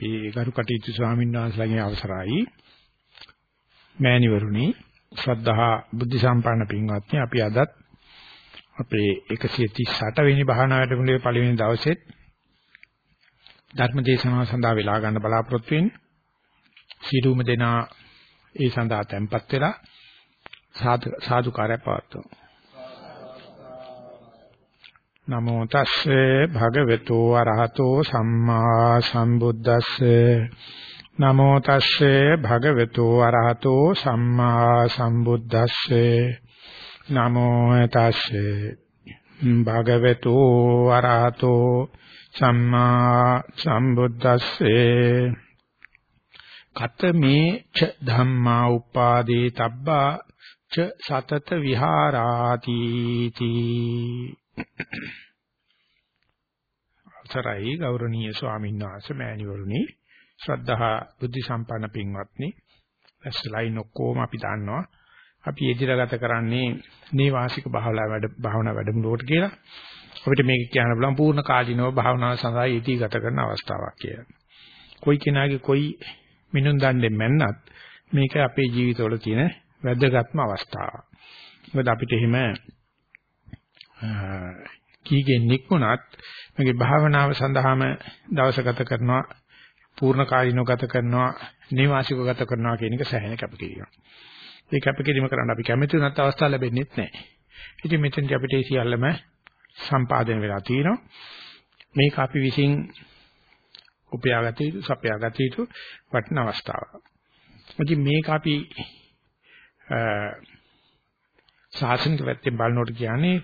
මේ ගරු කටයුතු ස්වාමීන් වහන්සේලාගේ අවසරයි. මෑණිවරුනි ශ්‍රද්ධා බුද්ධ සම්පන්න පින්වත්නි අපි අදත් අපේ 138 වෙනි භාවනා වැඩමුළුවේ පළවෙනි දවසෙත් ධර්ම දේශනාව සඳහා වෙලා ගන්න බලාපොරොත්තු වෙන්නේ සීලුම දෙනා ඒ සඳහා tempත් වෙලා සාදු සාදුකාරය පවත්වමු. නමෝ තස්සේ භගවතු වරහතෝ සම්මා සම්බුද්දස්සේ. නමෝ තස්සේ භගවතු වරහතෝ සම්මා සම්බුද්දස්සේ. නමෝ තස්සේ භගවතු වරහතෝ සම්මා සම්බුද්දස්සේ. කතමේ ච ධම්මා උපාදී තබ්බා ච සතත විහාරාති තී අවසරයි ගෞරවනීය ස්වාමීන් වහන්සේ මෑණිවරුනි ශ්‍රද්ධහා බුද්ධ සම්පන්න පින්වත්නි ඇස්ලයින් ඔක්කොම අපි දන්නවා අපි එදිරගත කරන්නේ නේවාසික භාවනා වැඩ භාවනා වැඩමුළුවට කියලා අපිට මේක කියන්න බලන් පූර්ණ කාලිනව භාවනාව සඳහා යෙදී ගත කරන අවස්ථාවක් කියලා. කොයි කෙනාගේ කොයි මිනුම් දණ්ඩෙන් මැන්නත් මේක අපේ ජීවිතවල තියෙන වැදගත්ම අවස්ථාවක්. මොකද අපිට එහෙම කීගෙන් නික්මුණත් මගේ භාවනාව සඳහාම දවස ගත කරනවා පූර්ණ කාලිනව ගත කරනවා නිවාසිකව ගත කරනවා කියන එක සෑහෙන කැපකිරීමක්. මේ කැපකිරීම කරන්න අපි කැමති නැත් අවස්ථාව ලැබෙන්නේ නැහැ. ඉතින් මෙතෙන්දී අපිට ඒ සියල්ලම සම්පාදනය වෙලා තියෙනවා. මේක අපි විසින් උපයාගත යුතු, සපයාගත යුතු වටින අවස්ථාවක්. ඉතින් මේක අපි සාසනික පැත්තෙන් බලනකොට කියන්නේ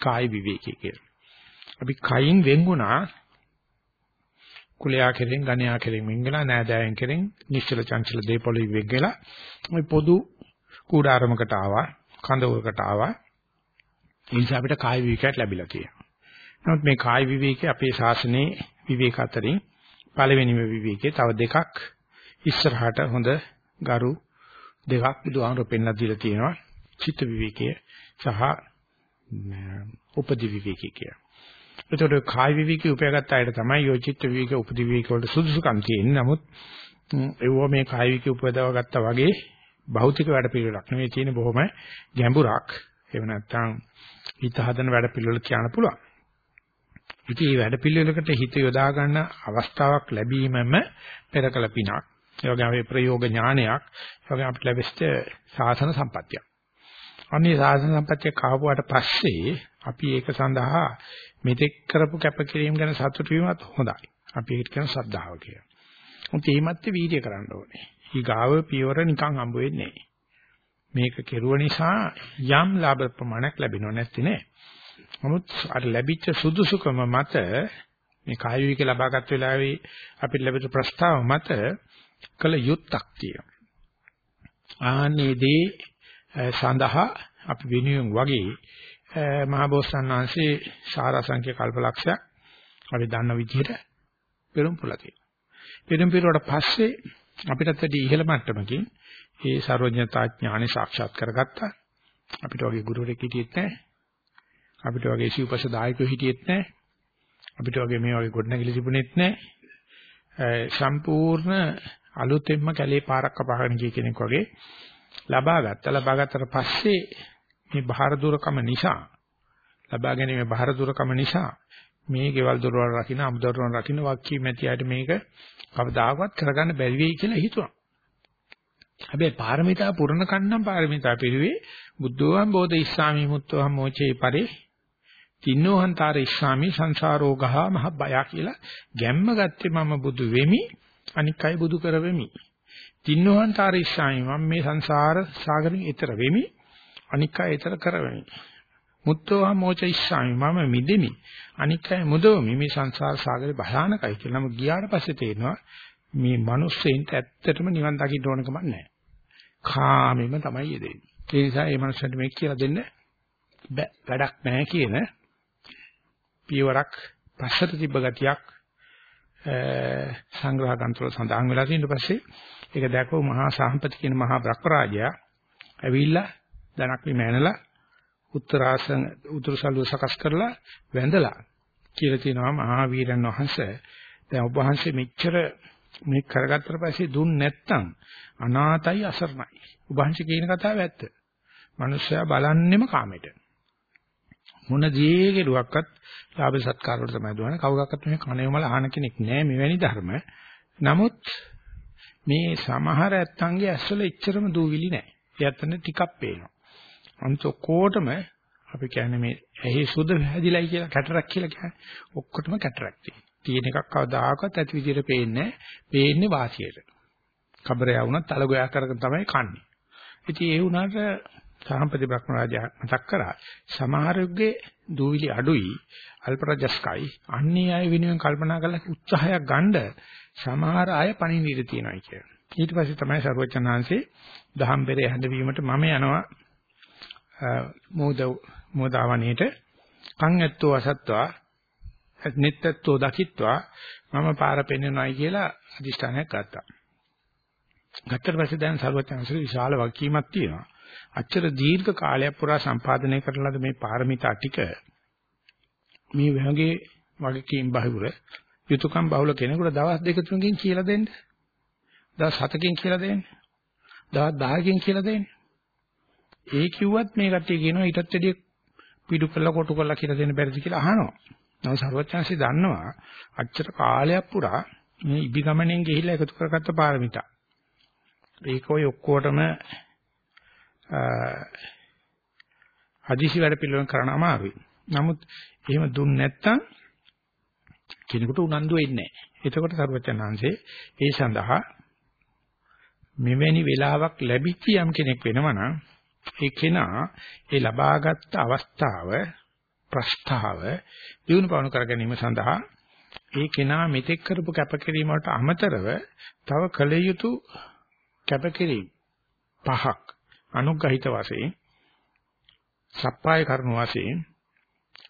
කාය විවේකී කියලා. අපි කයින් වෙන්ුණා කුලයා කෙරෙන් ගණයා කෙරෙන් වෙන්ගලා නෑදෑයන් කෙරෙන් නිශ්චල චංචල දීපොළි වෙන්ගලා මේ පොදු කූඩාරමකට ආවා කඳවුරකට ආවා ඒ නිසා අපිට කාය විවේකයක් ලැබිලා තියෙනවා. නමුත් මේ කාය විවේකයේ අපේ ශාසනයේ විවේක අතරින් පළවෙනිම විවේකයේ තව දෙකක් ඉස්සරහට හොඳ ගරු දෙකක් බුදුහාමුදුරුවෝ පෙන්ලා දීලා තියෙනවා. චිත්ත විවේකය සහ උපදි විවේකී කිය. ඒතකොට කාය විවේකී උපයාගත්ත අයට තමයි යෝචිත්ත විවේක උපදි විවේක වලට සුදුසුකම් තියෙන්නේ. නමුත් ඒව මේ කාය විවේකී උපදව ගත්තා වගේ භෞතික වැඩ පිළිවෙලක් නෙවෙයි තියෙන්නේ බොහොම ගැඹුරක්. එහෙම නැත්නම් හිත හදන වැඩ පිළිවෙල කියන්න පුළුවන්. ඉතින් මේ වැඩ පිළිවෙලකට හිත යොදා ගන්න අවස්ථාවක් ලැබීමම පෙරකල පිනක්. ඒ වගේම අපේ ප්‍රයෝග ඥානයක්. ඒ වගේම අපිට ලැබෙච්ච සාසන සම්පත්තියක්. අනේ සාසන සම්පත්තිය කාවුවාට පස්සේ අපි ඒක සඳහා මෙතෙක් කරපු කැපකිරීම ගැන සතුටු වීමත් හොඳයි. අපි ඒකට කියන ශ්‍රද්ධාව කියලා. මොකද එහිමත් වීර්ය කරන්න ඕනේ. ඊගාව පියවර නිකන් හම්බ වෙන්නේ නැහැ. මේක කෙරුව නිසා යම් ලාභ ප්‍රමාණයක් ලැබෙනව නැති නේ. නමුත් අර ලැබිච්ච සුදුසුකම මත මේ කාය විවික ලබාගත් වෙලාවේ අපිට ලැබිච්ච ප්‍රස්තාව මත කළ යුත්තක් තියෙනවා. ආනේදී සඳහා අපි වෙනුවෙන් වගේ මහා බෝසත්ණන් වහන්සේ සාරාංශික කල්පලක්ෂයක් අපි දන්න විදිහට පෙරම් පුලා තියෙනවා. පෙරම් පිරුවට පස්සේ අපිටත් වැඩි ඉහළ මට්ටමකින් ඒ සර්වඥතා ඥානෙ සාක්ෂාත් කරගත්තා. අපිට වගේ ගුරුවරයෙක් හිටියෙත් නැහැ. අපිට වගේ සිව්පස දායකයෝ හිටියෙත් නැහැ. අපිට වගේ මේ වගේ ගොඩනැගිලි තිබුණෙත් නැහැ. සම්පූර්ණ අලුතෙන්ම කැලේ පාරක් කපාගෙන ගිය කෙනෙක් වගේ ලබා ගත්තා. ලබා ගත්තට පස්සේ මේ බාහිර දුරකම නිසා ලබා ගැනීම බාහිර දුරකම නිසා මේ ගෙවල් දොරවල් රකින්න අමුදොරවල් රකින්න වක්කී මැතියට මේක කවදාකවත් කරගන්න බැරි වෙයි කියලා හිතුවා. හැබැයි පාරමිතා පුරණ කන්නම් පාරමිතා පිළිවේ බුද්ධෝහම් බෝධ ඉස්සාමි මුත්තෝහම් මොචේ පරේ තින්නෝහන්තර ඉස්සාමි සංසාරෝගහ මහ බය කියලා ගැම්ම ගත්තේ මම බුදු වෙමි අනික් අය බුදු කර වෙමි. තින්නෝහන්තර ඉස්සාමි මම මේ සංසාර සාගරෙන් එතර වෙමි අනික් අය එතර කරවෙමි. මුත්තෝහම් මොච ඉස්සාමි මම මිදෙමි අනික් අය මුදවමි මේ සංසාර සාගරේ භයානකයි කියලා. නමුත් ගියාට පස්සේ තේරෙනවා මේ මිනිස්සෙන්ට ඇත්තටම නිවන් දකින්න ඕන කමක් නැහැ. කාමෙම තමයි යෙදෙන්නේ. ඒ නිසා මේ මනුස්සයන්ට මේක කියලා දෙන්න වැඩක් නැහැ කියන පියවරක් පස්සට තිබ්බ ගතියක් සංග්‍රහ ගන්තවල සඳහන් වෙලා තියෙන පස්සේ ඒක දැකව මහා සාම්පති කියන මහා බ්‍රහ්මරාජයා ඇවිල්ලා ධනක් විමැනලා උත්තරාසන උතුරුසල්ව සකස් කරලා වැඳලා කියලා තියෙනවා මහා වීරයන් වහන්සේ දැන් ඔබ වහන්සේ මෙච්චර මේ කරගත්තට පස්සේ දුන්න නැත්තම් අනාතයි අසරණයි. උභාංශ කියන කතාව ඇත්ත. මිනිස්සයා බලන්නෙම කාමයට. මොන දේ කෙරුවක්වත් ලාභ සත්කාර වල තමයි දුවන්නේ. කවුරක්වත් මේ කණේ මල අහන කෙනෙක් නෑ මෙවැනි ධර්ම. නමුත් මේ සමහර ඇත්තන්ගේ ඇස්වල එච්චරම දූවිලි නෑ. ඒ ඇත්තන්ට ටිකක් පේනවා. අන්ත ඔක්කොටම අපි කියන්නේ මේ ඇහි සුද හැදිලයි කියලා කැටරක් කියලා කියන්නේ. ඔක්කොටම කැටරක් තියෙනවා. තියෙන එකක් කවදාකවත් ඇති විදිහට පේන්නේ පේන්නේ වාසියට. කබරය වුණත් තලගොයා කරගෙන තමයි කන්නේ. ඉතින් ඒ වුණාට සාම්පති බ්‍රහ්ම රාජා මතක් කරා සමහරෙක්ගේ දූවිලි අඩුයි අල්පරජස්කයි අන්නේ අය වෙනුවෙන් කල්පනා කරලා උත්සාහයක් ගන්න සමහර අය පණිවිඩ තියනයි කියලා. ඊට පස්සේ තමයි සර්වචනාංශේ දහම් පෙරේ හැඳවීමට මම යනවා මොද මොදාවණේට කන් ඇත්තෝ අසත්වා නිත්‍යත්වෝ දකිත්වා මම පාර පෙන්වනවායි කියලා අදිෂ්ඨානයක් ගත්තා. ගත්තට පස්සේ දැන් සර්වඥාන්සේ විශාල වගකීමක් තියෙනවා. අච්චර දීර්ඝ කාලයක් පුරා සම්පාදනය කරලාද මේ පාරමිතා ටික මේ වගේ වගකීම් බහුල යුතුයකම් බහුල කෙනෙකුට දවස් දෙක තුනකින් කියලා දෙන්න. දවස් හතකින් කියලා දෙන්න. දවස් 10කින් කියලා දෙන්න. ඒ කිව්වත් මේ කට්ටිය කියනවා ඊටත් වැඩිය පිටු කළා කොටු කළා කියලා දෙන්න බැරිද කියලා අහනවා. නමුත් සර්වඥාන්සේ දන්නවා අච්චර කාලයක් පුරා මේ ඉබි ගමනෙන් ගිහිල්ලා එකතු කරගත්ත පාරමිතා. ඒක ඔය ඔක්කොටම හදිසි වැඩ පිළිවෙල කරන්න අමාරුයි. නමුත් එහෙම දුන්නේ නැත්තම් කෙනෙකුට උනන්දු වෙන්නේ නැහැ. එතකොට සර්වචනංශේ ඒ සඳහා මෙවැනි වෙලාවක් ලැබිච්ච යම් කෙනෙක් වෙනවනම් ඒ කෙනා ඒ ලබාගත් අවස්ථාව ප්‍රස්තාව දිනු පවණු කර ගැනීම සඳහා ඒ කෙනා මෙතෙක් කරපු කැපකිරීම වලට අමතරව තව කල යුතු කැපකිරීම පහක් අනුග්‍රහිත වශයෙන් සප්පාය කරුණු වශයෙන්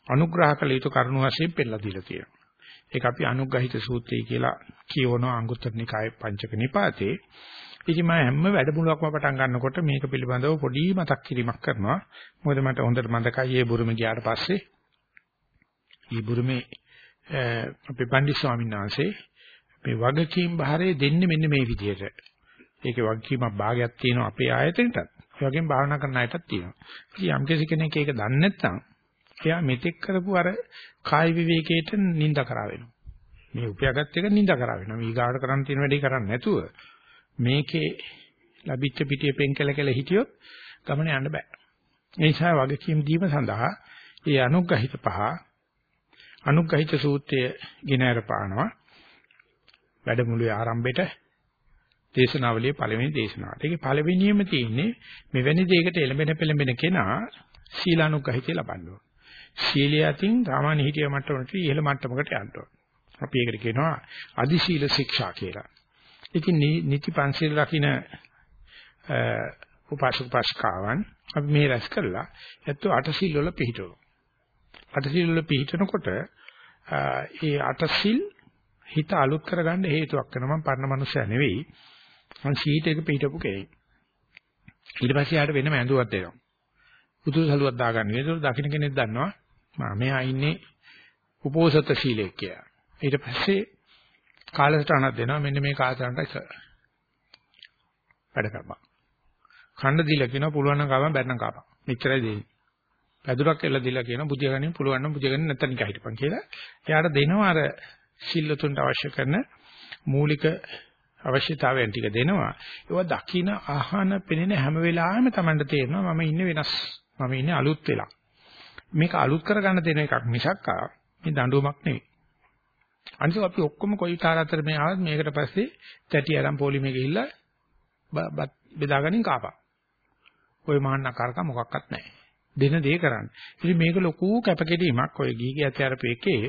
අනුග්‍රහ කළ යුතු කරුණු වශයෙන් පෙන්නලා දීලා තියෙනවා. ඒක අපි අනුග්‍රහිත සූත්‍රය කියලා කියවන අංගුත්තර නිකායේ පංචක නිපාතේ. ඉතින් මම හැම වැඩමුළුවක්ම පටන් ගන්නකොට මේක පිළිබඳව පොඩි මතක් කිරීමක් කරනවා. මොකද මට හොඳට මතකයි ඒ බුරුම ගියාට පස්සේ ඊ බුරුමේ අපේ පණ්ඩිත ස්වාමීන් වහන්සේ මේ වගකීම් බහරේ දෙන්නේ මෙන්න මේ විදිහට. ඒකේ වගකීමක් භාගයක් තියෙනවා අපේ ආයතනයටත්. ඒ වගේම භාවනා කරන අයටත් තියෙනවා. ඉතින් යම් කෙනෙක් ඒක දන්නේ නැත්නම් එයා මෙතෙක් කරපු අර කාය විවේකයට නිඳ කරා වෙනවා. මේ උපයාගත් එක නිඳ කරා වෙනවා. මේ ඊගාට කරන්න තියෙන වැඩේ කරන්නේ නැතුව මේකේ ලැබිච්ච පිටියේ පෙන්කල කළ හිටියොත් ගමන යන්න බෑ. ඒ නිසා වගකීම් දීම සඳහා ඒ අනුග්‍රහිත පහ අනුග්‍රහිත සූත්‍රය ගෙන පානවා. වැඩමුළුවේ ආරම්භෙට දේශනාවලියේ පළවෙනි දේශනාවට. ඒකේ පළවෙනියම තියෙන්නේ මෙවැනි දෙයකට එළඹෙන පෙළඹෙන කෙනා සීලානුග්‍රහිතය ලබන්න ඕන. සීලය අතින් සාමාන්‍ය හිතිය මට්ටමට ඉහළ මට්ටමකට යන්න ඕන. අපි ඒකට කියනවා අදි සීල ශික්ෂා කියලා. ඉතින් නිති පන්සිල් රකින්න උපාසක පාස්කාවන් අපි මේ රැස් කළා. ඒත් අටසිල් වල පිළිටවනවා. අටසිල් වල පිළිටනකොට ඒ අටසිල් හිත අලුත් කරගන්න හේතුවක් වෙනවා. මම පරණ මනුස්සයා නෙවෙයි. මං සීට එක පිටපු කෙනෙක්. ඊට පස්සේ ආට වෙනම ඇඳුවක් දෙනවා. පුතුල් සලුවක් දාගන්න. ඒක දකින්න කෙනෙක් දන්නවා. මම මෙහා ඉන්නේ උපෝසත සීලයක් කියලා. ඊට පස්සේ කාලසටහනක් දෙනවා. මෙන්න මේ කාලසටහනට වැඩ කරපන්. ඛණ්ඩ දීලා කියනවා පුළුවන් නම් කාපන් බැරි නම් කාපන්. මෙච්චරයි දෙන්නේ. පැදුරක් එල්ල දීලා කියනවා බුදිය ගනින් පුළුවන් නම් බුදිය ගනින් නැත්නම් නිකන් හිටපන් කියලා. එයාට දෙනවා අර සිල්ලතුන්ට අවශ්‍ය කරන මූලික අවශ්‍යතාවයන් ටික දෙනවා. ඒවා දකින අහන පෙනෙන හැම වෙලාවෙම Tamanට තේරෙනවා මම ඉන්නේ වෙනස්. මම ඉන්නේ අලුත් වෙලා. මේක අලුත් කරගන්න දෙන එකක් මිසක් මේ දඬුවමක් නෙවෙයි. අනිත් අපි ඔක්කොම කොයි තාරතර මේ ආවත් මේකට පස්සේ තැටි අරන් පොලිමේ ගිහිල්ලා බෙදාගනින් කාපා. ඔය මහාන්න කරක මොකක්වත් නැහැ. දෙන දේ කරන්න. ඉතින් මේක ලොකු කැපකිරීමක් ඔය ගීගේ ඇතර එකේ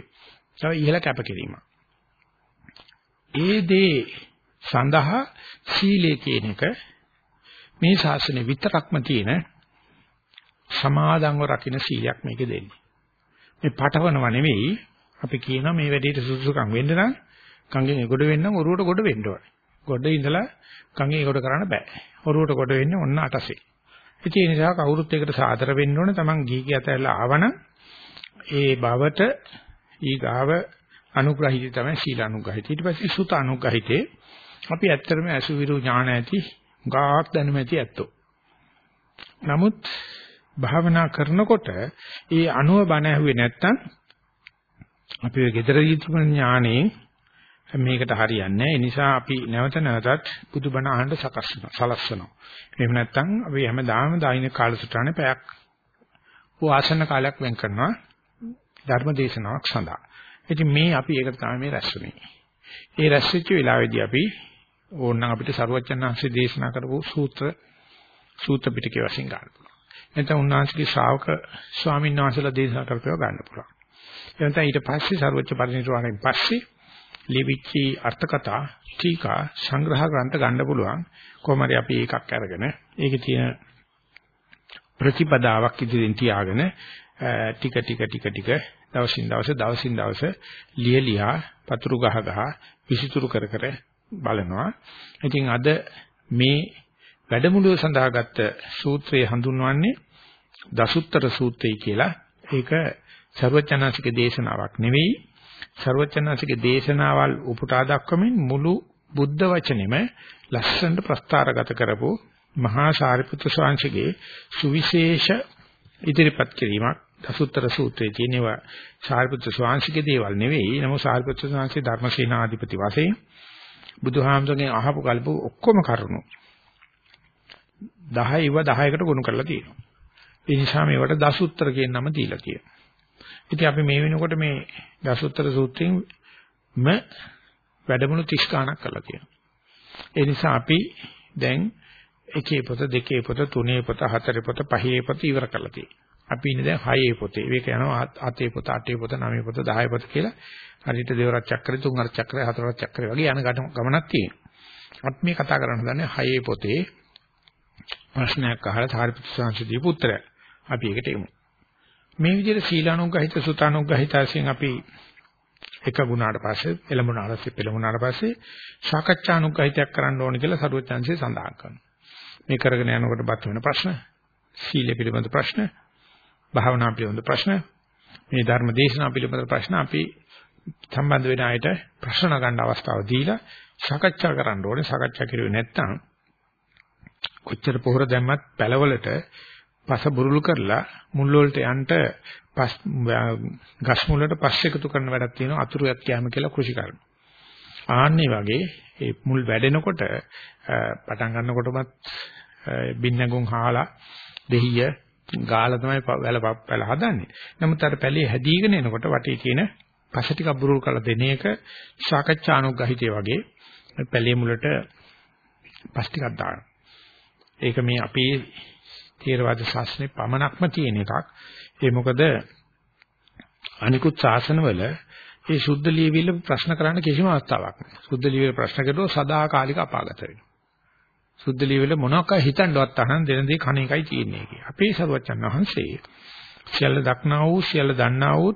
තව ඉහළ කැපකිරීමක්. ඒ දේ සඳහා සීලය කියන එක මේ ශාසනය විතරක්ම තියෙන සමාදන්ව රකින්න සීලයක් මේක දෙන්නේ. මේ පටවනව නෙවෙයි අපි කියනවා මේ වැඩේට සුසුකම් වෙන්න නම් කංගෙන් එගොඩ වෙන්න නම් ඔරුවට ගොඩ වෙන්න ඕනේ. ගොඩ ඉඳලා කංගෙන් එගොඩ කරන්න බෑ. ඔරුවට ගොඩ වෙන්නේ ඔන්න අටසේ. ඉතින් ඒ නිසා කවුරුත් එකට සාදර වෙන්න ඕනේ. Taman ගීකී අතහැරලා ආවනම් ඒ බවට ඊගාව අනුග්‍රහිතය තමයි සීල අනුග්‍රහිතය. ඊට පස්සේ සුත අනුග්‍රහිතේ අපි ඇත්තටම අසුවිරු ඥාන ඇති ගාක් දැනුම ඇති ඇත්තෝ. නමුත් භාවනා කරනකොට ඒ අනුව බණ ඇහුවේ නැත්තම් අපි ඔය gedara යුතුම ඥාණයෙන් මේකට හරියන්නේ නැහැ. ඒ නිසා අපි නැවත නැවතත් බුදුබණ අහන්න සකස් සලස්වනවා. එහෙම නැත්නම් අපි හැමදාම දෛනික කාලසටහනේ පැයක් ඕ ආසන්න කාලයක් වෙන් කරනවා ධර්ම දේශනාවක් සඳහා. ඉතින් මේ අපි ඒකට තමයි මේ රැස්ුනේ. ඒ රැස් වෙච්ච වෙලාවේදී අපි ඕනනම් අපිට සරුවචනාංශي දේශනා කරපු සූත්‍ර සූත්‍ර පිටකේ වශයෙන් ගන්න පුළුවන්. නැත්නම් උන්වහන්සේගේ ශ්‍රාවක ස්වාමීන් වහන්සේලා දේශනා කරපේව ගන්න පුළුවන්. එතන ඊට පස්සේ සරුවච්ච පරිණිරවාණයෙන් පස්සේ ලිවිච්චි අර්ථකථා ටීකා සංග්‍රහ ග්‍රන්ථ ගන්න පුළුවන්. කොහොම හරි අපි එකක් අරගෙන ඒකේ තියෙන ප්‍රතිපදාවක් ඉදිරියෙන් තියාගෙන ටික ටික ටික ටික දවසින් දවස දවසින් දවස ලියලියා පතුරු ගහ ගහ විසිතුරු කර කර බලනවා. ඉතින් අද මේ වැඩමුළුව සඳහා ගත්ත සූත්‍රය හඳුන්වන්නේ දසුත්තර සූත්‍රය කියලා. ඒක ਸਰවචනාසික දේශනාවක් නෙවෙයි. ਸਰවචනාසික දේශනාවල් උපුටා දක්වමින් මුළු බුද්ධ වචනෙම ලස්සනට ප්‍රස්ථාරගත කරපු මහා සාරිපුත්‍ර ස්වාමීන්ගේ සුවිශේෂ ඉදිරිපත් කිරීමක් දසුත්තර සූත්‍රයේ තියෙනවා සාරිපුත්‍ර ස්වාමීන්ගේ දේවල් නෙවෙයි නමුත් සාරිපුත්‍ර ස්වාමීන්ගේ ධර්මසේනාධිපති වශයෙන් බුදුහාමුදුරගෙන් අහපු කල්ප ඔක්කොම කරුණු 10 ඉව 10කට ගොනු කරලා තියෙනවා. ඒ නිසා මේවට දසුත්තර කියන නම දීලා තියෙනවා. ඉතින් අපි මේ වෙනකොට මේ දසුත්තර සූත්‍රයෙන් ම වැඩමුළු 30 ගණක් කරලා තියෙනවා. ඒ නිසා අපි දැන් එකේ පොත දෙකේ පොත තුනේ පොත හතරේ පොත පහේ පොත ඉවර කරලා තියෙනවා. අපි ඉන්නේ දැන් හයේ පොතේ. මේක යනවා හතේ පොත අටේ පොත නවයේ පොත 10 පොත කියලා හරියට දෙවරක් චක්‍රේ තුන්වරක් චක්‍රේ හතරක් චක්‍රේ වගේ යන ගමනක් තියෙනවා. අපි මේ කතා කරන්න හදන්නේ හයේ පොතේ ප්‍රශ්නයක් අහලා සාරිපුත්‍ර සංසදී පුත්‍රය. අපි ඒකට එමු. මේ විදිහට සීලානුග්‍රහිත සුතානුග්‍රහිත වශයෙන් අපි එක ගුණාට පස්සේ එළඹුණාට පස්සේ පෙළඹුණාට පස්සේ සාකච්ඡානුග්‍රහිතයක් කරන්න ඕන කියලා සරුවචාන්සේ සඳහන් කරනවා. මේ කරගෙන යනකොට බත් වෙන ප්‍රශ්න, සීල පිළිබඳ ප්‍රශ්න, භාවනා පිළිබඳ ප්‍රශ්න, මේ ධර්ම දේශනා පිළිබඳ ප්‍රශ්න අපි සම්බන්ධ වෙන අයට ප්‍රශ්න ගන්න අවස්ථාව දීලා සාකච්ඡා කරන්න ඕනේ. සාකච්ඡා කරුවේ නැත්නම් කොච්චර පොහොර දැම්මත් පැලවලට පස බුරුල් කරලා මුල් වලට යන්න පස් ගස් මුලට පස් එකතු කරන වැඩක් තියෙනවා අතුරුයක් කැම කියලා කෘෂි කරන. ආන්නේ වගේ ඒ මුල් වැඩෙනකොට පටන් ගන්නකොටමත් බින්නගුන් හාලා දෙහිය ගාලා තමයි වැල පැල හදන්නේ. නමුත් අර පැලේ හැදීගෙන එනකොට වටේ තියෙන පස ටික බුරුල් කරලා දෙන එක සාකච්ඡානුග්‍රහිතය වගේ පැලේ මුලට පස් ටිකක් දානවා. ඒක මේ අපේ තේරවාද ශාස්ත්‍රයේ පමණක්ම තියෙන එකක්. ඒ මොකද අනිකුත් ශාසනවල මේ සුද්ධ ලියවිල්ල ප්‍රශ්න කරන්න කිසිම අවස්ථාවක් නැහැ. සුද්ධ ලියවිල්ල ප්‍රශ්න කරුවොත් සදාකාලික අපාගත වෙනවා. සුද්ධ ලියවිල්ල මොනවාක් හිතන්නවත් අහන දෙන දේ කණ එකයි තියෙන්නේ කියලා. අපේ සරුවචන් වහන්සේ සියල්ල දක්නා වූ සියල්ල දන්නා වූ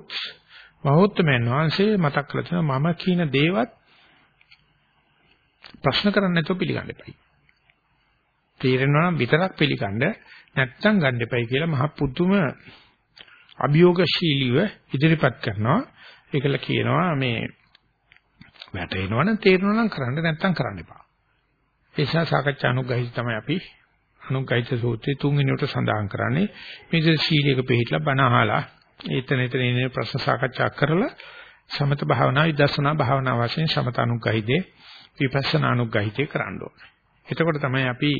මහෞත්මයන් වහන්සේ මතක් කරලා තියෙනවා මම කියන දේවත් ප්‍රශ්න කරන්න නැතුව පිළිගන්න එපයි. තේරෙනවා නම් විතරක් පිළිගන්න නැත්තම් ගන්න එපයි කියලා මහ පුදුම අභියෝගශීලීව ඉදිරිපත් කරනවා. ඒකල කියනවා මේ වැටෙනවනම් තේරෙනවනම් කරන්න නැත්තම් කරන්න එපා. ඒ නිසා සාකච්ඡා අනුග්‍රහිත තමයි අපි අනුග්‍රහිත සූත්‍රයේ තුන්වෙනිවට සඳහන් කරන්නේ මේ ශීලයක පිළිහිట్లా බණ අහලා එතන එතන ඉන්නේ ප්‍රශ්න සාකච්ඡා කරලා සමත භාවනා විදර්ශනා භාවනා වශයෙන් සමත අනුග්‍රහිතේ විපස්සනා අනුග්‍රහිතේ කරන්න ඕනේ. එතකොට තමයි අපි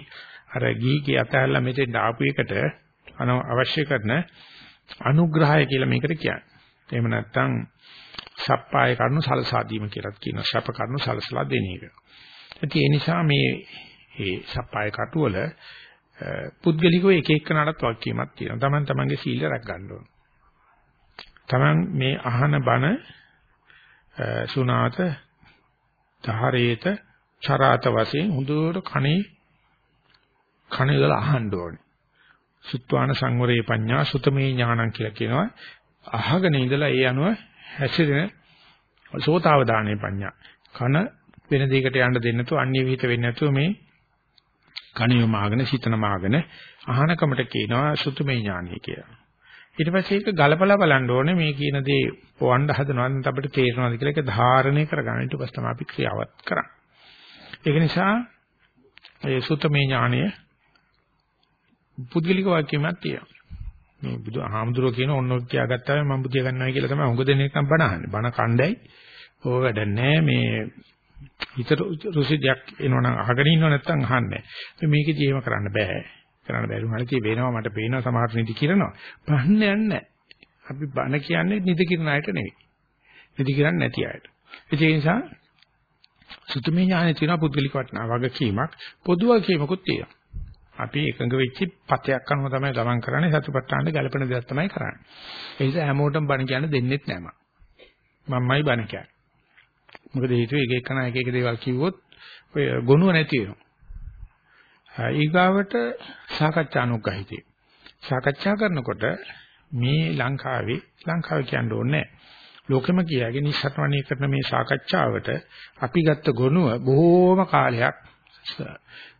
අර ගීගේ අතහැරලා මෙතෙන් ආපු එකට අවශ්‍ය කරන අනුග්‍රහය කියලා මේකට කියන්නේ. එහෙම නැත්නම් සප්පාය කරුණු සලසා දීම කියලා කියනවා. ශප කරුණු සලසලා දෙන එක. ඒ නිසා මේ මේ සප්පාය කටුවල පුද්ගලිකව එක එක්කනටත් වාක්‍යයක් තියෙනවා. Taman tamanගේ සීල රැක ගන්න ඕන. Taman මේ අහන බණ සුනාත ධාරේත චරාත වශයෙන් හොඳට කණේ කණ ඉඳලා අහන්න ඕනේ. සුත්වාන සංවරේ පඤ්ඤා සුතමේ ඥානං කියලා කියනවා. අහගෙන ඉඳලා ඒ අනුව හැසිරෙන සෝතාවදානේ පඤ්ඤා. කන වෙන දෙයකට යන්න දෙන්නේ නැතුව අන්‍ය විහිිත වෙන්නේ නැතුව මේ කණිය මාගෙන සිතන මාගෙන අහනකමට කියනවා සුතමේ ඥානය කියලා. ඊට පස්සේ ඒක ගලපලා බලන්න ඕනේ මේ කියන දේ පොවන්න හදනවද අපිට තේරෙනවද කියලා ඒක ධාරණය කරගන්න ඊට පස්සේ තමයි අපි ක්‍රියාවත් කරන්නේ. ඒක නිසා ඒ සුතමේ ඥානය පුද්ගලික වාක්‍යයක් තියෙනවා. මේ බුදු ආහම්දුරෝ කියන ඔන්න ඔක් කියාගත්තාම මම බුදිය ගන්නවා කියලා තමයි උඟ දෙනෙක් නම් බණ අහන්නේ. බණ කණ්ඩායි ඕක වැඩ නැහැ මේ හිත රුසිදයක් එනවනම් අහගෙන ඉන්නව නැත්නම් අහන්නේ. මේකෙදි එහෙම කරන්න බෑ. කරන්න බැරි වුණාට tie වෙනවා මට පේනවා සමහර නිදි කිරනවා. ප්‍රශ්නයක් නැහැ. අපි බණ කියන්නේ නිදි කිරන අයට නෙවෙයි. නිදි කිරන්නේ නැති අයට. ඒ නිසා සුතුමේ ඥානෙ තියෙන පුද්ගලික වටනා වගකීමක් පොදු වගකීමකුත් තියෙනවා. අපි එකඟ වෙච්ච පතයක් අනුව තමයි ගමන් කරන්නේ සතුටටාන්න ගැළපෙන දේක් තමයි කරන්නේ. ඒ නිසා හැමෝටම බණ කියන්න දෙන්නෙත් නෑ මම. මම්මයි බණ කියන්නේ. මොකද හේතුව එක එකන එක එක දේවල් කිව්වොත් ඔය ගොනුව නැති වෙනවා. ඊගාවට සාකච්ඡානුග්‍රහිතේ. සාකච්ඡා කරනකොට මේ ලංකාවේ ලංකාව කියන්න ඕනේ ලෝකෙම කියාගේ නිස්සත්වණී කරන මේ සාකච්ඡාවට අපි ගත්ත ගොනුව බොහෝම කාලයක්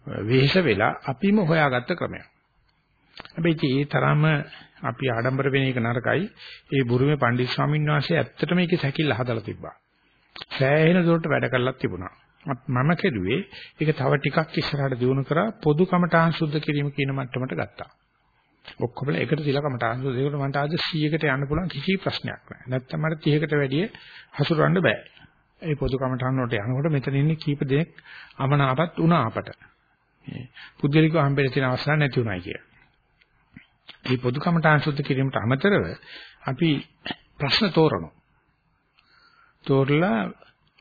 වෙහෙස වෙලා අපිම හොයාගත්ත ක්‍රමයක්. හැබැයි ඒ තරම අපි ආඩම්බර වෙන එක නරකයි. ඒ බුරුමේ පණ්ඩිත ස්වාමීන් වහන්සේ ඇත්තටම ඒකේ සැකිල්ල හදලා තිබ්බා. සෑහෙන දුරට වැඩ කරලා තිබුණා. මම කෙරුවේ ඒක තව ටිකක් ඉස්සරහට දියුණු කරා පොදු කමඨාන් සුද්ධ කිරීම කියන මට්ටමට ගත්තා. ඔක්කොම එකට තියලා කමඨාන් සුද්ධ ඒකට මට ආද 100කට යන්න පුළුවන් කිසි ප්‍රශ්නයක් නැහැ. නැත්තම් මට 30කට වැඩිය හසුරවන්න බෑ. ඒ පොදු කමඨාන් වලට යනකොට මෙතන ඉන්නේ කීප දෙනෙක් අමනාපත් වුණා අපට. පුද්ගලිකව හම්බෙන්න තියෙන අවස්ථා නැති උනායි කිය. මේ පොදු කමඨාන් සුද්ධ කිරීමට අමතරව අපි ප්‍රශ්න තෝරනවා. තෝරලා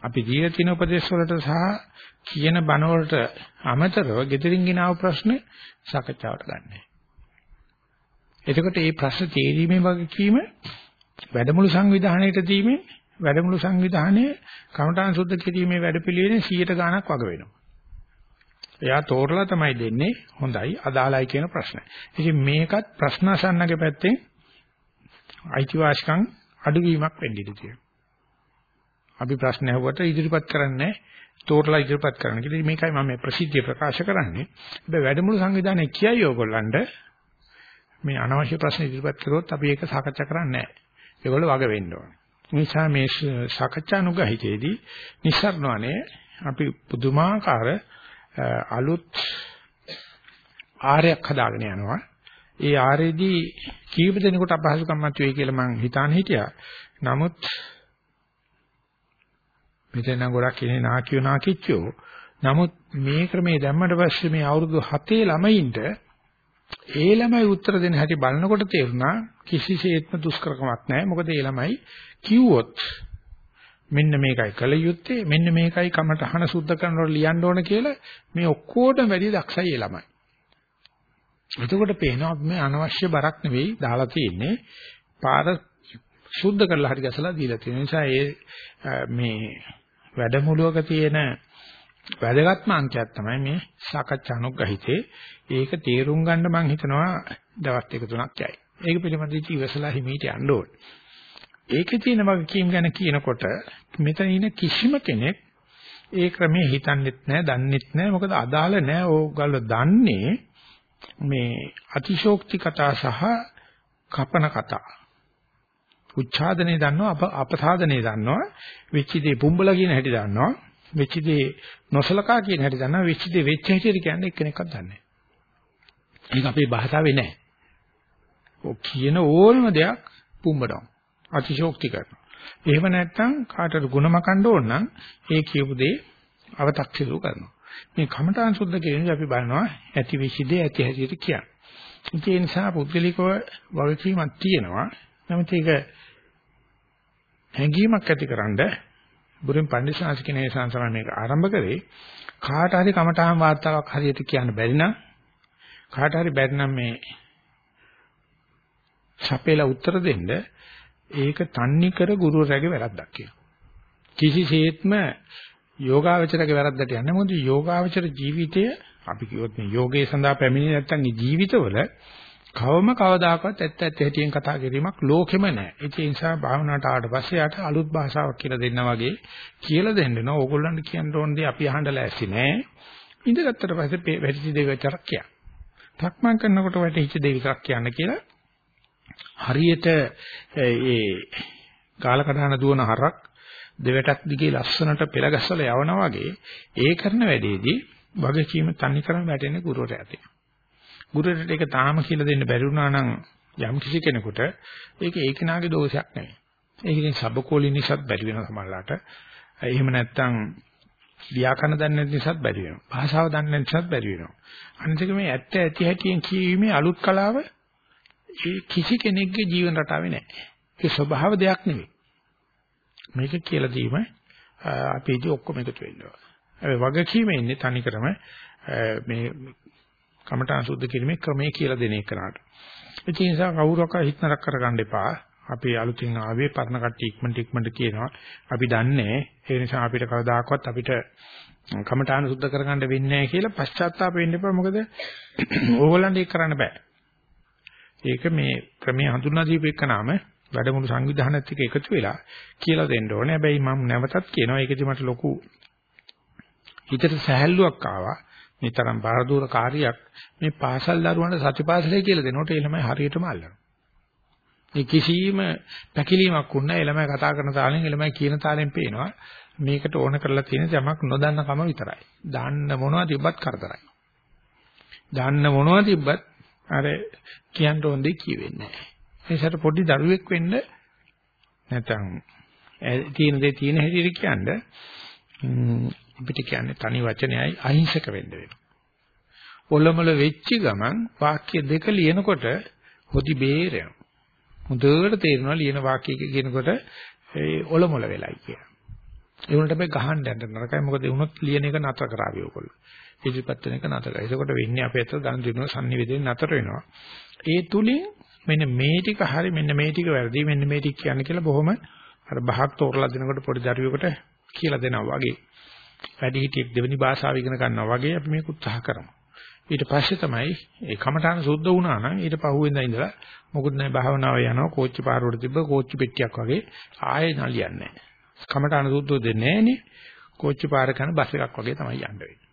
අපි දීලා තියෙන උපදේශ වලට සහ කියන බණ වලට අමතරව gedirin ගෙනාව ප්‍රශ්න සාකච්ඡාවට ගන්නෑ. එතකොට මේ ප්‍රශ්න තේරීමේ වගකීම වැඩමුළු සංවිධානයට දීමෙන් වැඩමුළු සංවිධානයේ කමඨාන් සුද්ධ කිරීමේ වැඩපිළිවෙලේ 100ට ගාණක් වග වෙනවා. එයා තෝරලා තමයි දෙන්නේ හොඳයි අදාළයි කියන ප්‍රශ්න. ඉතින් මේකත් ප්‍රශ්න අසන්නගේ පැත්තෙන් අයිතිවාසිකම් අඩුවීමක් වෙන්න ඉඩ තියෙනවා. අපි ප්‍රශ්න ඇහුවට ඉදිරිපත් කරන්නේ තෝරලා ඉදිරිපත් කරන්න කියලා. මේකයි මම ප්‍රසිද්ධිය ප්‍රකාශ කරන්නේ. හැබැයි වැඩමුළු සංවිධානයේ කියයි ඕගොල්ලන්ට මේ අනවශ්‍ය ප්‍රශ්න ඉදිරිපත් කරොත් අපි ඒක සාකච්ඡා කරන්නේ නැහැ. ඒගොල්ලෝ වග වෙන්න ඕනේ. නිසා මේ සාකච්ඡානුගහිතේදී නිස්සාරණවනේ අපි පුදුමාකාර අලුත් ආරයක් හදාගෙන යනවා. ඒ ආරේදී කීප දෙනෙකුට අපහසුකම් මතුවේ කියලා මං හිතාන හිටියා. නමුත් මෙතන නම් ගොඩක් ඉන්නේ නාකියෝ නාකිච්චෝ. නමුත් මේ ක්‍රමයේ දැම්මට පස්සේ මේ අවුරුදු 7 ළමයින්ට ඒ ළමයි උත්තර දෙන්න හැටි බලනකොට තේරුණා කිසිසේත්ම දුෂ්කරකමක් නැහැ. මොකද ඒ ළමයි කිව්වොත් මෙන්න මේකයි කල යුත්තේ මෙන්න මේකයි කමටහන සුද්ධ කරනකොට ලියන්න ඕන කියලා මේ ඔක්කොටම වැඩි දක්ෂයි ඒ ළමයි. එතකොට පේනවා මේ අනවශ්‍ය බරක් නෙවෙයි දාලා තියෙන්නේ පාර සුද්ධ කරලා හරි ගැසලා දීලා තියෙන නිසා ඒ මේ වැඩමුළුවක තියෙන වැදගත්ම අංකයක් තමයි මේ සාකච්ඡානුග්‍රහිතේ. ඒක තේරුම් ගන්න මම හිතනවා දවස් දෙක තුනක් යයි. ඒක පිළිබඳව ඉවසලා හිමීට යන්න ඕනේ. ඒකේ තියෙන වගකීම් ගැන කියනකොට මෙතන ඉන්න කිසිම කෙනෙක් ඒ ක්‍රමයේ හිතන්නෙත් නැහැ, දන්නෙත් නැහැ. මොකද අදාළ නැහැ. ඕගොල්ලෝ දන්නේ මේ අතිශෝක්ති කතා සහ කපන කතා. උච්ඡාදනයේ දන්නවා, අප අපසාදනයේ දන්නවා, වෙච්ච දේ පුඹලා කියන හැටි දන්නවා, වෙච්ච දේ නොසලකා කියන හැටි දන්නවා, වෙච්ච දේ වෙච්ච හැටි කියන්නේ එක්කෙනෙක්වත් දන්නේ නැහැ. ඒක අපේ භාෂාවේ නැහැ. ඔය කියන ඕනම දෙයක් පුඹනවා. අතිශෝක්ති කරනවා. එහෙම නැත්නම් කාටද ಗುಣමකණ්ඩ ඕන නම් ඒ කියපු දේ අව탁සිරු කරනවා. මේ කමඨාන් සුද්ධ කියන්නේ අපි බලනවා ඇති විසිදේ ඇති හැටියට කියන්නේ. ඒ නිසා පුද්ගලිකව වගකීමක් තියෙනවා. නමුත් ඒක හැඟීමක් ඇතිකරනද බුරින් පඬිසාංශ කියන ඒ සංසාර මේක ආරම්භ කරේ කාට හරි කමඨාන් වාර්තාවක් හරියට කියන්න බැරි නම් කාට හරි බැරි නම් මේ සපේලා උත්තර දෙන්න ඒක තන්නේ කර ගුරුවරයාගේ වැරද්දක් කියලා. කිසිසේත්ම යෝගාවචරගේ වැරද්දට යන්නේ මොකද යෝගාවචර ජීවිතය අපි කිව්වොත් මේ යෝගයේ සඳහා පැමිණෙන්නේ නැත්නම් මේ ජීවිතවල කවම කවදාකවත් ඇත්ත ඇත්ත හැටියෙන් කතා කිරීමක් ලෝකෙම නැහැ. ඒ නිසා භාවනාවට ආවට පස්සේ යාට අලුත් භාෂාවක් කියලා දෙන්න වගේ කියලා දෙන්න නෝ ඕගොල්ලන්ට කියන්න ඕන දේ අපි අහන්න ලෑස්ති නෑ. ඉඳගත්තට පස්සේ වැඩිචි දෙක විතරක් කියන්න. තක්මන් කරනකොට වැටිච්ච දේ විතරක් කියන්න කියලා හරියට ඒ ගාල කඩන දුවන හරක් දෙවටක් දිගේ ලස්සනට පෙළ ගැස්සලා යවනවා වගේ ඒ කරන වැඩේදී වගකීම තනි කරන් වැටෙන්නේ ගුරුවරයාට. ගුරුවරයාට ඒක තාම කියලා දෙන්න බැරි වුණා නම් යම් කිසි කෙනෙකුට ඒක ඒ කෙනාගේ දෝෂයක් නෙවෙයි. ඒක ඉතින් සබකෝලින් නිසාත් බැරි වෙනවා සමහරලාට. එහෙම නැත්නම් ව්‍යාකරණ දන්නේ නැති නිසාත් බැරි වෙනවා. භාෂාව දන්නේ නැති නිසාත් බැරි වෙනවා. අනිත් මේ ඇත්ත ඇති හැටියෙන් කියීමේ අලුත් කලාව ඒ කිසි කෙනෙක්ගේ ජීවන රටාවේ නැහැ. ඒක ස්වභාව දෙයක් නෙවෙයි. මේක කියලා දීම අපි ඉතින් ඔක්කොම එකතු වෙනවා. හැබැයි වගකීම ඉන්නේ තනිකරම මේ කමඨාන් සුද්ධ කිරීමේ ක්‍රමයේ කියලා දෙන එකනට. ඒ නිසා කවුරක් හිතනක් කරගන්න එපා. අපි අලුතින් ආවේ පරණ කට්ටිය ඉක්මනට ඉක්මනට කියනවා. අපි දන්නේ ඒ නිසා අපිට කවදාකවත් අපිට කමඨාන සුද්ධ කරගන්න වෙන්නේ නැහැ කියලා පශ්චාත්තාප වෙන්න එපා. මොකද ඕගොල්ලන්ට ඒක කරන්න බෑ. ඒක මේ ක්‍රමයේ හඳුනා දීපෙක නාම වැඩමුළු සංවිධානයත් එක්ක එකතු වෙලා කියලා දෙන්න ඕනේ. හැබැයි මම නැවතත් කියනවා ඒකෙදි මට ලොකු හිතට සැහැල්ලුවක් ආවා. මේ තරම් බාරදූර කාර්යයක් මේ පාසල් දරුවන්ට සතිපාසලේ කියලා දෙනකොට ඒ ළමයි හරියටම අල්ලනවා. මේ කිසිම පැකිලීමක් උන්නේ නැහැ. ළමයි කතා කරන තාලෙන් ළමයි කියන තාලෙන් පේනවා. මේකට ඕන කරලා තියෙන යමක් නොදන්න කම විතරයි. දාන්න මොනවද තිබ්බත් කරදරයි. දාන්න මොනවද තිබ්බත් අර කියන්න ඕන දෙයක් කියෙන්නේ නැහැ. ඒසට පොඩි දරුවෙක් වෙන්න නැත්නම් තියෙන දේ තියෙන හැටියට කියන්නේ අපිට කියන්නේ තනි වචනයයි අහිංසක වෙන්න වෙනවා. ඔලොමල වෙච්ච ගමන් වාක්‍ය දෙක ලියනකොට හොදි බේරෙනවා. හොඳට තේරෙනවා ලියන වාක්‍යයක කියනකොට ඒ ඔලොමල වෙලයි කියලා. ඒ වුණාට අපි ගහන්න යන්න නරකයි මොකද ඒ වුණොත් ලියන එක නතර කරાવી ඔයගොල්ලෝ. ඉදිරිපත් වෙන එක නතර කරා. ඒකකොට වෙන්නේ අපේ අතට ගන්න දිනුව sannivedana නතර වෙනවා. ඒ තුලින් මෙන්න මේ ටික හරි මෙන්න මේ ටික වැරදි මෙන්න මේ ටික කියන්නේ කියලා බොහොම අර බහක් තෝරලා දෙනකොට පොඩි දරුවෙකුට කියලා දෙනවා වගේ. වැඩි හිටියෙක් දෙවෙනි භාෂාව ඉගෙන ගන්නවා වගේ අපි මේක උත්සාහ කරමු. ඊට පස්සේ තමයි ඒ කමඨාන සුද්ධ වුණා නම් ඊට පහුවෙන්දා ඉඳලා මොකුත් නැහැ භාවනාව යනවා කෝච්චි පාරුවට තිබ්බ කෝච්චි පෙට්ටියක් වගේ ආයෙ නලියන්නේ නැහැ. කමඨාන සුද්ධ දෙන්නේ නැහනේ. කෝච්චි පාර කරන බස් එකක් වගේ තමයි යන්න වෙන්නේ.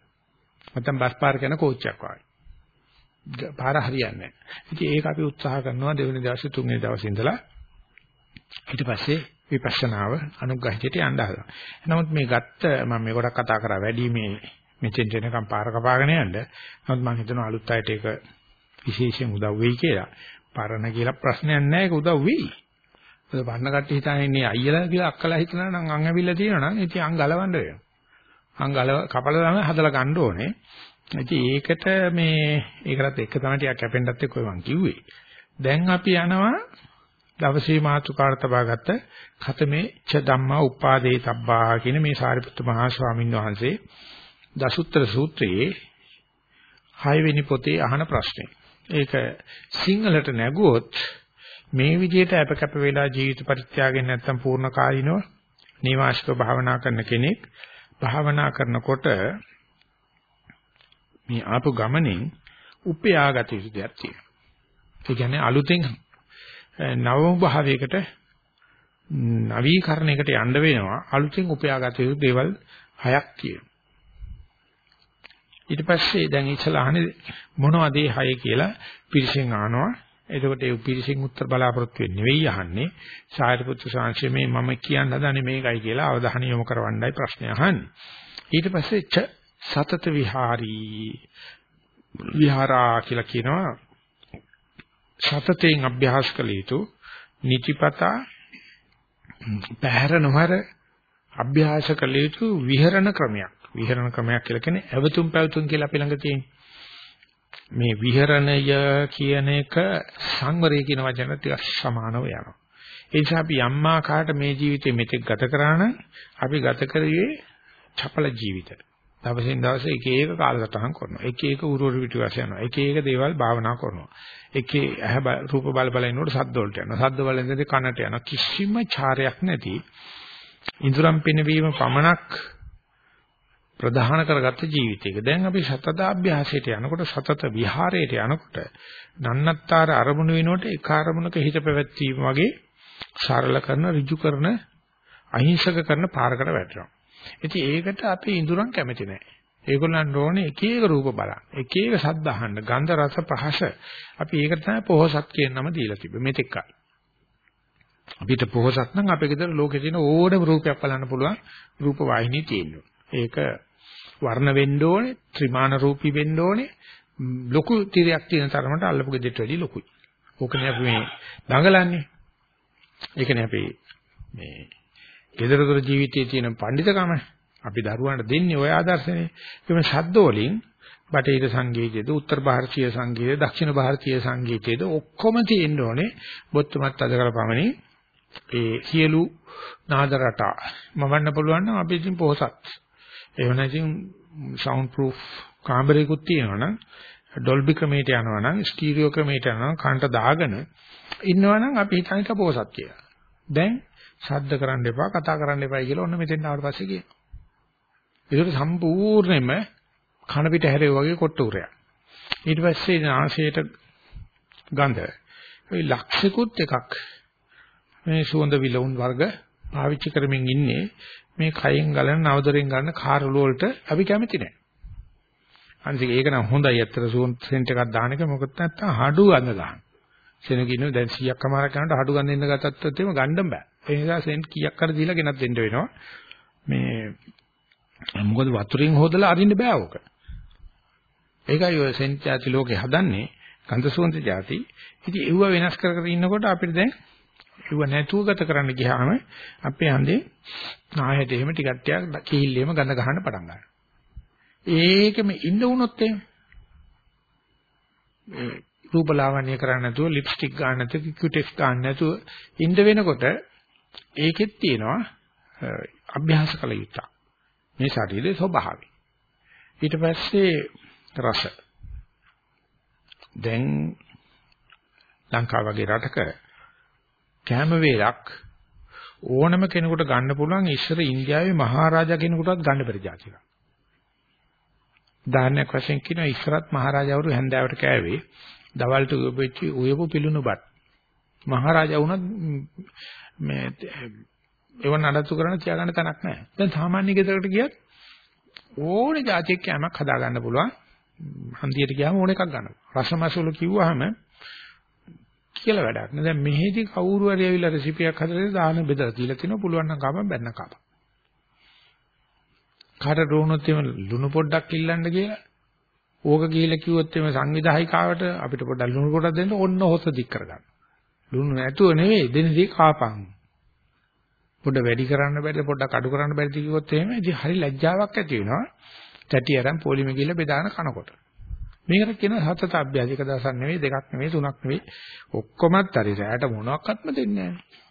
නැත්නම් බස් පාර කරන කෝච්චියක් වගේ. පාර හරියන්නේ නැහැ. ඉතින් ඒක අපි උත්සාහ කරනවා දෙවෙනි දවසේ තුන්වෙනි දවසේ ඉඳලා ඊට පස්සේ විපස්සනාව අනුග්‍රහිතයට යන්න හදනවා. නමුත් මේ ගත්ත මම මේ ගොඩක් කතා කරා වැඩි මේ මෙතෙන් දෙනකම් පාර කපාගෙන යන්න. නමුත් මම හිතනවා අලුත් අයට ඒක විශේෂයෙන් උදව් වෙයි කියලා. පරණ කියලා ප්‍රශ්නයක් නැහැ ඒක උදව් වෙයි. මොකද පරණ කට්ටිය හිතන්නේ ඉන්නේ අයියලා කියලා අක්කලා හිතනවා නම් අං ඇවිල්ලා තියෙනවා නම් ඉතින් අං ගලවන්න වෙනවා. අං ගලව කපලා තමයි හදලා ගන්න ඕනේ. ඉතින් ඒකට මේ ඒකටත් එක තමයි ටිකක් කැපෙන්නත් එක්ක මම කිව්වේ. දැන් අපි යනවා දවසේ මාතුකාට තබාගත්ත ඛතමේ ච ධම්මා උපාදේ තබ්බා කියන මේ සාරිපුත්ත මහා ස්වාමීන් වහන්සේ දසුත්‍ර සූත්‍රයේ 6 වෙනි පොතේ අහන ප්‍රශ්නේ. ඒක සිංහලට නැගුවොත් මේ විදිහට අපකප වෙලා ජීවිත පරිත්‍යාගයෙන් නැත්තම් පූර්ණ කායිනව නේවාසික භාවනා කරන කෙනෙක් භාවනා කරනකොට මේ ආපු ගමනෙන් උපයාගත යුතු දෙයක් තියෙනවා. ඒ කියන්නේ අලුතෙන් නවම භාවයකට නවීකරණයකට යන්න වෙනවා අලුතෙන් උපයාගත යුතු දේවල් හයක් තියෙනවා. ඊට පස්සේ දැන් ඉස්සලා අහන්නේ මොනවද ඒ හය කියලා පිරිසෙන් අහනවා. එතකොට ඒ පිරිසින් උත්තර බලාපොරොත්තු වෙන්නේ නෙවෙයි අහන්නේ. සාරිපුත්‍ර සාංශය මේ මම කියන්න හදන්නේ මේකයි කියලා අවධානය යොමු කරවන්නයි ප්‍රශ්නේ අහන්නේ. ඊට පස්සේ ච සතත විහාරී විහාරා කියලා කියනවා සතතෙන් අභ්‍යාස කළ යුතු නිතිපතා පැහැර නොහර අභ්‍යාස කළ යුතු විහරණ ක්‍රමයක්. විහරණ ක්‍රමයක් කියලා කියන්නේ ඇවතුම් පැවතුම් කියලා අපි ළඟ තියෙන. මේ විහරණය කියන එක සංවරය කියන වචන ටික සමානව යනවා. ඒ නිසා අපි යම් ආකාරයට මේ ජීවිතේ මෙතෙක් ගත කරා නම් අපි ගත කරේ චපල ජීවිත. දවසින් දවස එක එක කාලසටහන් කරනවා. එක එක උරුරු පිටුවස යනවා. එක එක දේවල් භාවනා කරනවා. එකේ ඇහැ රූප බල බල ඉන්නකොට සද්ද වලට යනවා. සද්ද වල ඉඳදී කනට යනවා. කිසිම චාරයක් නැති ඉඳුරම් පිනවීම පමණක් ප්‍රධාන කරගත්ත ජීවිතයක. දැන් අපි සතතාභ්‍යාසයට යනකොට සතත විහාරයට යනකොට නන්නත්තර අරමුණු වෙනකොට එක අරමුණක හිත පැවැත්වීම වගේ සරල කරන ඍජු කරන අහිංසක කරන පාරකට වැටෙනවා. ඉතින් ඒකට අපි ඉඳුරන් කැමති නැහැ. ඒගොල්ලන්ට ඕනේ එක එක රූප බලන්න. එක එක ශබ්ද අහන්න. ගන්ධ රස පහස. අපි ඒක තමයි පොහසත් කියන නම දීලා තිබෙන්නේ. මෙතෙක්කයි. අපිට පොහසත් නම් අපේ ගෙදර ලෝකේ තියෙන ඕනම රූපයක් බලන්න පුළුවන් රූප වාහිනිය තියෙනවා. ඒක වර්ණ වෙන්න ඕනේ, ත්‍රිමාන රූපී වෙන්න ඕනේ. ලොකු තිරයක් තියෙන තරමට අල්ලපු ගෙදරට වැඩිය ලොකුයි. ඕකනේ අපි මේ දඟලන්නේ. ඒකනේ අපි මේ ගෙදරදොර ජීවිතයේ තියෙන පඬිතකම අපි දරුවන්ට දෙන්නේ ওই ආදර්ශනේ. ඒකම ශබ්ද වලින් බටහිර සංගීතයේද උත්තර ಭಾರತೀಯ සංගීතයේද දක්ෂිණ ಭಾರತೀಯ සංගීතයේද ඔක්කොම තියෙන්න ඕනේ බොත්තමත් අද කරපමණින් ඒ සියලු නාද රටා මවන්න පුළුවන් නම් අපි ඉතින් පොහසත්. එහෙම නැතිනම් සවුන්ඩ් ප්‍රූෆ් කාමරයකුත් තියෙනවනම් ඩොල්බි ක්‍රමයට යනවනම් ස්ටීරියෝ ක්‍රමයට යනවනම් කන්ට දාගෙන ඉන්නවනම් අපි හිතන්නේ පොහසත් කියලා. දැන් ශබ්ද කරන්න එපා කතා කරන්න එපා කියලා ඔන්න මෙතෙන් ආවට පස්සේ කියනවා. ඒක සම්පූර්ණයෙන්ම කන පිට හැරෙව වගේ කොට්ට උරයක්. ඊට පස්සේ නාසයට ගඳ. ඒ ලක්ෂිකුත් එකක්. මේ සුවඳ විලවුන් වර්ග පාවිච්චි කරමින් ඉන්නේ මේ කයෙන් ගලන නවදරෙන් ගන්න කාර්ලු වලට අපි කැමති නැහැ. අනිත් ඒක නම් හොඳයි අතර සුවඳ සෙන්ට් එකක් දාන එක මොකද නැත්තම් හඩු ගඳ ගන්න. සෙනගිනු දැන් 100ක් කමාරක් කරනකොට හඩු ගඳ ඉන්න ගත්තත් එතෙම ගන්න බෑ. ඒ නිසා සෙන්ට් කීයක් කර දීලා ගෙනත් දෙන්න වෙනවා. මේ මොකද වතුරින් හොදලා අරින්න බෑ ඕක. ඒකයි ඔය සෙන්ට් ಜಾති ලෝකේ හදන්නේ ගන්ධ සුවඳ ಜಾති. ඉතින් ඒව වෙනස් කර කර ඉන්නකොට අපිට දැන් ඒව නැතුව ගත කරන්න ගියාම අපේ හඳේ නායයට එහෙම ටිකක් ටිකක් කිහිල්ලෙම ගඳ ගන්න පටන් ගන්නවා. ඒකෙම ඉන්න වුණොත් එහෙම රූපලාවන්‍ය කරන්නේ නැතුව ලිප්ස්ටික් ගන්න නැතුව කිකුටෙක්ස් ගන්න නැතුව ඉන්න වෙනකොට ඒකෙත් තියෙනවා අභ්‍යාස කළ යුත්තක්. මේ ශරීරයේ ස්වභාවය. ඊට පස්සේ රස. දැන් ලංකාව වගේ රටක කැම වේලක් ඕනම කෙනෙකුට ගන්න පුළුවන් ඉස්සර ඉන්දියාවේ මහරජා කෙනෙකුටවත් ගන්න බැරි જાතියක්. උදාහරණයක් වශයෙන් කියනවා ඉස්සරත් මහරජාවරු හැන්දෑවට කෑවේ දවල්ට උයපෙච්ච උයපු පිළුණු බත්. මහරජා වුණත් මේ ඒව නඩත්තු කරන්න තියාගන්න තැනක් නැහැ. දැන් සාමාන්‍ය ගෙදරකට ගියත් ඕනේ જાතියක් කෑමක් හදා ගන්න පුළුවන්. හන්දියට ගියාම ඕන එකක් ගන්නවා. රසමසවල කිව්වහම කියලා වැඩක් නෑ. දැන් මෙහෙදි කවුරු හරි ඇවිල්ලා රෙසිපියක් හදලා දාන බෙදලා තියලා තිනවා පුළුවන් නම් කපන් බැන්න කපන්. කාට රෝණොත් එම ලුණු පොඩ්ඩක් ඉල්ලන්න කියලා. ඕක ගිහිල්ලා කිව්වොත් එම සංවිධායකාවට අපිට පොඩ්ඩක් ලුණු පොඩක් දෙන්න ඕන්න හොස දික් කරගන්න. ලුණු නැතුව නෙවෙයි දෙන්නේ කාපන්. පොඩ වැඩි කරන්න බැරිද පොඩ්ඩක් අඩු කරන්න බැරිද කිව්වොත් එහෙම ඉතින් හරි ලැජ්ජාවක් ඇති වෙනවා. තැටි අරන් පොලිමේ ගිහලා බෙදාන කනකොට. මේකට කියන හතත අභ්‍යාස එක දවසක් නෙවෙයි දෙකක් නෙවෙයි තුනක් නෙවෙයි ඔක්කොමත් හරි රැයට මොනවත්ක්ම දෙන්නේ නැහැ.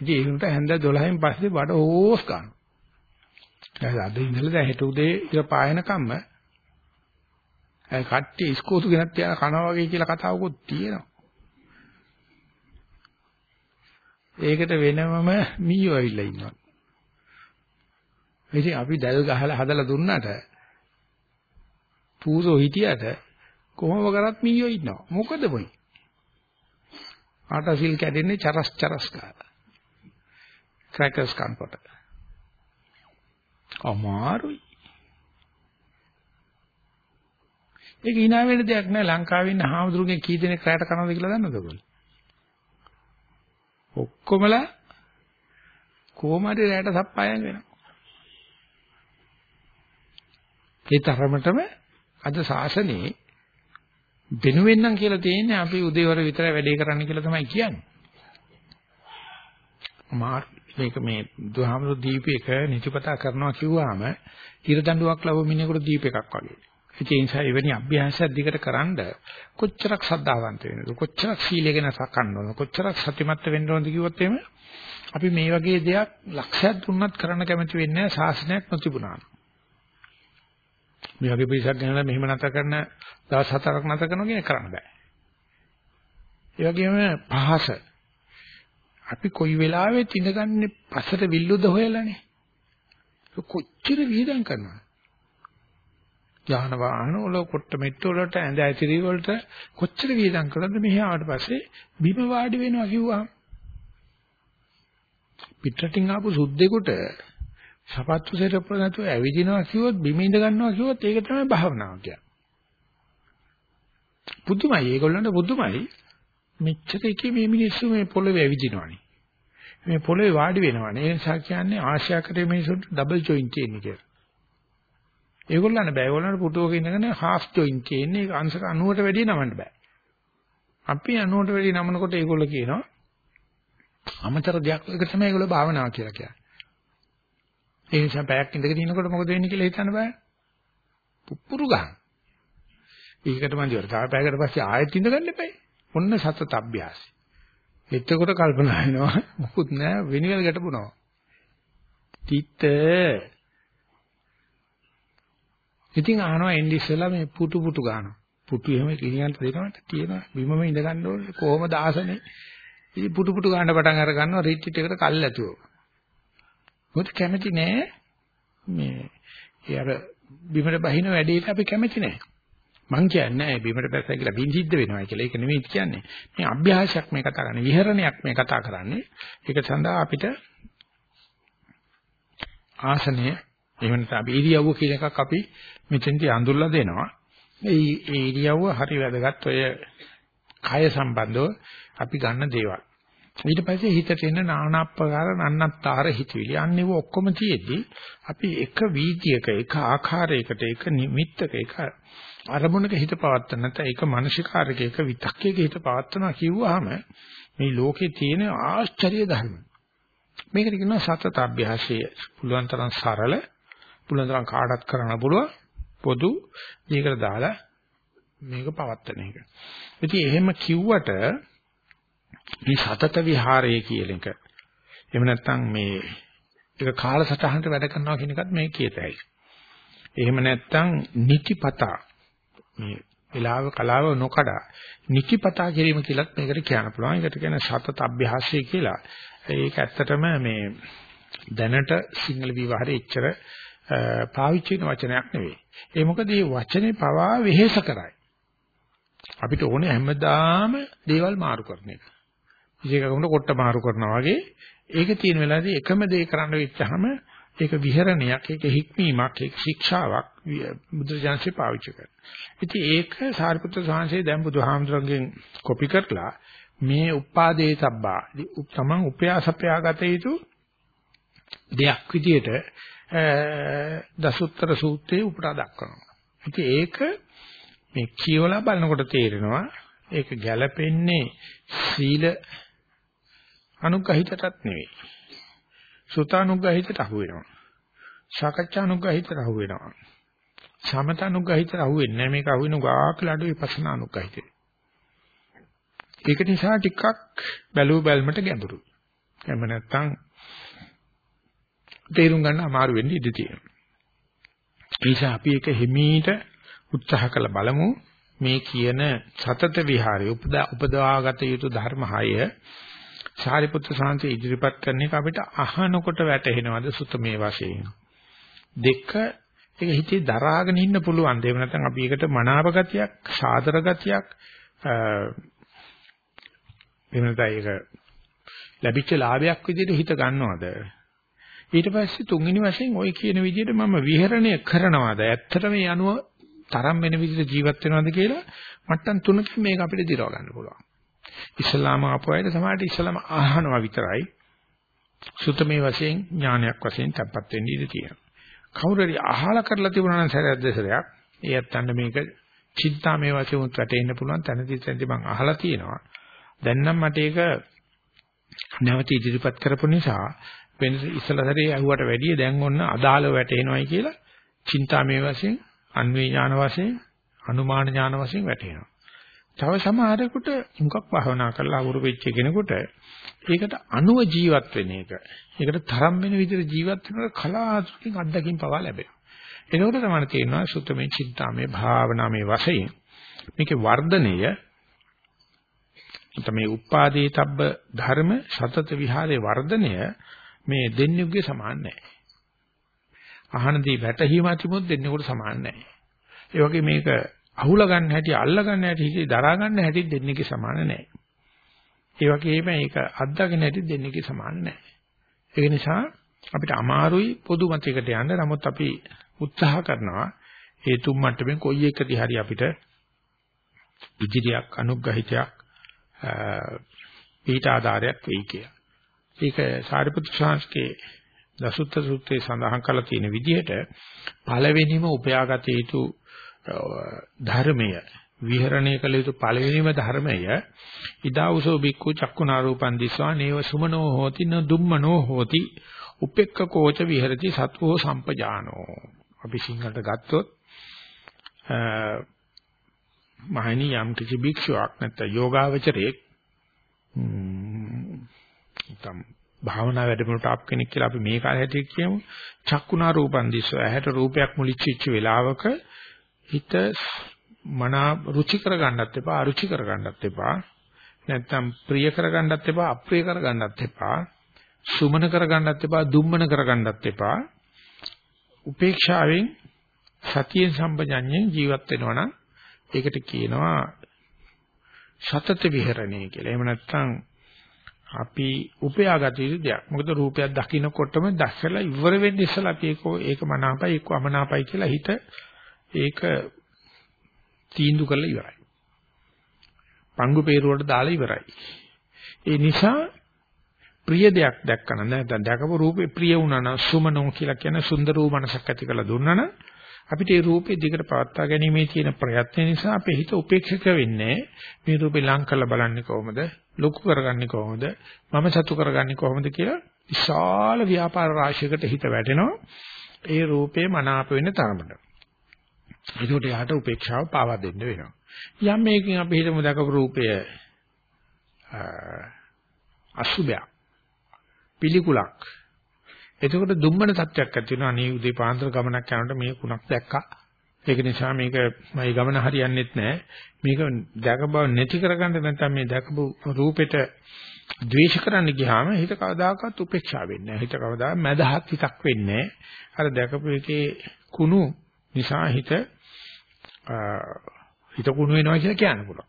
ඉතින් ඒකට හැන්ද 12න් පස්සේ බඩ ඕස් ගන්න. දැන් අද ඉඳලා දැන් හෙට උදේ ඉර පායනකම්ම අය කට්ටිය ඉස්කෝතු ගෙනත් තියන කනවා වගේ කියලා කතාවකුත් තියෙනවා. ඒකට වෙනමම මීයෝ ඇවිල්ලා ඉන්නවා. ඉතින් අපි දැල් ගහලා හදලා දුන්නාට පූසෝ හිටියට කොහොම කරත් මීයෝ ඉන්නවා. මොකද මොයි? ආටසිල් කැඩෙන්නේ චරස් චරස් කාලා. ක්‍රැකර්ස් කන්පොට. අමාරුයි. ඒක hina වෙන දෙයක් නෑ ලංකාවේ ඉන්න හාමුදුරුවෝ කී දෙනෙක් රැට කනවද කියලා දන්නවද ඔයගොල්ලෝ? ඔක්කොමලා කොහොම හරි රැට සප්පායම් වෙනවා. ඒ තරමටම අද ශාසනයේ වෙනුවෙන් නම් කියලා තියෙන්නේ අපි උදේවර විතරයි වැඩේ කරන්න කියලා තමයි කියන්නේ. මා මේක මේ දුහාමරු දීපේක නිතිපතා කරනවා කිව්වහම ඉරදඬුවක් ලැබු මිනිහෙකුට දීප එකක් වගේ. ඒ නිසා එවැනි අභ්‍යාසයක් දිගට කරන්ඩ කොච්චරක් ශ්‍රද්ධාවන්ත වෙනවද කොච්චරක් සීලය ගැන සකන්න ඕනද කොච්චරක් සතිමත් වෙන්න ඕනද කිව්වොත් එහෙම අපි මේ වගේ දෙයක් ලක්ෂයක් දුන්නත් කරන්න කැමති වෙන්නේ නැහැ ශාසනයක් නොතිබුණා. මේ වගේ පිරිසක් ගැනලා මෙහෙම නැතර කරන දවස් හතරක් නැතර කරනවා කියන කරන්න බෑ. ඒ වගේම පහස අපි කොයි වෙලාවෙත් ඉඳගන්නේ පස්සට විල්ලුද හොයලානේ. කොච්චර වියදම් කරනවද? යාන වාහන වල කොට මෙට්ටෝ වලට ඇඳ ඇතිරි වලට කොච්චර වියදම් කරනද මෙහි ආවට පස්සේ බිම වාඩි වෙනවා කිව්වහම පිටරටින් ආපු සුද්දෙකුට සපත්තු සෙරප්පු නැතුව ඇවිදිනවා කිව්වොත් බිම ඉඳ ගන්නවා කිව්වොත් ඒක තමයි භාවනාව කියන්නේ. පුදුමයි ඒගොල්ලන්ට පුදුමයි. මෙච්චර එකේ මේ මිනිස්සු මේ පොළවේ ඇවිදිනවනේ. මේ පොළවේ වාඩි වෙනවනේ. ඒ නිසා කියන්නේ ආශ්‍යාකරයේ මිනිසුන්ට ඩබල් ජොයින්ට් තියෙන කියලා. ඒගොල්ලන් බෑ. ඒගොල්ලන්ට පුටුවක ඉඳගෙන හාෆ් ජොයින්ට් තියෙන්නේ. ඒක අංශක 90ට වැඩිය නමන්න බෑ. අපි 90ට වැඩිය නමනකොට ඒගොල්ලෝ කියනවා අමතර දෙයක් එක තමයි ඒගොල්ලෝ භාවනාව කියලා කියන්නේ. ඒ නිසා පැයක් ඉඳගෙන ඉන්නකොට මොකද වෙන්නේ කියලා හිතන්න බෑ. පුපුරු ගන්න. ඒකට මන් දිවර තව පැයකට පස්සේ ආයෙත් ඉඳ ගන්න එපා. ඔන්න සතත අභ්‍යාසය. එතකොට කල්පනා වෙනවා මොකුත් නෑ වෙනිවල ගැටපුනවා. තිත්ත ඉතින් අහනවා එන්නේ ඉස්සෙල්ලා මේ පුටු පුටු ගන්නවා. පුටු එහෙම කිනියන්ට දෙනවට තියෙනවා. බිමම ඉඳ ගන්න ඕනේ කොහොමද ආසනේ. ඉතින් පුටු පුටු ගන්න පටන් අර ගන්නවා රිට්‍රීට් එකට කල් ඇතුව. මොකද කැමති නෑ මේ ඒ අර බිමට බහින වැඩේට අපි කැමති නෑ. මං කියන්නේ බිමට බැස්සා කියලා බින් සිද්ධ වෙනවා කියලා. ඒක නෙමෙයි කියන්නේ. මේ අභ්‍යාසයක් මේ කතා කරන්නේ. විහරණයක් මේ කතා කරන්නේ. ඒක සඳහා අපිට ආසනය එහෙම නැත්නම් අපි ඉරියව්ව කියන එකක් අපි මෙතෙන්දී අඳුරලා දෙනවා. ඒ ඒ ඉරියව්ව හරි වැදගත් ඔය කය සම්බන්ධව අපි ගන්න දේවල්. ඊට පස්සේ හිතට එන නානාප්‍රකාර නන්නත්තර හිතවිලි. අන්නේව ඔක්කොම තියෙද්දි අපි එක වීතියක එක ආකාරයකට එක නිමිත්තක එක අරමුණක හිත පවත්තන නැත්නම් ඒක මානසිකාරක එක විතක්කයක හිත පවත්නවා කිව්වහම මේ ලෝකේ තියෙන ආශ්චර්ය ධර්ම. මේකට කියනවා සතත අභ්‍යාසය. පුළුවන් තරම් සරල, පුළුවන් තරම් කාටත් කරන්න පුළුවන් පොදු දෙයකට දාලා මේක පවත්තන එක. ඉතින් එහෙම කිව්වට මේ සතත විහාරය කියන එක එහෙම නැත්නම් මේ ඒක කාලසටහනට වැඩ කරනවා කියන එකත් මේ කියතයි. එහෙම නැත්නම් නිතිපතා මේ වෙලාව කලාව නොකඩ නිතිපතා කිරීම කියලත් මේකට කියන්න පුළුවන්. ඒකට කියන සතත අභ්‍යාසය කියලා. ඒක ඇත්තටම මේ දැනට සිංහල විවාහයේ ඉච්චර පාවිච්චි වෙන වචනයක් නෙවෙයි. ඒ මොකද මේ වචනේ පවා වෙහෙස කරයි. අපිට ඕනේ හැමදාම දේවල් මාරු කරන එක. විශේෂයෙන්ම කොට මාරු කරනවා වගේ ඒක තියෙන වෙලාවේදී එකම දේ කරන්න වෙච්චහම ඒක විහෙරණයක්, ඒක හික්මීමක්, ඒක ශික්ෂාවක් බුදුරජාන්සේ පාවිච්චි කරනවා. ඉතින් ඒක සාරිපුත්‍ර සාංශේ දැන් බුදුහාමුදුරන්ගෙන් කොපි කරලා මේ උපාදේ සබ්බා තමන් උපයාසපයාගත යුතු දෙයක් විදියට දසුත්තර සූත්‍රයේ උපුටා දක්වනවා. ඉතින් ඒක මේ කියවලා බලනකොට තේරෙනවා ඒක ගැළපෙන්නේ සීල අනුගහිතටත් නෙවෙයි. සුතානුගහිතට අහු වෙනවා. සාකච්ඡානුගහිතට අහු වෙනවා. සමතනුගහිතට අහු වෙන්නේ නැහැ. මේක අහු වෙන ගාක් ලඩු විපස්සනානුගහිතේ. ඒක නිසා ටිකක් බැලුව බැලමට ගැඹුරුයි. එහෙම නැත්නම් තේරුම් ගන්න අමාරු වෙන්න ඉඩ තියෙනවා. ඒ නිසා අපි ඒක හිමීට උත්සාහ කළ බලමු. මේ කියන සතත විහාරය උපදවාගත යුතු ධර්ම 6 සාරිපුත්‍ර සාන්ති ඉදිරිපත් කරන එක අපිට අහනකොට වැටහෙනවද සුතමේ වශයෙන්? දෙක ඒක හිතේ දරාගෙන ඉන්න පුළුවන් දෙව නැත්නම් අපි ඒකට මනාප ගතියක් සාදර ගතියක් එහෙම නැත්නම් ඒක ලැබිච්ච ලාභයක් විදිහට හිත ගන්නවද? ඊට පස්සේ තුන්වෙනි වශයෙන් ওই කියන විදිහට මම විහරණය කරනවාද? ඇත්තටම මේ අනුව තරම් වෙන විදිහට ජීවත් වෙනවද කියලා මට්ටම් තුනකින් මේක අපිට දිරව ගන්න පුළුවන්. ඉස්ලාම ආපු අයට සමහරට ඉස්ලාම අහනවා විතරයි. සුතමේ වශයෙන් ඥානයක් වශයෙන් තැම්පත් වෙන්න ඉඩ තියෙනවා. කවුරු හරි අහලා කරලා තිබුණා නම් සැරයක් දෙසරයක් ඒ ඇත්තන්ට මේක චින්තාමේ වශයෙන් උත් වැටෙන්න පුළුවන් තැනදී තැනදී මම අහලා තියෙනවා. දැන් නම් මට ඒක නැවත ඉදිරිපත් කරපු නිසා වෙන ඉස්සලා සැරේ අහුවට වැඩිය දැන් ඔන්න අදාළව වැටෙනවයි කියලා චින්තාමේ වශයෙන් අන්වේ ඥාන වශයෙන් අනුමාන ඥාන වශයෙන් වැටෙනවා. තව සමහරෙකුට මුගක් භවනා කරලා අවුරු වෙච්ච කෙනෙකුට ඒකට අනුව ජීවත් වෙන එක. ඒකට තරම් වෙන විදිහට ජීවත් වෙනකොට කලාතුරකින් අත්දැකීම් පවා ලැබෙනවා. එතකොට තමයි තේරෙනවා සුත්තමේ චින්තාමේ භාවනාමේ වශයෙන් මේකේ වර්ධනය තමයි උපාදේතබ්බ ධර්ම සතත විහාරේ වර්ධනය මේ දෙන්නෙකුගේ සමාන නැහැ. අහනදී වැටහීම අතිමුත් දෙන්නෙකුට සමාන නැහැ. ඒ වගේ මේක අහුලා ගන්න හැටි අල්ලා ගන්න හැටි හිතේ දරා ගන්න හැටි දෙන්නේගේ සමාන නැහැ. ඒ වගේම ඒක අත්දකින්න හැටි දෙන්නේගේ සමාන නැහැ. ඒක නිසා අපිට අමාරුයි පොදු මතයකට යන්න. නමුත් අපි උත්සාහ කරනවා හේතුන් මට්ටමින් කොයි එකදී හරි අපිට ඉදිරියක් අනුග්‍රහිතයක් ඊට ආධාරයක් වෙයි කියලා. ඒක සාරිපුත්‍ර ශාස්ත්‍රයේ දසුත්ත සූත්‍රයේ සඳහන් කරලා තියෙන විදිහට පළවෙනිම උපයාගත යුතු ධර්මය විහරණය කළ යුතු පළවෙනිම ධර්මය ඉදාවුසෝ බික්කු චක්කුනා රූපං දිස්වා නේව සුමනෝ හෝති න දුම්මනෝ හෝති උපෙක්ඛකෝච විහෙරති සත්වෝ සම්පජානෝ. අපි සිංහලට ගත්තොත් මහණී යම් කිසි භික්ෂුවක් නැත්නම් යෝගාවචරයේ තම් භාවනා වැඩමුළුට ආප් කෙනෙක් කියලා අපි මේ කාලේ හැටියට කියමු. චක්කුණා රූපන් දිස්ව. ඇහැට රූපයක් මුලිච්චිච්ච වෙලාවක හිත මනා රුචි කර ගන්නත් එපා අරුචි කර ගන්නත් එපා නැත්නම් ප්‍රිය කර ගන්නත් එපා අප්‍රිය කර ගන්නත් එපා සුමන කර ගන්නත් එපා දුම්මන කර ගන්නත් එපා උපේක්ෂාවෙන් සතියෙන් සම්පජඤ්ඤයෙන් ජීවත් වෙනවා නම් ඒකට කියනවා සතත විහරණය කියලා. එහෙම නැත්නම් අපි උපයාගත යුතු දෙයක්. මොකද රූපයක් දකින්නකොටම දැස්සලා ඉවර වෙන්න ඉස්සලා අපි ඒක ඒක මනාපයි ඒක අමනාපයි කියලා හිත ඒක තීන්දුව කරලා ඉවරයි. පංගු peerුවට දාලා ඉවරයි. ඒ නිසා ප්‍රිය දෙයක් දැක්කම නැත්නම් දැකපු රූපේ ප්‍රිය වුණා නම් සුමනෝ කියලා කියන සුන්දර වූ මනසක් ඇති කරලා දුන්නා නම් අපිට ඒ රූපේ දිගට පවත්වා ගැනීමේ තියෙන ප්‍රයත්න නිසා අපේ හිත උපේක්ෂක වෙන්නේ මේ රූපේ ලං කරලා බලන්නේ කොහොමද? ලොකු කරගන්නේ කොහොමද? මම සතු කරගන්නේ කොහොමද කියලා විශාල ව්‍යාපාර රාශියකට හිත වැටෙනවා. ඒ රූපේ මනාප වෙන තරමට. ඒකට යාට උපේක්ෂාව පාවා දෙන්න වෙනවා යම් මේකෙන් අපි හිතමු දකපු රූපය අසුබයක් පිළිකුලක් එතකොට දුම්මන තත්ත්වයක් ඇති වෙනවා අනේ උදේ පාන්දර ගමනක් යනකොට මේ කුණක් දැක්කා. ඒක නිසා මේක මයි ගමන හරියන්නේත් නැහැ. මේක දැක බව නැති කරගන්න නැත්නම් මේ දැකපු රූපෙට ද්වේෂ කරන්න ගියාම හිත කවදාකවත් උපේක්ෂා වෙන්නේ නැහැ. හිත කවදා මදහත් හිතක් වෙන්නේ නැහැ. අර දැකපු එකේ කුණු නිසා හිත හිත කුණු වෙනවා කියලා කියන්න පුළුවන්.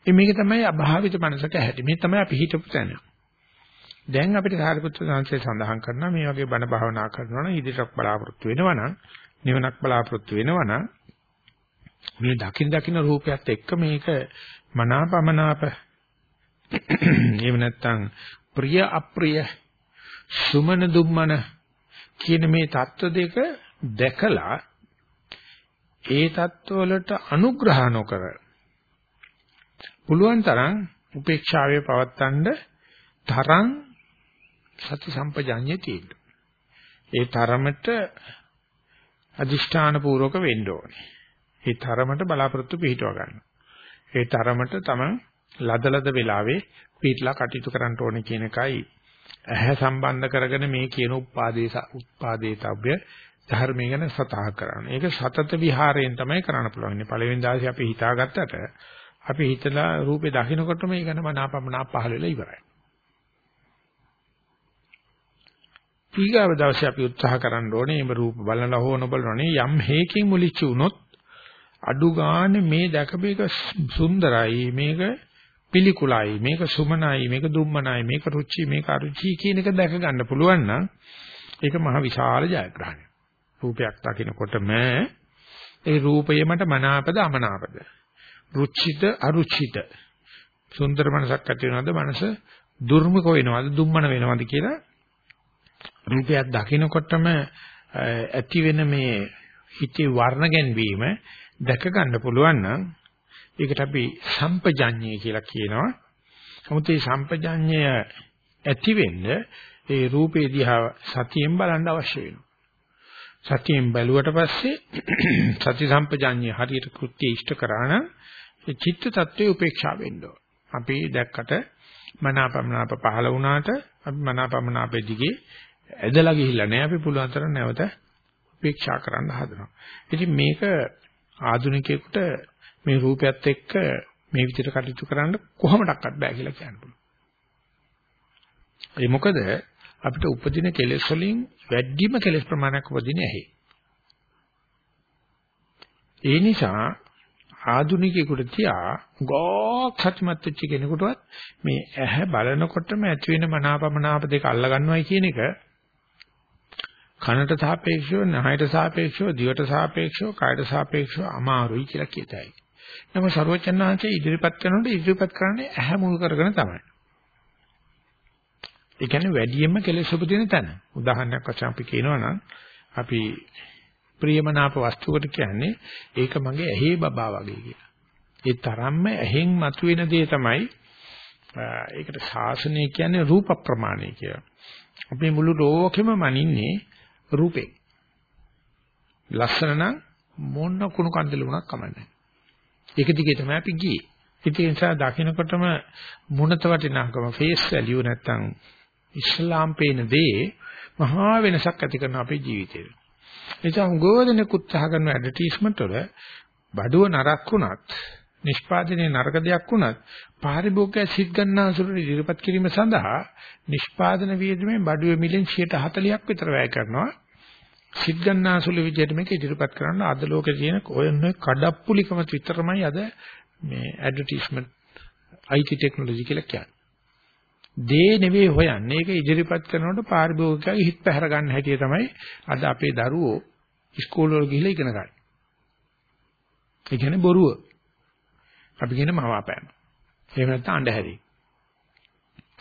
ඉතින් මේක තමයි අභාවිත මනසක හැටි. මේ තමයි අපි හිතපු තැන. දැන් අපිට සාරිපුත්‍ර සංසය සඳහන් කරනවා මේ වගේ බණ භාවනා කරනවා නම් ඉදිරියට බලාපොරොත්තු වෙනවා නම් නිවනක් බලාපොරොත්තු වෙනවා නම් මේ දකින් දකින්න රූපයත් එක්ක මේක මනාපමනාප එහෙම නැත්නම් ප්‍රිය අප්‍රිය සුමන දුම්මන කියන මේ தত্ত্ব දෙක දැකලා ඒ தত্ত্বවලට අනුග්‍රහ නොකර පුළුවන් තරම් උපේක්ෂාවේ පවත්තන්න තරම් සති සම්පජාඤ්ඤය තියෙන්න. ඒ තරමට අදිෂ්ඨාන පූර්වක වෙන්න ඕනේ. ඒ තරමට බලාපොරොත්තු පිහිටව ගන්න. ඒ තරමට තමයි ලදලද වෙලාවේ පිටලා කටයුතු කරන්න ඕනේ කියන එකයි ඇහැ සම්බන්ධ කරගෙන මේ කියන උපාදේස උපාදේතව්‍ය ධර්මය ගැන සතහ කරන්නේ. ඒක සතත විහාරයෙන් තමයි කරන්න පුළුවන්. පළවෙනි දාසේ අපි හිතාගත්තට අපි හිතලා රූපේ දකින්නකොටම ඒ ගැන මනාපමනා පහළ වෙලා ඉවරයි. ඊගාව දවසේ අපි උත්සාහ කරන්න ඕනේ මේ රූප බලලා හෝ නොබලනෝනේ යම් හේකින් මුලිච්ච වුණොත් අඩු ගානේ මේ දැකපේක සුන්දරයි මේක පිළිකුලයි මේක සුමනයි මේක දුම්මනයි මේක රුචි මේක අරුචි කියන එක දැක ගන්න පුළුවන් නම් ඒක මහ විශාල ජයග්‍රහණයක් රූපයක් දකිනකොටම ඒ රූපය මට මනාපද අමනාපද රුචිත අරුචිත සුන්දර මනසක් ඇති වෙනවද මනස දුර්මුඛ වෙනවද දුම්මන වෙනවද කියලා රූපයක් දකිනකොටම ඇති වෙන මේ හිතේ වර්ණ ගැන්වීම දැක ගන්න පුළුවන් නම් ඒකට අපි සම්පජඤ්ඤය කියලා කියනවා. නමුත් මේ සම්පජඤ්ඤය ඇති වෙන්න ඒ රූපේ දිහා සතියෙන් බලන්න අවශ්‍ය වෙනවා. සතියෙන් බැලුවට පස්සේ සති සම්පජඤ්ඤය හරියට කෘත්‍ය ඉෂ්ට කරා නම් ඒ චිත්ත tattwe උපේක්ෂා වෙන්න ඕන. අපි දැක්කට මනාපමනාප පහළ වුණාට අපි මනාපමනාපෙ දිගේ ඇදලා ගිහිල්ලා නැහැ අපි පුළුවන් තරම් නැවත උපේක්ෂා කරන්න හදනවා. ඉතින් මේක ආධුනිකයෙකුට මේ රූපයත් එක්ක මේ විදිහට කටයුතු කරන්න කොහොමඩක්වත් බෑ කියලා කියන්න පුළුවන්. ඒ මොකද අපිට උපදින කෙලෙස් වලින් වැඩිම කෙලෙස් ප්‍රමාණයක් උපදින්නේ ඇහි. ඒ නිසා ආධුනිකයෙකුට තියා ගෝක් සත්‍යමත් වෙච්ච කෙනෙකුටවත් මේ ඇහැ බලනකොටම ඇති වෙන මනාපමනාප දෙක අල්ල ගන්නවයි කියන එක කනට සාපේක්ෂව, නහයට සාපේක්ෂව, දිවට සාපේක්ෂව, කායට සාපේක්ෂව අමාරුයි කියලා කියතයි. නමුත් ਸਰවචන්නාංශයේ ඉදිරිපත් කරනකොට ඉදිරිපත් කරන්නේ ඇහැ මුල් කරගෙන තමයි. ඒ කියන්නේ වැඩියෙන්ම කෙලෙස් උපදින තැන. උදාහරණයක් වශයෙන් අපි කියනවා නම් අපි ප්‍රියමනාප වස්තුවකට කියන්නේ ඒක මගේ ඇහි බබා වගේ කියලා. ඒ තරම්ම ඇහෙන් මතුවෙන දේ තමයි ඒකට ශාසනය කියන්නේ රූප ප්‍රමාණය කියලා. අපි මුළු ලෝකෙම මනින්නේ රූපේ. ලස්සන නම් මොන කුණු කන්දල වුණත් කමන්නේ. ඒක දිගේ තමයි අපි ගියේ. ඉතින් ඒ නිසා දකින්නකොටම මුණත වටිනාකම ෆේස් වැලියු නැත්තම් ඉස්ලාම් පේන දේ මහා වෙනසක් ඇති කරන අපේ ජීවිතේ. නිසා උගෝදෙනෙක් උත්සාහ කරන ඇඩ්වර්ටයිස්මන්ට් වල බඩුව නරක් වුණත් නිෂ්පාදනයේ නරක දෙයක් වුණත් පාරිභෝගිකය සිත් ගන්නාසුරු ඉදිරිපත් කිරීම සඳහා නිෂ්පාදන වියදමේ බඩුවේ මිලෙන් 140ක් විතර වැය කරනවා සිත් ගන්නාසුළු විදිහට මේක ඉදිරිපත් කරන්න අද ලෝකේ තියෙන ඔය නොයි කඩප්පුලිකම විතරමයි අද මේ ඇඩ්වර්ටයිස්මන්ට් IT ටෙක්නොලොජි කියලා කියන්නේ. දේ නෙවෙයි හොයන්නේ. ඒක ඉදිරිපත් කරනකොට පාරිභෝගිකයගේ හිත පැහැර ගන්න හැටි තමයි අද අපේ දරුවෝ ඉස්කෝල වල ගිහිල්ලා ඉගෙන ගන්න. ඒ කියන්නේ බොරුව. අපි කියන මවාපෑම. එහෙම නැත්නම් අඬහැරි.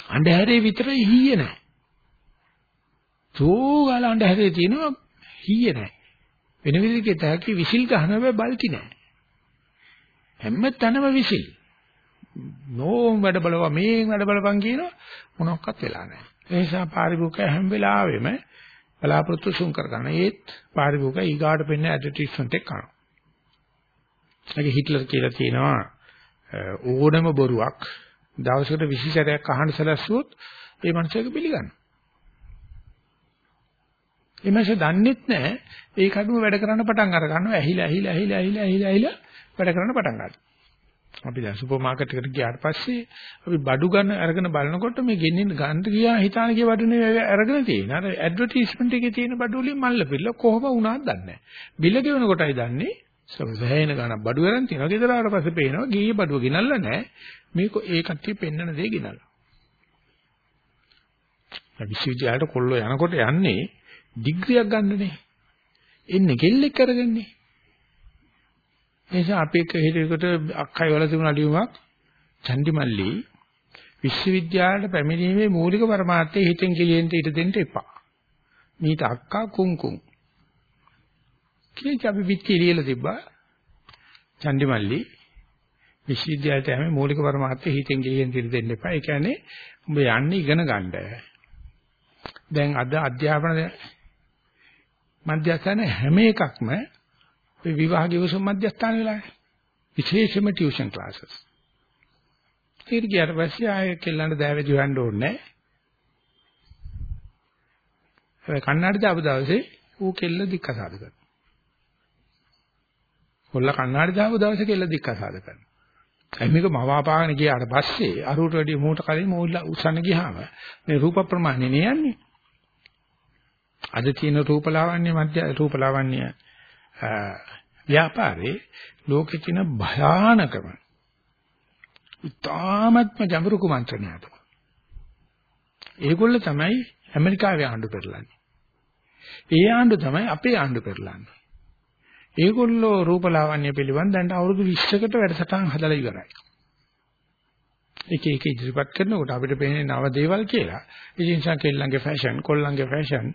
අඬහැරේ විතර ඊයේ නැහැ. සෝගාල අඬහැරේ තියෙනවා ඊයේ නැහැ. වෙන විදිහකට තැකි විසිල් ගන්න බෑ බල්ටි නැහැ. හැම තැනම විසිල්. නෝම් වැඩ බලවා මේන් වැඩ බලපන් කියන මොනක්වත් වෙලා නැහැ. ඒ නිසා පාරිභෝගික හැම වෙලාවෙම බලාපොරොත්තු සුන් කරගන්න. ඒත් පාරිභෝගික ඊගාට පෙන්න ඇඩ්වර්ටයිස්මන්ට් එක කරනවා. ඒක හිට්ලර් කියලා තියෙනවා ඕනම බොරුවක් දවසකට 20 සැරයක් අහන්න සැලැස්සුවොත් ඒ මනුස්සයක පිළිගන්නවා. ඒ මනුස්සය දන්නෙත් නැහැ ඒ කඩුව වැඩ කරන්න පටන් අර ගන්නවා ඇහිලා ඇහිලා ඇහිලා ඇහිලා ඇහිලා ඇහිලා වැඩ කරන්න පටන් ගන්නවා. අපි දැන් සුපර් මාකට් එකට ගියාට පස්සේ අපි බඩු ගන්න අරගෙන බලනකොට මේ ගෙන්නින් ගන්න ගියා හිතාන කිය බඩුනේ අරගෙන තියෙන. අර ඇඩ්වර්ටයිස්මන්ට් එකේ තියෙන බඩු වලින් මල්ල පිළ කොහොම වුණාද දන්නේ නැහැ. බිල ගෙවන කොටයි දන්නේ සෑහෙන ගණන් බඩු වරන් තියෙනවා. ගෙදර ආවට පස්සේ පේනවා ගියේ බඩුව ගෙනල්ලා නැහැ. මේක ඒ කට්ටිය පෙන්වන දේ ගෙනල්ලා. විශ්වවිද්‍යාලයට කොල්ලෝ යනකොට යන්නේ ඩිග්‍රියක් ගන්නනේ. එන්නේ කෙල්ලෙක් කරගන්නේ. නිසා අපි එක්ක හිටේකට අක්කයි වල තිබුණ ලියුමක් චන්දිමල්ලි විශ්වවිද්‍යාලයට පැමිණීමේ මූලික පරමාර්ථය හිතෙන් කෙලියෙන්ට ඉඩ දෙන්න එපා. මීට අක්කා කුංකුං කියලා අපි පිටි ලියලා තිබ්බා. චන්දිමල්ලි විශ්වවිද්‍යාලයට යෑමේ මූලික පරමාර්ථය හිතෙන් ගෙලියෙන් දිරි දෙන්න එපා. ඒ කියන්නේ උඹ යන්නේ ඉගෙන ගන්න. දැන් අද අධ්‍යාපන මධ්‍යස්ථාන හැම එකක්ම ඔය විවාහ ගෙවසුම් මධ්‍යස්ථාන වෙලා විශේෂම ටියුෂන් ක්ලාසස්. ඊට ගියාට පස්සේ ආයෙ කෙල්ලන්ට දෑවැදි හොයන්න ඕනේ නැහැ. කන්නාඩි දාපු දවසේ ඌ කෙල්ල දික්කසාද කරනවා. කොල්ල කන්නාඩි දාපු දවසේ කෙල්ල දික්කසාද කරනවා. ඒ මේක මවාපාගෙන ගියාට පස්සේ අරුවට වැඩි මූට කලින් මූල උස්සන්න ගියාම මේ රූප ප්‍රමාණය නේ යන්නේ. අද තියෙන රූපලාවන්‍ය මධ්‍ය රූපලාවන්‍ය ව්‍යාපාරේ ලෝකේ තියෙන භයානකම ඉතාමත්ම ජඹුරු කුමන්ත්‍රණයක්. ඒගොල්ල තමයි ඇමරිකාවේ ආණ්ඩු පෙරලන්නේ. ඒ ආණ්ඩු තමයි අපේ ආණ්ඩු පෙරලන්නේ. ඒගොල්ලෝ රූපලාවන්‍ය පිළිබඳ දැන් අවුරුදු 20කට වැඩසටහන් හදලා ඉවරයි. එක එක ඉදිරිපත් කරනකොට අපිට පේන්නේ නව දේවල් කියලා. ඉතින් සංකෙල්ලන්ගේ ෆැෂන්, කොල්ලන්ගේ ෆැෂන්,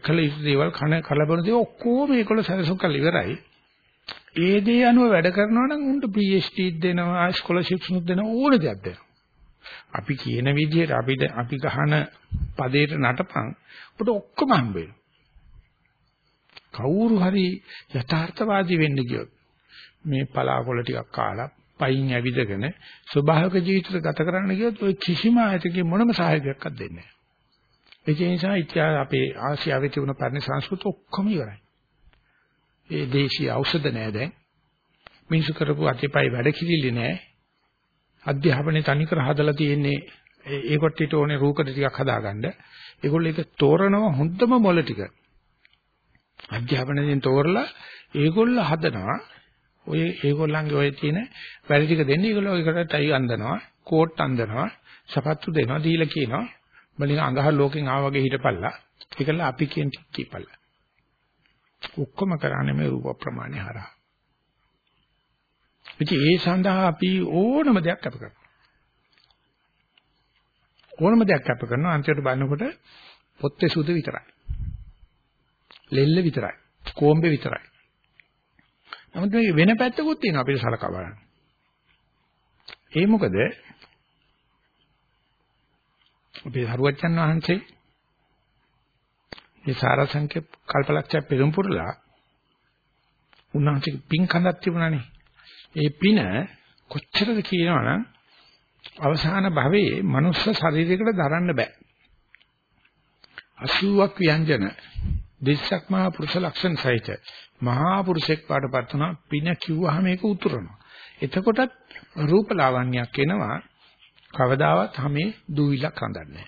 කලිස් දේවල් කන කලබල දේ ඔක්කොම මේකොල්ල සැලසුම් කරලා ඉවරයි. ඒ දේ අනුව වැඩ කරනවා නම් උන්ට PhD දෙනවා, ස්කෝලර්ෂිප්ස් නුත් දෙනවා ඕන දෙයක් දෙනවා. අපි කියන විදිහට අපි අපි ගහන පදේට නටපන් ඔබට ඔක්කොම හම්බ වෙනවා. කවුරු හරි යථාර්ථවාදී වෙන්න ගියොත් මේ පලාකොළ ටිකක් කාලා පයින් ඇවිදගෙන ස්වභාවික ජීවිතය ගත කරන්න ගියොත් ඔය කිසිම ආයතකේ මොනම සහයෝගයක්වත් දෙන්නේ නැහැ. ඒ නිසා ඉතිහාස අපේ ආසියාවේ තිබුණ පරණ සංස්කෘත ඔක්කොම ඉවරයි. ඒ දේශීය ඖෂධ නැහැ දැන්. මිනිසු කරපු අතිපයි වැඩ කිරිලි නැහැ. අධ්‍යාපනයේ තනිකර හදලා තියෙන්නේ ඒ කොට්ටිට ඕනේ රූකඩ ටිකක් හදාගන්න. ඒගොල්ලෝ ඒක තෝරනවා හොඳම මොළ ටික. අධ්‍යාපනයෙන් තෝරලා ඒගොල්ල හදනවා ඔය ඒගොල්ලන්ගේ ඔය තියෙන වැඩ ටික දෙන්නේ ඒගොල්ලෝ ඒකට ටයි අඳනවා කෝට් අඳනවා සපත්තු දෙනවා දීලා කියනවා බලින් අඟහර ලෝකෙන් ආව වගේ හිටපල්ලා ඒකල අපි කියන ටික කියපල්ලා ඔක්කොම කරන්නේ මේ රූප ප්‍රමාණය හරහා ඉතින් ඒ සඳහා අපි ඕනම දෙයක් අප කරනවා. ඕනම දෙයක් අප කරනවා අන්තිමට බලනකොට පොත්තේ සුද විතරයි. ලෙල්ල විතරයි. කොම්බේ විතරයි. නමුත් මේ වෙන පැත්තකුත් තියෙනවා අපිට සලකා බලන්න. ඒ මොකද අපේ හරුවච්චන් වහන්සේ මේ සාරසංඛ්‍ය කල්පලක්ෂය පෙරම් පුරලා උන්වහන්සේගේ පින් කඳක් තිබුණානේ. ඒ පින කොච්චරද කියනවනම් අවසාන භවයේ මනුස්ස ශරීරයකට දරන්න බෑ. 80ක් ව්‍යංජන දෙස්සක් මහා පුරුෂ ලක්ෂණ සහිත මහා පුරුෂෙක් පාටපත් වුණා පින කිව්වහම ඒක උතුරනවා. එතකොටත් රූප ලාවන්‍යයක් එනවා කවදාවත් හැමේ දූවිලක් හඳන්නේ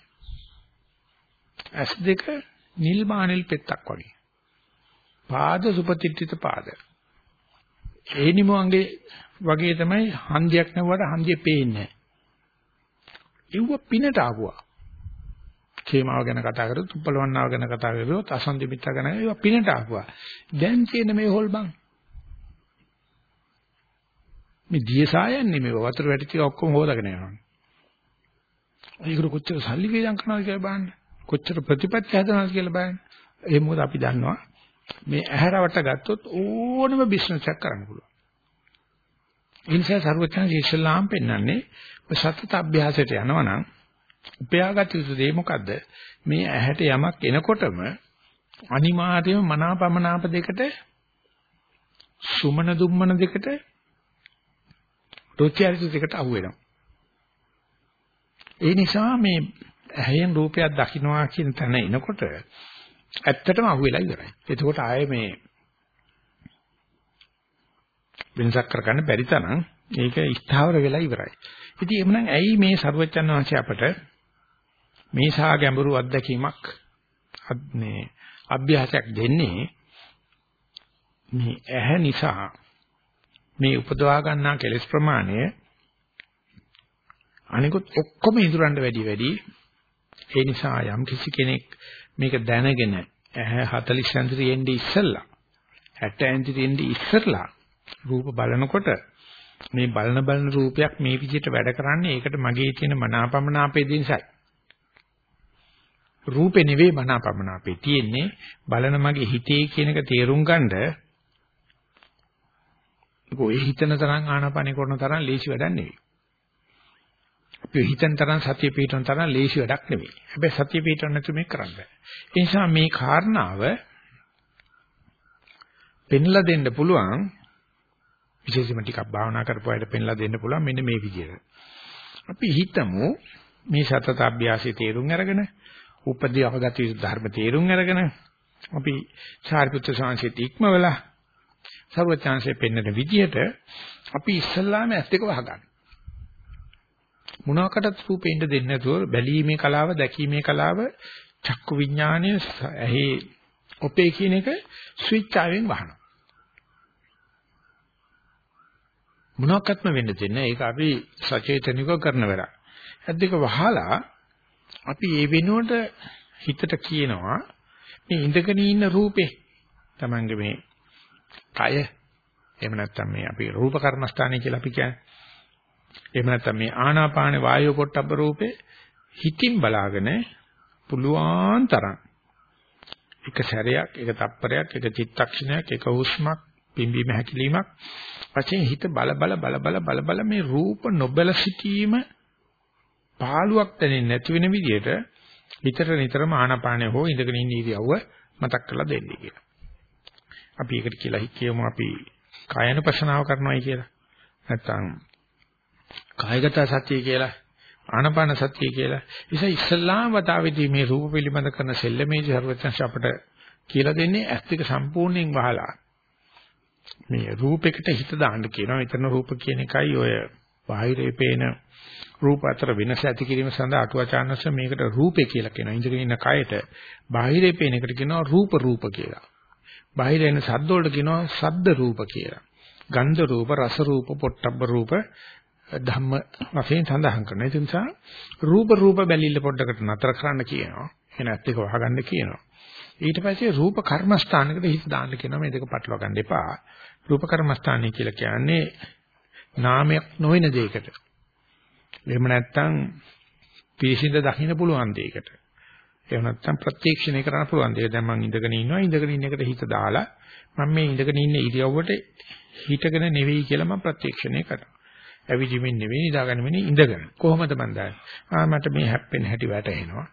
ඇස් දෙක නිල් මානෙල් පෙත්තක් වගේ. පාද සුපතිට්ඨිත පාද. ඒ නිමුවන්ගේ වගේ තමයි හන්දියක් නැවුවට හන්දිය පේන්නේ ඉව්ව පිනට ආවුවා. කේමාව ගැන කතා කරොත් උපලවන්නාව ගැන කතා කරොත් අසන්දි මිත්‍ර ගැන ඒවා පිනට ආවුවා. දැන් තියෙන මේ හොල්බන්. මේ දියසායන්නේ මේ වතුර වැටිච්ච ඔක්කොම හොදාගෙන යනවා. ඒකට කොච්චර සල්ලි වේදම් කරනවද කියලා බලන්න. කොච්චර ප්‍රතිපත්ති හදනවද කියලා බලන්න. ඒ මොකද අපි දන්නවා මේ ඇහැරවට ගත්තොත් ඕනම බිස්නස් එකක් කරන්න පුළුවන්. ඒ නිසා සර්වඥාන් ඉස්ලාම් පෙන්වන්නේ සතත අභ්‍යාසයට යනවනම් උපයාගත යුතු දේ මොකද්ද? මේ ඇහැට යමක් එනකොටම අනිමාර්යම මනාපමනාප දෙකට සුමන දුම්මන දෙකට රුචි දෙකට අහු වෙනවා. ඒ නිසා මේ ඇහෙන් රූපයක් දකින්නවා කියන තැන එනකොට ඇත්තටම අහුවෙලා ඉවරයි. එතකොට ආයේ මේ වෙනසක් කරගන්න බැරි තරම් ඒක ස්ථාවර වෙලා ඉවරයි. ඉතින් එhmenan ඇයි මේ සරුවච්චන් වහන්සේ අපට මේ සා ගැඹුරු අත්දැකීමක් මේ අභ්‍යාසයක් දෙන්නේ? මේ ඇහැ නිසා මේ උපදවා ගන්නා කෙලෙස් ප්‍රමාණය අනිකුත් ඔක්කොම ඉදuranda වැඩි වැඩි. ඒ නිසා යම් කිසි කෙනෙක් මේක දැනගෙන ඇහැ 40 සැන්තිරියෙන්දි ඉස්සෙල්ලා 60 සැන්තිරියෙන්දි ඉස්සෙල්ලා රූප බලනකොට මේ බලන බලන රූපයක් මේ විදිහට වැඩ කරන්නේ. ඒකට මගේ තියෙන මනාපමනාපේ දිනසයි. රූපේ නෙවෙයි මනාපමනාපේ තියෙන්නේ බලන මගේ හිතේ කියන එක තේරුම් ගන්නද? ඔය හිතන තරම් ආනාපානේ කරන තරම් ලේසි වැඩක් නෙවෙයි. අපි හිතන තරම් සතිය පිටවන තරම් ලේසි වැඩක් නෙවෙයි. හැබැයි සතිය පිටවන්න නැතු මේක කරන්න බෑ. ඒ නිසා මේ කාරණාව පෙන්ලා දෙන්න පුළුවන් විශේෂයෙන්ම ටිකක් භාවනා කරපුවාට පෙන්ලා දෙන්න පුළුවන් මෙන්න මේ විදිහට. අපි හිතමු මේ සතත අභ්‍යාසයේ තේරුම් අරගෙන උපදී අවගත යුතු ධර්ම තේරුම් අරගෙන අපි සාරිපුත්‍ර සංසිත ඉක්මවලා සර්වචාන්සේ පෙන්වන විදිහට අපි ඉස්සල්ලාම ඇස් දෙක වහගන්න. මොනවාකටත් රූපෙින්ද දෙන්නේ නැතුව බැලීමේ කලාව දැකීමේ කලාව චක්කු විඥානය ඇහි ඔපේ කියන එක ස්විච් ආවෙන් වහනවා මොනවාක්වත්ම වෙන්න දෙන්නේ ඒක අපි සචේතනිකව කරන වැඩක්. ඇද්දක වහලා අපි ඒ වෙනුවට හිතට කියනවා මේ ඉඳගෙන ඉන්න රූපේ. Tamange මේ කය. එහෙම නැත්නම් මේ අපි රූප කර්මස්ථානය කියලා අපි කියන්නේ. එහෙම නැත්නම් මේ ආනාපාන වායෝ පොට්ටබ්බ රූපේ හිතින් බලාගෙන පුළුවන් තරම් එක සැරයක් එක තප්පරයක් එක චිත්තක්ෂණයක් එක හුස්මක් පිම්බීම හැකිලීමක් වශයෙන් හිත බල බල බල බල බල බල මේ රූප නොබල සිටීම පාළුවක් දැනෙන්නේ නැති වෙන විදිහට විතර නිතරම ආනාපානය හෝ ඉඳගෙන ඉන්න ඉරියව්ව මතක් කරලා දෙන්නේ කියලා. අපි ඒකට කියලා කියමු අපි කායනුපසනාව කරනවායි කියලා. නැත්තම් කායගත සත්‍ය කියලා ආනපාන සත්‍ය කියලා. ඉතින් ඉස්ලාම වතාවේදී මේ රූප පිළිබඳ කරන සෙල්ලමේදී සර්වඥ අපට කියලා දෙන්නේ ඇස් දෙක සම්පූර්ණයෙන් වහලා මේ රූපයකට හිත දාන්න කියනවා. මෙතන රූප කියන එකයි ඔය බාහිරේ පේන රූප අතර වෙනස ඇති කිරීම සඳහා අටුවාචානස්ස මේකට රූපේ කියලා කියනවා. ඉඳගෙන ඉන්න කයට බාහිරේ පේන එකට කියනවා රූප රූප කියලා. බාහිර එන ශබ්ද වලට කියනවා ශබ්ද රූප කියලා. ගන්ධ රූප, රස රූප, පොට්ටබ්බ රූප, ධම්ම වශයෙන් සඳහන් කරනවා. ඒ නිසා රූප රූප බැලිල්ල පොඩ්ඩකට නතර කරන්න කියනවා. එනත් එක වහගන්න කියනවා. ඊට පස්සේ රූප කර්මස්ථානයකට හිත දාන්න කියනවා මේ දෙක පටලවා ගන්න එපා. රූප කර්මස්ථානය කියලා කියන්නේ නාමයක් නොවන දෙයකට. එහෙම නැත්නම් පිරිසිඳ දකින්න පුළුවන් දෙයකට. එහෙම නැත්නම් ප්‍රත්‍යක්ෂණය කරන්න පුළුවන් දෙයක්. දැන් මම ඉඳගෙන ඉන්නවා ඉඳගෙන ඉන්න එකට හිත දාලා මම මේ ඉඳගෙන ඉන්න ඉරියව්වට හිතගෙන නෙවෙයි කියලා මම ප්‍රත්‍යක්ෂණය කරනවා. ඇවිදිමින් නෙවෙයි නිදාගන්නෙමින් ඉඳගෙන. කොහොමද මන් දන්නේ? ආ මට මේ හැප්පෙන හැටි වැටහෙනවා.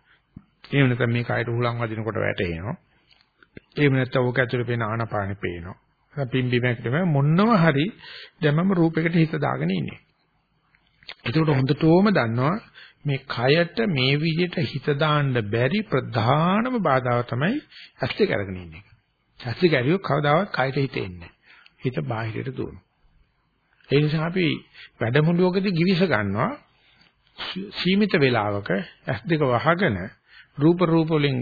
එහෙම නැත්නම් මේ කයට උහුලන් වදිනකොට වැටෙනවා. එහෙම නැත්නම් ඕක ඇතුලේ පේන ආනපානෙ පේනවා. පිම්බි මැක්කම මොන්නව හරි දැන් මම රූපයකට හිත දාගෙන ඉන්නේ. ඒකට හොඳටම දන්නවා මේ කයට මේ විදිහට හිත දාන්න බැරි ප්‍රධානම බාධාව තමයි ඇස් දෙක අරගෙන ඉන්නේ. ඇස් දෙක ඇරියොත් කවදාවත් කයට හිත එන්නේ හිත බාහිරට දුවන. ඒ නිසා අපි වැඩමුළුවකදී givis ගන්නවා සීමිත වේලාවක ඇස් දෙක වහගෙන රූප රූප වලින්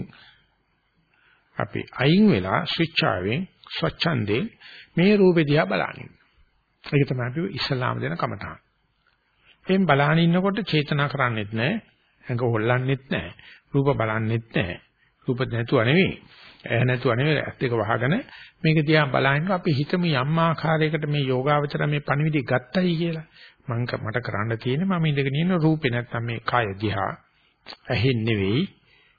අපි අයින් වෙලා ස්විච් ආවෙන් ස්වච්ඡන්දේ මේ රූපේ දිහා බලන්නේ. ඒක තමයි අපි ඉස්ලාම දෙන කමටහන්. එම් බලහන් ඉන්නකොට චේතනා කරන්නේත් නැහැ. ඇඟ හොල්ලන්නේත් නැහැ. රූප බලන්නේත් නැහැ. රූප නැතුව නෙවෙයි. ඇහැ නැතුව නෙවෙයි ඇස් දෙක වහගෙන මේක දිහා බලහින්න අපි හිතමු යම් ආකාරයකට මේ යෝගාවචර මේ පණිවිඩය ගත්තයි කියලා. මම මට කරන්න තියෙන්නේ මම ඉඳගෙන ඉන්න රූපේ නැත්තම් මේ කය දිහා ඇහෙන් නෙවෙයි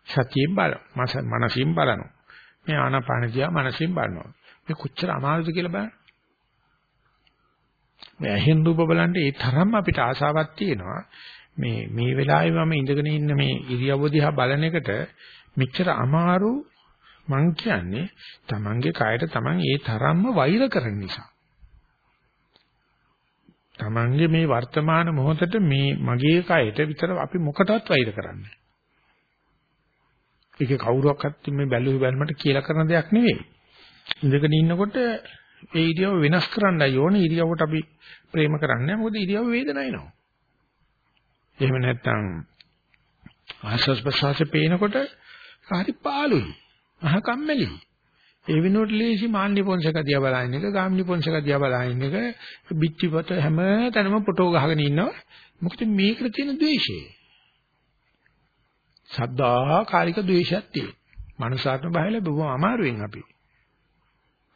සතියෙන් බල මනසින් බලනවා. මේ ආනාපාන දිහා මනසින් බලනවා. මේ කොච්චර අමාරුද කියලා බලන්න. මේ ඇහෙන් රූප බලන්න ඒ තරම් අපිට ආසාවක් තියෙනවා. මේ මේ වෙලාවේ මම ඉඳගෙන ඉන්න මේ ඉරියව්ව දිහා බලන එකට මෙච්චර අමාරු මං කියන්නේ Tamange කයට Taman ඒ තරම්ම වෛර කරන නිසා. Tamange මේ වර්තමාන මොහොතට මේ මගේ කයට විතර අපි මොකටවත් වෛර කරන්නේ. ඒක කවුරුවක්වත් මේ බැලුව බැලමට කියලා කරන දෙයක් නෙවෙයි. ඉඳගෙන ඉන්නකොට ඒ ඉරියව්ව වෙනස් කරන්නයි ඕනේ ඉරියව්වට අපි ප්‍රේම කරන්නේ මොකද ඉරියව්ව වේදනාව එනවා. එහෙම නැත්නම් ආස්වාස් ප්‍රසවාසයේ පේනකොට හරි පාළුයි. අහ කම්මැලි. ඒ වෙනුවට ලේසි මාන්නේ පොන්සක දිහා බලන එක, ගාමිනි පොන්සක දිහා බලන එක, පිටිපත හැම තැනම ෆොටෝ ගහගෙන ඉන්නවා. මොකද මේකට තියෙන ද්වේෂය. සද්දා කාලික ද්වේෂයක් තියෙනවා. මනුසාත්ම බයල බොහොම අමාරුවෙන් අපි.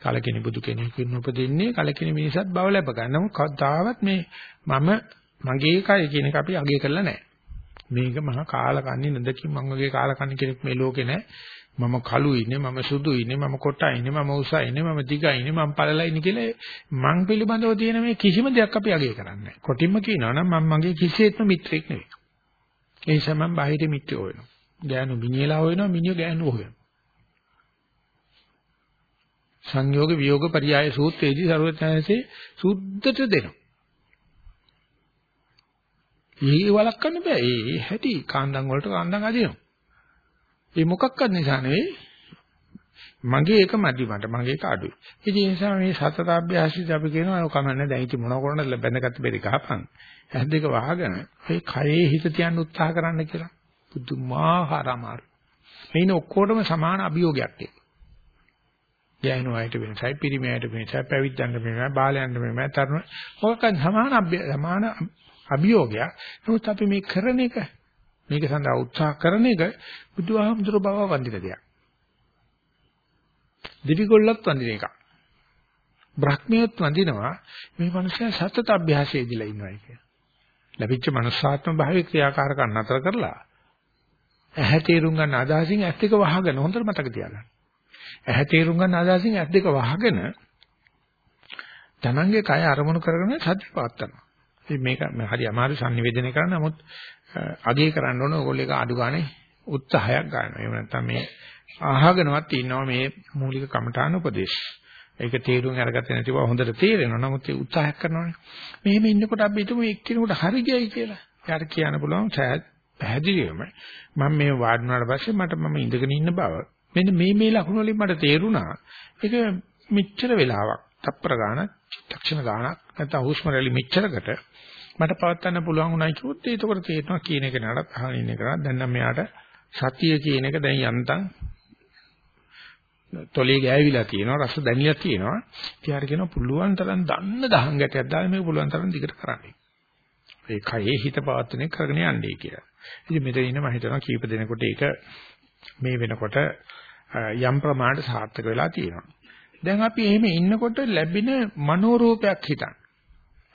කලකිනි බුදු කෙනෙක් වෙන්න උපදින්නේ කලකිනි මිනිසත් බව ලැබ ගන්න. නමුත් කවදාවත් මේ මම මගේ කය කියන එක අපි අගය කරලා නැහැ. මේක මහා කාලකන්ණි නදකින් මම වගේ කාලකන්ණි කෙනෙක් මේ ලෝකේ නැහැ. මම කළු ඉන්නේ මම සුදු ඉන්නේ මම කොටා ඉන්නේ මම උසා ඉන්නේ මම දිගා ඉන්නේ මම පළලා ඉන්නේ කියලා මං පිළිබඳව තියෙන මේ කිසිම දෙයක් අපි අගය කරන්නේ නැහැ. කොටින්ම කියනවා නම් මම මගේ කිසිසේත්ම මිත්‍රෙක් නෙවෙයි. ඒ නිසා මම බාහිර මිත්‍රයෝ වෙනවා. ගෑනු මිනිහලා හොයනවා මිනිහ ගෑනු හොයනවා. සංයෝග විയോഗ පරියාය සූත්‍රයේදී සරුවත්යන්සේ සුද්ධට දෙනවා. ඒ වළක්වන්න බෑ. ඒ හැටි කාන්දන් වලට කාන්දන් අදිනවා. ඒ මොකක්වත් නිසා නෙවෙයි මගේ එක මදි මට මගේ එක අඩුයි. ඉතින් ඒ නිසා මේ සතත අභ්‍යාසීද අපි කියනවා ඔය කමන්නේ දැන් ඉතින් මොන කරන්නද බැඳගත්ත බෙරි ගහපන්. ඇස් දෙක වහගෙන ඒ කයේ හිත තියන්න උත්සාහ කරන්න කියලා. පුදුමාකාර අමාරු. මේන ඔක්කොටම සමාන අභියෝගයක් ඒක. ගෑනු අයට වෙනසයි, පිරිමි අයට වෙනසයි, පැවිද්දන්ට වෙනසයි, බාලයන්ට වෙනසයි, තරුණ මොකක්ද සමාන සමාන අභියෝගයක්. නමුත් අපි මේ කරන එක මේක සඳහා උත්සාහ කරන එක බුදුහාමුදුර බව වඳින දෙයක්. දිවිගොල්ලත් වඳින එක. බ්‍රහ්මියත් වඳිනවා මේ මනුස්සයා සතත අභ්‍යාසයේදීලා ඉන්නවා කියන. ලැබිච්ච මනුස්සාත්ම භාවයේ ක්‍රියාකාරකම් නතර කරලා ඇහැ තේරුම් ගන්න අදහසින් ඇස් දෙක වහගෙන හොඳට මතක තියාගන්න. ඇහැ තේරුම් ගන්න අදහසින් ඇස් දෙක වහගෙන තමන්ගේ කය අරමුණු කරගෙන සත්‍ය පාත්තනවා. ඉතින් මේක හරි අමාරු sannivedana කරන්න නමුත් අගේ කරන්න ඕන ඕගොල්ලෝ එක අඩු ගානේ උත්සාහයක් ගන්නවා. එහෙම නැත්නම් මේ අහගෙනවත් ඉන්නවා මේ මූලික කමඨාන උපදේශ. ඒක තේරුම් අරගත්තේ නැති බව හොඳට තේරෙනවා. නමුත් ඒ උත්සාහයක් කරනවානේ. මෙහෙම ඉන්නකොට අපි හිතමු එක්කිනෙකුට හරි ගියයි කියලා. යාට කියන්න පුළුවන් පැහැදිලිවම මම මේ වාඩි වුණාට පස්සේ මට මම ඉඳගෙන ඉන්න බව මෙන්න මේ මේ ලකුණු වලින් මට තේරුණා. ඒක මෙච්චර වෙලාවක් තප්පර ගාණක්, චිත්තක්ෂණ ගාණක් නැත්නම් හුස්ම රැලි මෙච්චරකට මට පවත්වන්න පුළුවන් උනායි කිව්වොත් ඒකෝට තේරෙනවා කියන එක නඩත් අහගෙන ඉන්න එක නේද දැන් නම් මෙයාට සතිය කියන එක දැන් යන්තම් තොලේ ගෑවිලා තියෙනවා රස දැනිලා තියෙනවා ඉතියාර කියනවා පුළුවන් තරම් දන්න දහං ගැටයක් දාලා මේක පුළුවන් තරම් දිගට කරන්න. ඒ කයේ හිත පවත්වන එක කරගෙන යන්නේ කියලා. ඉතින් මෙතන ඉන්න මම හිතනවා කීප දෙනෙකුට ඒක මේ වෙනකොට යම් ප්‍රමාණයට සාර්ථක වෙලා තියෙනවා. දැන් අපි එහෙම ඉන්නකොට ලැබෙන මනෝරූපයක් හිතන්න.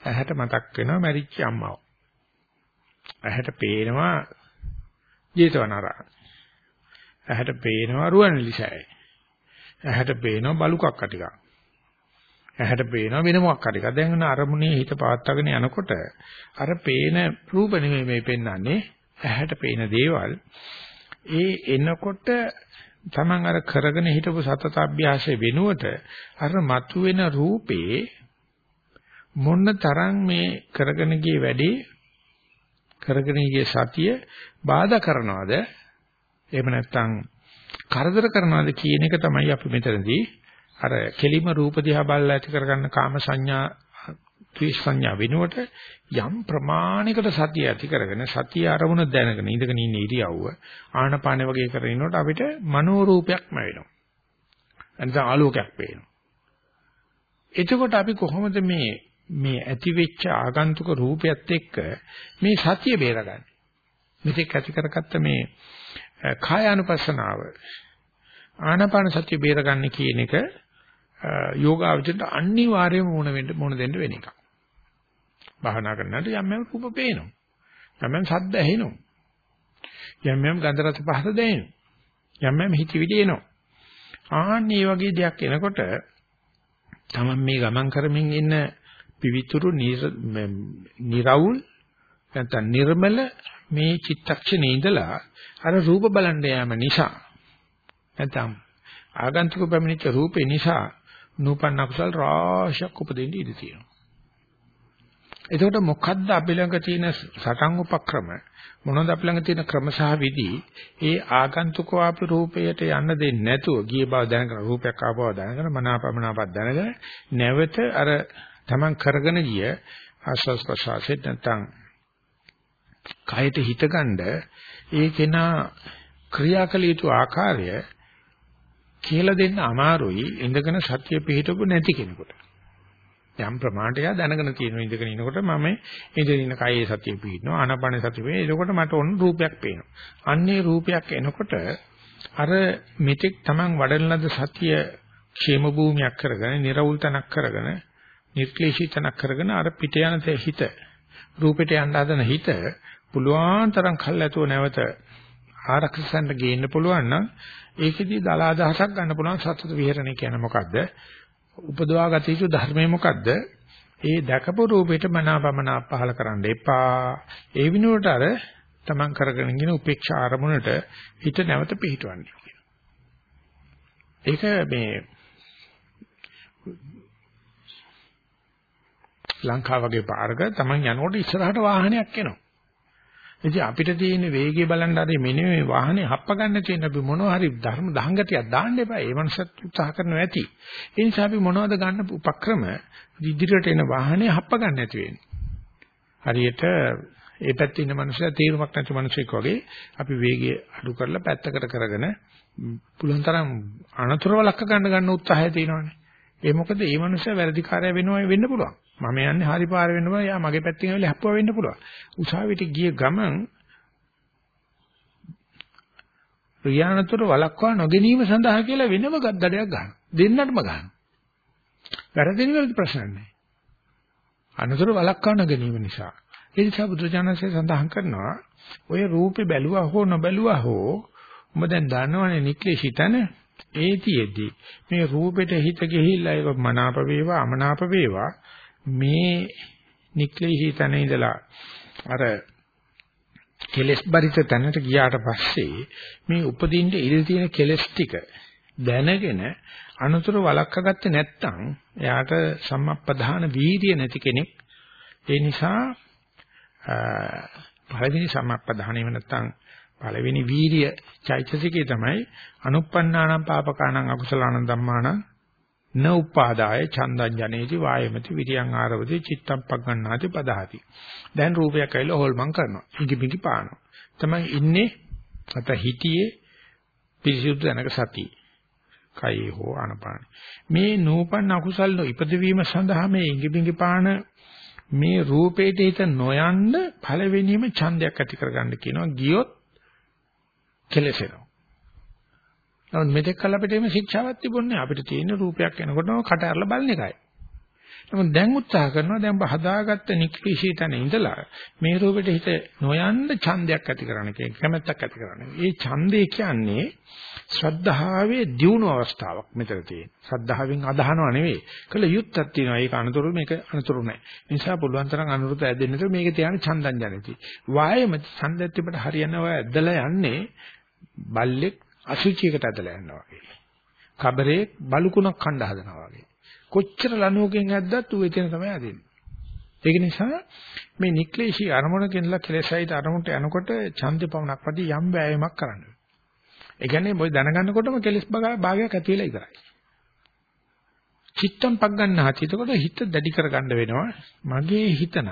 ඇහැට මතක් වෙනවා මැරිච්ච අම්මව. ඇහැට පේනවා ජේතවනාරාම. ඇහැට පේනවා රුවන්වැලිසෑය. ඇහැට පේනවා බලු කක්ක ටිකක්. ඇහැට පේනවා වෙන මොකක් හරි එකක්. දැන් අරමුණේ හිත පවත්වාගෙන යනකොට අර පේන රූප නෙමෙයි මේ පෙන්වන්නේ ඇහැට පේන දේවල්. ඒ එනකොට Taman අර කරගෙන හිටපු සතත අභ්‍යාසයේ වෙනුවට අර මතුවෙන රූපේ මොන්න තරම් මේ කරගෙන ගිය වැඩේ කරගෙන ගිය සතිය බාධා කරනවද එහෙම නැත්නම් කරදර කරනවද කියන එක තමයි අපි මෙතනදී අර කෙලිම රූප දිහා බලලා ඇති කරගන්න කාම සංඥා ත්‍රිස් සංඥා වෙනුවට යම් ප්‍රමාණයකට සතිය ඇති කරගෙන සතිය අරමුණ දැනගෙන ඉඳගෙන ඉන්න ඉරියව්ව ආනපාන වගේ කරගෙන ඉනකොට අපිට මනෝ රූපයක්ම වෙනවා. එනිසා ආලෝකයක් පේනවා. එතකොට අපි කොහොමද මේ මේ ඇති වෙච්ච ආගන්තුක රූපයත් එක්ක මේ සතිය බේරගන්නේ? මෙතෙක් ඇති කරගත්ත මේ කායානුපස්සනාව ආනාපාන සතිය බේරගන්නේ කියන එක යෝගාවචරයට අනිවාර්යයෙන්ම මොන වෙන්න මොන දෙන්න වෙන එකක්. භාවනා කරනකොට යම් යම් රූප පේනවා. යම් යම් ශබ්ද ඇහෙනවා. යම් යම් ගන්ධ රස පහස දැනෙනවා. යම් යම් හිතවිලි එනවා. ආන්න මේ වගේ දෙයක් එනකොට තමන් මේ ගමන් කරමින් ඉන්න පිවිතුරු නිරවුල් නැත්නම් නිර්මල මේ චිත්තක්ෂණේ ඉඳලා අර රූප බලන්න යාම නිසා නැත්නම් ආගන්තුක පැමිණිච්ච රූපේ නිසා නූපන් අකුසල් රාශියක් උපදින්න ඉඩ තියෙනවා. එතකොට මොකද්ද අපි ළඟ තියෙන සටන් උපක්‍රම මොනවද අපි ළඟ තියෙන ක්‍රම සහ විදි ඒ ආගන්තුකව අපි රූපයට යන්න දෙන්නේ නැතුව ගිය බව දැනගෙන රූපයක් ආව බව දැනගෙන මනාපමනාපක් දැනගෙන නැවත අර Taman කරගෙන ගිය ආස්වාස් ප්‍රසආසෙත් නැත්නම් කයට හිතගන්න ඒ කෙනා ක්‍රියාකල යුතු ආකාරය කියලා දෙන්න අමාරුයි ඉඳගෙන සත්‍ය පිළිහිටපු නැති කෙනෙකුට. යම් ප්‍රමාණයක් දැනගෙන තියෙන ඉඳගෙන ඉනකොට මම ඉඳගෙන ඉන්න කයේ සතිය පිහිටනවා ආනාපාන සතිය වේ. එතකොට මට ඔන්න රූපයක් පේනවා. අන්නේ රූපයක් එනකොට අර මෙතෙක් Taman වඩන ලද සතිය ക്ഷേම භූමියක් කරගෙන, නිර්වුල් තනක් කරගෙන, නිර්ක්ලේශී තනක් කරගෙන අර පිට යන හිත රූපෙට යන්න හදන හිත පුළුවන් තරම් කල් ඇතුව නැවත ආරක්ෂසන්න ගේන්න පුළුවන් නම් ඒකෙදී දල අදහසක් ගන්න පුළුවන් සත්‍යත විහෙරණය කියන්නේ මොකද්ද? උපදවා ගත යුතු ධර්මය මොකද්ද? ඒ දැකපු රූපෙට මනාපමනා පහල කරන්න එපා. ඒ විනුවට අර තමන් කරගෙන ඉන්න උපේක්ෂා අරමුණට හිත නැවත පිහිටවන්න ඒක මේ ලංකාව වගේ පාරක තමන් යනකොට ඉස්සරහට වාහනයක් එනවා. ඉතින් අපිට තියෙන වේගය බලන්න හරි මෙන්න මේ වාහනේ හප්ප ගන්න තියෙන අපි මොනවා හරි ධර්ම දහංගතියක් දාන්න එපා. ඒ මනසත් උත්සාහ කරනවා ඇති. ඒ නිසා අපි මොනවද ගන්න උපක්‍රම ඉදිරියට එන වාහනේ හප්ප ගන්න නැති වෙන්නේ. හරියට ඒ පැත්තේ ඉන්න මනුස්සයා තීරමක් නැති මනුස්සෙක් වගේ අපි වේගය අඩු කරලා පැත්තකට කරගෙන පුළුවන් තරම් අනතුරු වලක්ක ගන්න ගන්න උත්සාහය තියෙනවානේ. ඒ මොකද මේ මනුස්සයා වැරදිකාරය වෙනවා වෙන්න පුළුවන්. මම යන්නේ හරි පාර වෙන්න බෑ. යා මගේ පැත්තෙන් ඇවිල්ලා හැප්පුවා වෙන්න පුළුවන්. උසාවියට ගිය ගමන් රියානතර වලක්වා නොගැනීම සඳහා කියලා වෙනම ගද්දඩයක් ගන්නවා. දෙන්නටම ගන්නවා. වැරදින වලට ප්‍රශ්න නැහැ. අනතුරු වලක්වා නොගැනීම නිසා. ඒ නිසා බුදුජානකසේ සඳහන් කරනවා ඔය රූපේ බැලුවා හෝ නොබැලුවා හෝ ඔබ දැන් දන්නවනේ නික්ලේශිතන ඒතියෙදි මේ රූපෙට හිත ගිහිල්ලා ඒක මනාප වේවා අමනාප වේවා මේ නික්ලේශී තැන ඉඳලා අර කෙලස් බරිත තැනට ගියාට පස්සේ මේ උපදින්න ඉඳ තියෙන කෙලස් ටික දැනගෙන අනුතර වළක්වාගත්තේ නැත්නම් එයාට සම්මප්පදාන වීර්ය නැති කෙනෙක්. ඒ නිසා පළවෙනි සම්මප්පදානෙම නැත්නම් පළවෙනි වීර්ය චෛතසිකේ තමයි අනුප්පන්නානම් පාපකානම් අකුසලානම් ධම්මානම් න උපාදාය චන්දං ජනේති වායමති විරියං ආරවති චිත්තම් පග්ගණ්ණාති පදහති. දැන් රූපයක් ඇවිල්ලා හොල්මන් කරනවා. ඉඟිපිඟි පානවා. තමයි ඉන්නේ අත හිතියේ පිරිසුදු දැනක සතිය. කයේ හෝ ආනපාන මේ නූපන් අකුසල් ඉපදවීම සඳහා මේ ඉඟිපිඟි පාන මේ රූපේට හිත නොයන්න පළවෙනිම ඡන්දයක් ඇති කරගන්න කියනවා. ගියොත් කෙලෙසෙනවා. නමුත් මෙතෙක් කල අපිට එimhe ශික්ෂාවක් තිබුණේ අපිට තියෙන රූපයක් එනකොටම කට ඇරලා බලන එකයි. නමුත් දැන් උත්සාහ කරනවා දැන් ඔබ හදාගත්ත නික්ලිෂී තැන ඉඳලා මේ රූපෙට හිත නොයන්න ඡන්දයක් ඇති කරන්න කියන කැමැත්තක් ඇති කරන්න. මේ ඡන්දේ කියන්නේ ශ්‍රද්ධාවේ දියුණු අවස්ථාවක් මෙතන තියෙන. ශ්‍රද්ධාවෙන් අදහනව නෙවෙයි. කළ යුත්තක් තියෙනවා. ඒක අනතුරු මේක අනතුරු නැහැ. ඒ නිසා පුළුවන් තරම් අනුරුත ඇදෙන්නට මේක තියාන ඡන්දං ජනති. වායම ඡන්දෙත් තිබට හරියනවා ඇදලා යන්නේ බල්ලෙක් අසුචියකට ඇදලා යනවා වගේ. කබරේ බලුකුණක් කණ්ඩ හදනවා වගේ. කොච්චර ලනුවකින් ඇද්දත් ඌ එතන තමයි අදින්නේ. ඒක නිසා මේ නික්ලේශී අරමුණකින්ලා කෙලෙසයිද අරමුණට යනකොට ඡන්දේ පවණක් වදී යම් වෑයමක් කරන්න. ඒ කියන්නේ මොයි දැනගන්නකොටම කෙලස් භාගයක් ඇති වෙලා ඉවරයි. චිත්තම් පක් ගන්නාත් එතකොට හිත දැඩි කරගන්න වෙනවා. මගේ හිතන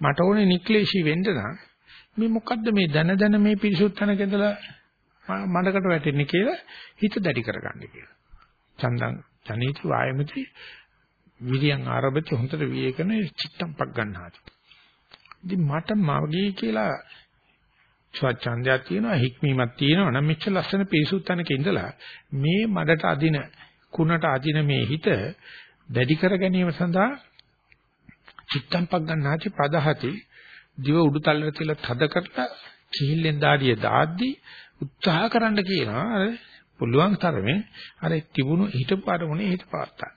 මට ඕනේ නික්ලේශී වෙන්න නම් මේ මොකද්ද මේ දන දන මේ පිරිසුත් තැනක ඉඳලා මඩකට වැටෙන්නේ කියලා හිත දැඩි කරගන්න කියලා. චන්දං ජනේති වායමති විරියන් ආරම්භති හොඳට විවේකන චිත්තම් පක් ගන්නාති. ඉතින් මට මගේ කියලා ස්වච්ඡන්දයක් තියෙනවා හික්මීමක් තියෙනවා නම් මෙච්චර ලස්සන පිරිසුත්තනක ඉඳලා මේ මඩට අදින කුණට අදින මේ හිත දැඩි කර ගැනීම සඳහා චිත්තම් පක් ගන්නාති පදහති දිව උඩු තල්ලට තියලා තද කරලා කිහිල්ලෙන් දාඩිය දාද්දි උත්සාහ කරන්න කියනවා අර පුළුවන් තරමේ අර තිබුණු හිතපු අරමුණේ හිත පාත්තා.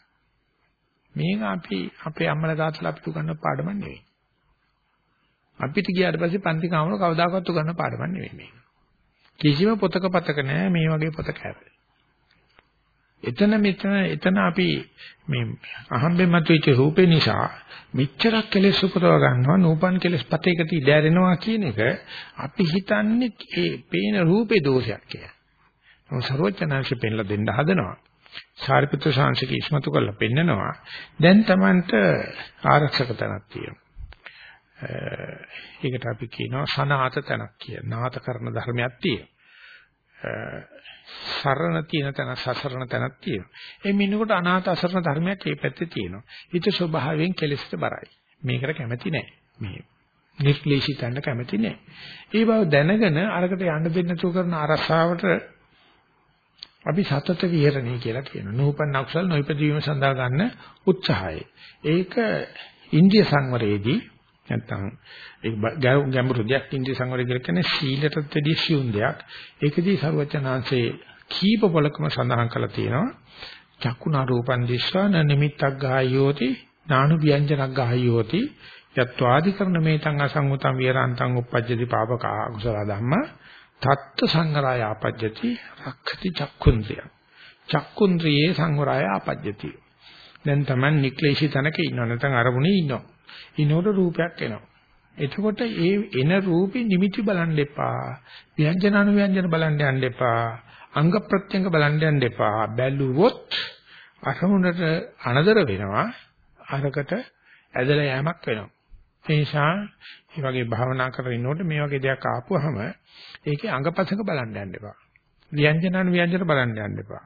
මේක අපි අපේ අම්මලා තාත්තලා අපිට උගන්වන පාඩමක් නෙවෙයි. අපිට ගියාට පස්සේ පන්ති කාමර කවදාකවත් උගන්වන පාඩමක් නෙවෙයි මේක. කිසිම පොතක පතක නැහැ මේ වගේ පොතක හැබැයි. එතන මෙතන එතන අපි මේ අහම්බෙන් මතුවෙච්ච රූපේ නිසා මෙච්චරක් කෙලෙස් උපදව ගන්නවා නූපන් කෙලෙස් පතේකට ඉඩැරෙනවා කියන එක අපි හිතන්නේ ඒ පේන රූපේ දෝෂයක් කියලා. මොකද සර්වඥාන්සේ පෙන්ලා දෙන්න හදනවා. සාරිපුත්‍ර ශාන්සික ඉස්මතු කරලා පෙන්නනවා. දැන් Tamanට ආරක්ෂක තැනක් තියෙනවා. ඒකට අපි කියනවා සනාත තැනක් කියලා. නාත කරන ධර්මයක් තියෙනවා. සරණ තියෙන තැන සසරණ තැනක් තියෙනවා. ඒ මිනිකට අනාථ අසරණ ධර්මයක් මේ පැත්තේ තියෙනවා. ඊට ස්වභාවයෙන් කෙලෙස්ට බරයි. මේකට කැමති නැහැ. මේ නිර්ක්ලේශී තැන්න කැමති නැහැ. ඒ බව දැනගෙන අරකට යන්න දෙන්න තු කරන අරසාවට අපි සතත විහෙරණේ කියලා කියනවා. නූපන් අකුසල් නොයිපදීම සඳහා ගන්න උත්සාහය. ඒක ඉන්ද්‍රිය සංවරයේදී නැත්තම් ඒ ගැඹුරු දෙයක් ඉන්ද්‍රිය සංවරය කියලා කියන්නේ සීලටත් වැඩි සියුම් දෙයක්. ඒකදී සර්වචනාංශේ කීප පොලකම සඳහන් කරලා තියෙනවා. චක්කුණා රූපන් දිස්වාන නිමිත්තක් ගායෝති නානු ව්‍යංජනක් ගායෝති යත්වාදි කරන මේතං අසංගතං විරාන්තං uppajjati පාපක අකුසල ධම්මා තත්ත්ව සංගරාය ආපජ්ජති රක්ඛති චක්කුන්ද්‍රිය. චක්කුන්ද්‍රියේ සංවරාය ආපජ්ජති. දැන් Taman නික්ලේශී තනක ඉන්නව නැත්නම් අරමුණේ ඉන්නවා. ඉනෝට රූපයක් එනවා. එතකොට ඒ එන රූපේ නිමිති බලන්න එපා. ව්‍යංජන අනුව්‍යංජන බලන්න යන්න එපා. අංග ප්‍රත්‍යංග බලන්න යන්න එපා. බැලුවොත් අරමුණට අනදර වෙනවා. අරකට ඇදලා යෑමක් වෙනවා. ඒ නිසා මේ වගේ භාවනා කරගෙන ඉන්නකොට මේ වගේ දෙයක් ආපුවහම ඒකේ අංගපසක බලන්න යන්න එපා. ව්‍යංජනන ව්‍යංජන බලන්න යන්න එපා.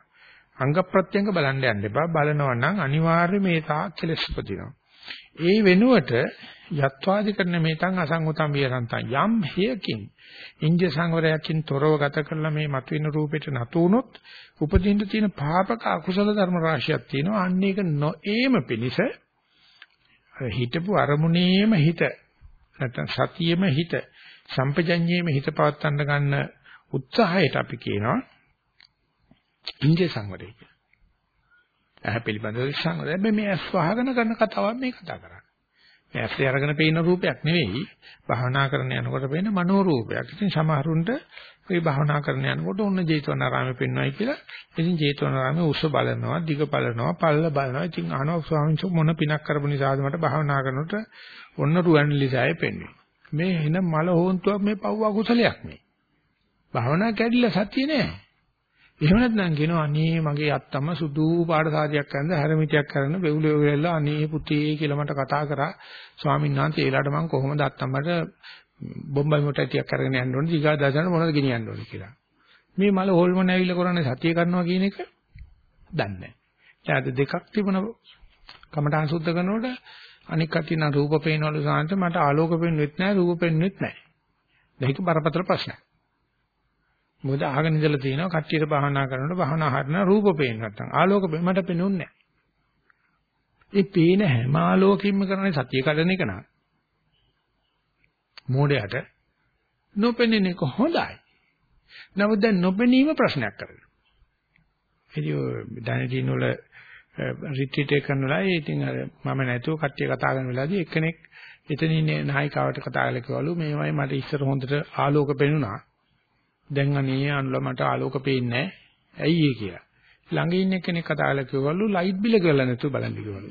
අංග ප්‍රත්‍යංග බලන්න යන්න එපා. බලනවා නම් අනිවාර්යයෙන් මේ තාක් කෙලස් උපදිනවා. ඒ වෙනුවට යත්වාදි කරන මේතන් අසංගතම් විරන්තම් යම් හේයකින් ඉන්ද්‍ර සංවරයකින් තොරව ගත කරලා මේ මතුවෙන රූපෙට නතු වුනොත් උපදින්න තියෙන පාපක අකුසල ධර්ම රාශියක් තියෙනවා. අන්න ඒක නොඑම පිනිස හිතපු අරමුණේම හිත නැත්නම් සතියෙම හිත සම්පජඤ්ඤයේම හිත පවත්වන්න ගන්න උත්සාහයට අපි කියනවා ඉන්ද්‍රිය සංවරය කියලා. ඇහැ පිළිබඳව සංවරය. හැබැයි මේ ඇස් වහගෙන කරන කතාවක් මේ කතා කරන්නේ. මේ ඇස් අරගෙන පේන රූපයක් නෙවෙයි භාවනා කරන යනකොට පේන මනෝ රූපයක්. ඉතින් සමහරුන්ට මේ භාවනා කරන යනකොට ඔන්න ජේතවනාරාමේ පෙන්වයි කියලා. ඉතින් ජේතවනාරාමේ උස්ස බලනවා, දිග බලනවා, පල්ල බලනවා. ඉතින් අහනවා ස්වාමීන් වහන්සේ මොන පිනක් කරපු නිසාද මට භාවනා කරනකොට ඔන්න රුවන්ලිසාවේ පෙන්වන්නේ. මේ එන මල හොන්තුවක් මේ පව්ව කුසලයක් මේ. භාවනා කැඩිලා සතිය නෑ. එහෙම නැත්නම් කියනවා අනේ මගේ අත්තම්ම සුදු පාට සාදියක් කරන හැරමිටියක් කරන බෙවුලේ වෙලා අනේ පුතේ කියලා මට කතා කරා ස්වාමීන් වහන්සේ ඒලාට මම කොහොමද අත්තම්මට බොම්බයි මොටටියක් අරගෙන යන්න ඕනේ ඊගා දාසන මොනවද ගෙනියන්න ඕනේ කියලා. මේ මල හොල්මන ඇවිල්ලා කරන්නේ සතිය කරනවා කියන එක දන්නේ නැහැ. දෙකක් තිබුණ කමඨාන් සුද්ධ කරනකොට අනික් කටින රූප පේනවලු සාන්ත මට ආලෝක පෙන්වෙත් නැහැ රූප පෙන්වෙත් නැහැ. මේක බරපතල ප්‍රශ්නයක්. මොකද අහගෙන ඉඳලා තියෙනවා කට්ටියට භාවනා කරනකොට භාවනා හරින රූප පේන්නේ නැත්තම් ආලෝක මට පෙනුන්නේ නැහැ. ඒ පේන හැම ආලෝකෙකින්ම කරන්නේ සතිය කඩන එක නා. මෝඩයට නොපෙනෙන එක හොඳයි. නමුත් දැන් නොපෙනීම ප්‍රශ්නයක් කරගන්න. ඉතින් දැනටින් වල රිට්‍රීට් එක කරනවා. ඒ ඉතින් අර මම නැතුව කට්ටිය කතා කරන වෙලාවදී එක්කෙනෙක් එතන ඉන්නේ නායිකාවට කතා කරලා කිව්වලු මේවයි මට ඉස්සර හොඳට ආලෝක පෙනුණා. දැන් අනේ අනුල මට ආලෝක පේන්නේ නැහැ. ඇයි ඒ කියලා. ළඟ ඉන්න කෙනෙක් කතා කරලා කිව්වලු ලයිට් බිල කරලා නැතුව බලන්න කිව්වලු.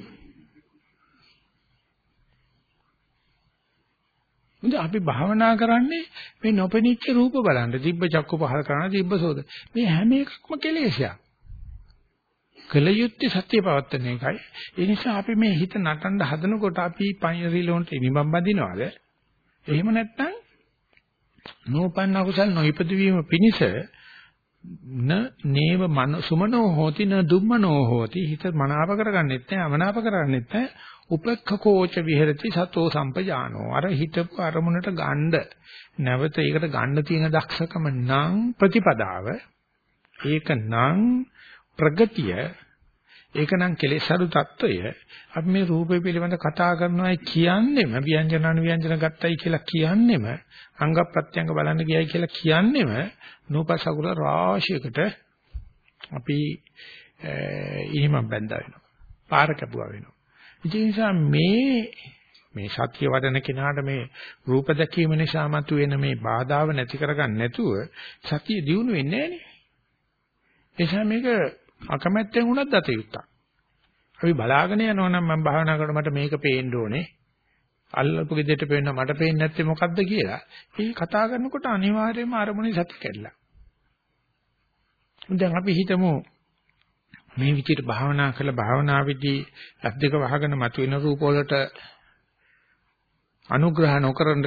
ඉතින් අපි භාවනා කරන්නේ මේ නොපෙනිච්ච රූප බලන්න. දිබ්බ චක්කු පහල කරන දිබ්බ සෝද. මේ හැම එකක්ම කෙලෙසයක්. කලයුත්තේ සත්‍ය පවත්තන එකයි. ඒ නිසා අපි මේ හිත නටන්න හදනකොට අපි පයින්රිලොන්ට නිබම් බඳිනවද? එහෙම නැත්නම් නෝපන්න කුසල් නොයිපද වීම පිණිස න නේව මන සුමනෝ හෝති න දුම්මනෝ හෝති. හිත මනාප කරගන්නෙත් නැහැ අමනාප කරගන්නෙත් නැහැ උපක්ඛකෝච විහෙරති සතෝ සම්පජානෝ. අර හිතපු අරමුණට ගණ්ඩ නැවත ඒකට ගන්න තියෙන දක්ෂකම නම් ප්‍රතිපදාව. ඒක නම් ප්‍රගතිය ඒකනම් කෙලෙස් අඩු తত্ত্বය. අපි මේ රූපය පිළිබඳ කතා කරනවායි කියන්නේම ව්‍යංජන අනුව්‍යංජන ගත්තයි කියලා කියන්නේම අංග ප්‍රත්‍යංග බලන්න ගියයි කියලා කියන්නේම නූපසකුල රාශියකට අපි ඉහිමම් බැඳා වෙනවා. පාර කැපුවා වෙනවා. ඒ නිසා මේ මේ සත්‍ය වඩන කෙනාට මේ රූප දැකීම නිසා මතුවෙන මේ බාධාව නැති කරගන්න නැතුව සතිය දියුණු වෙන්නේ නැහැ නේ එනිසා මේක අකමැත්තෙන් වුණත් දත යුත්තක්. අපි බලාගෙන යනවා නම් මම භාවනා කරනකොට මට මේක පේන්න ඕනේ. අල්ලපු ගෙදරට පේන්න මට පේන්නේ නැත්තේ මොකද්ද කියලා. ඒ කතා කරනකොට අනිවාර්යයෙන්ම අරමුණේ සත්‍ය කැඩලා. දැන් අපි හිතමු මේ විදිහට භාවනා කරලා භාවනාවේදී අද්දක වහගෙන මතුවෙන රූප වලට අනුග්‍රහ නොකරන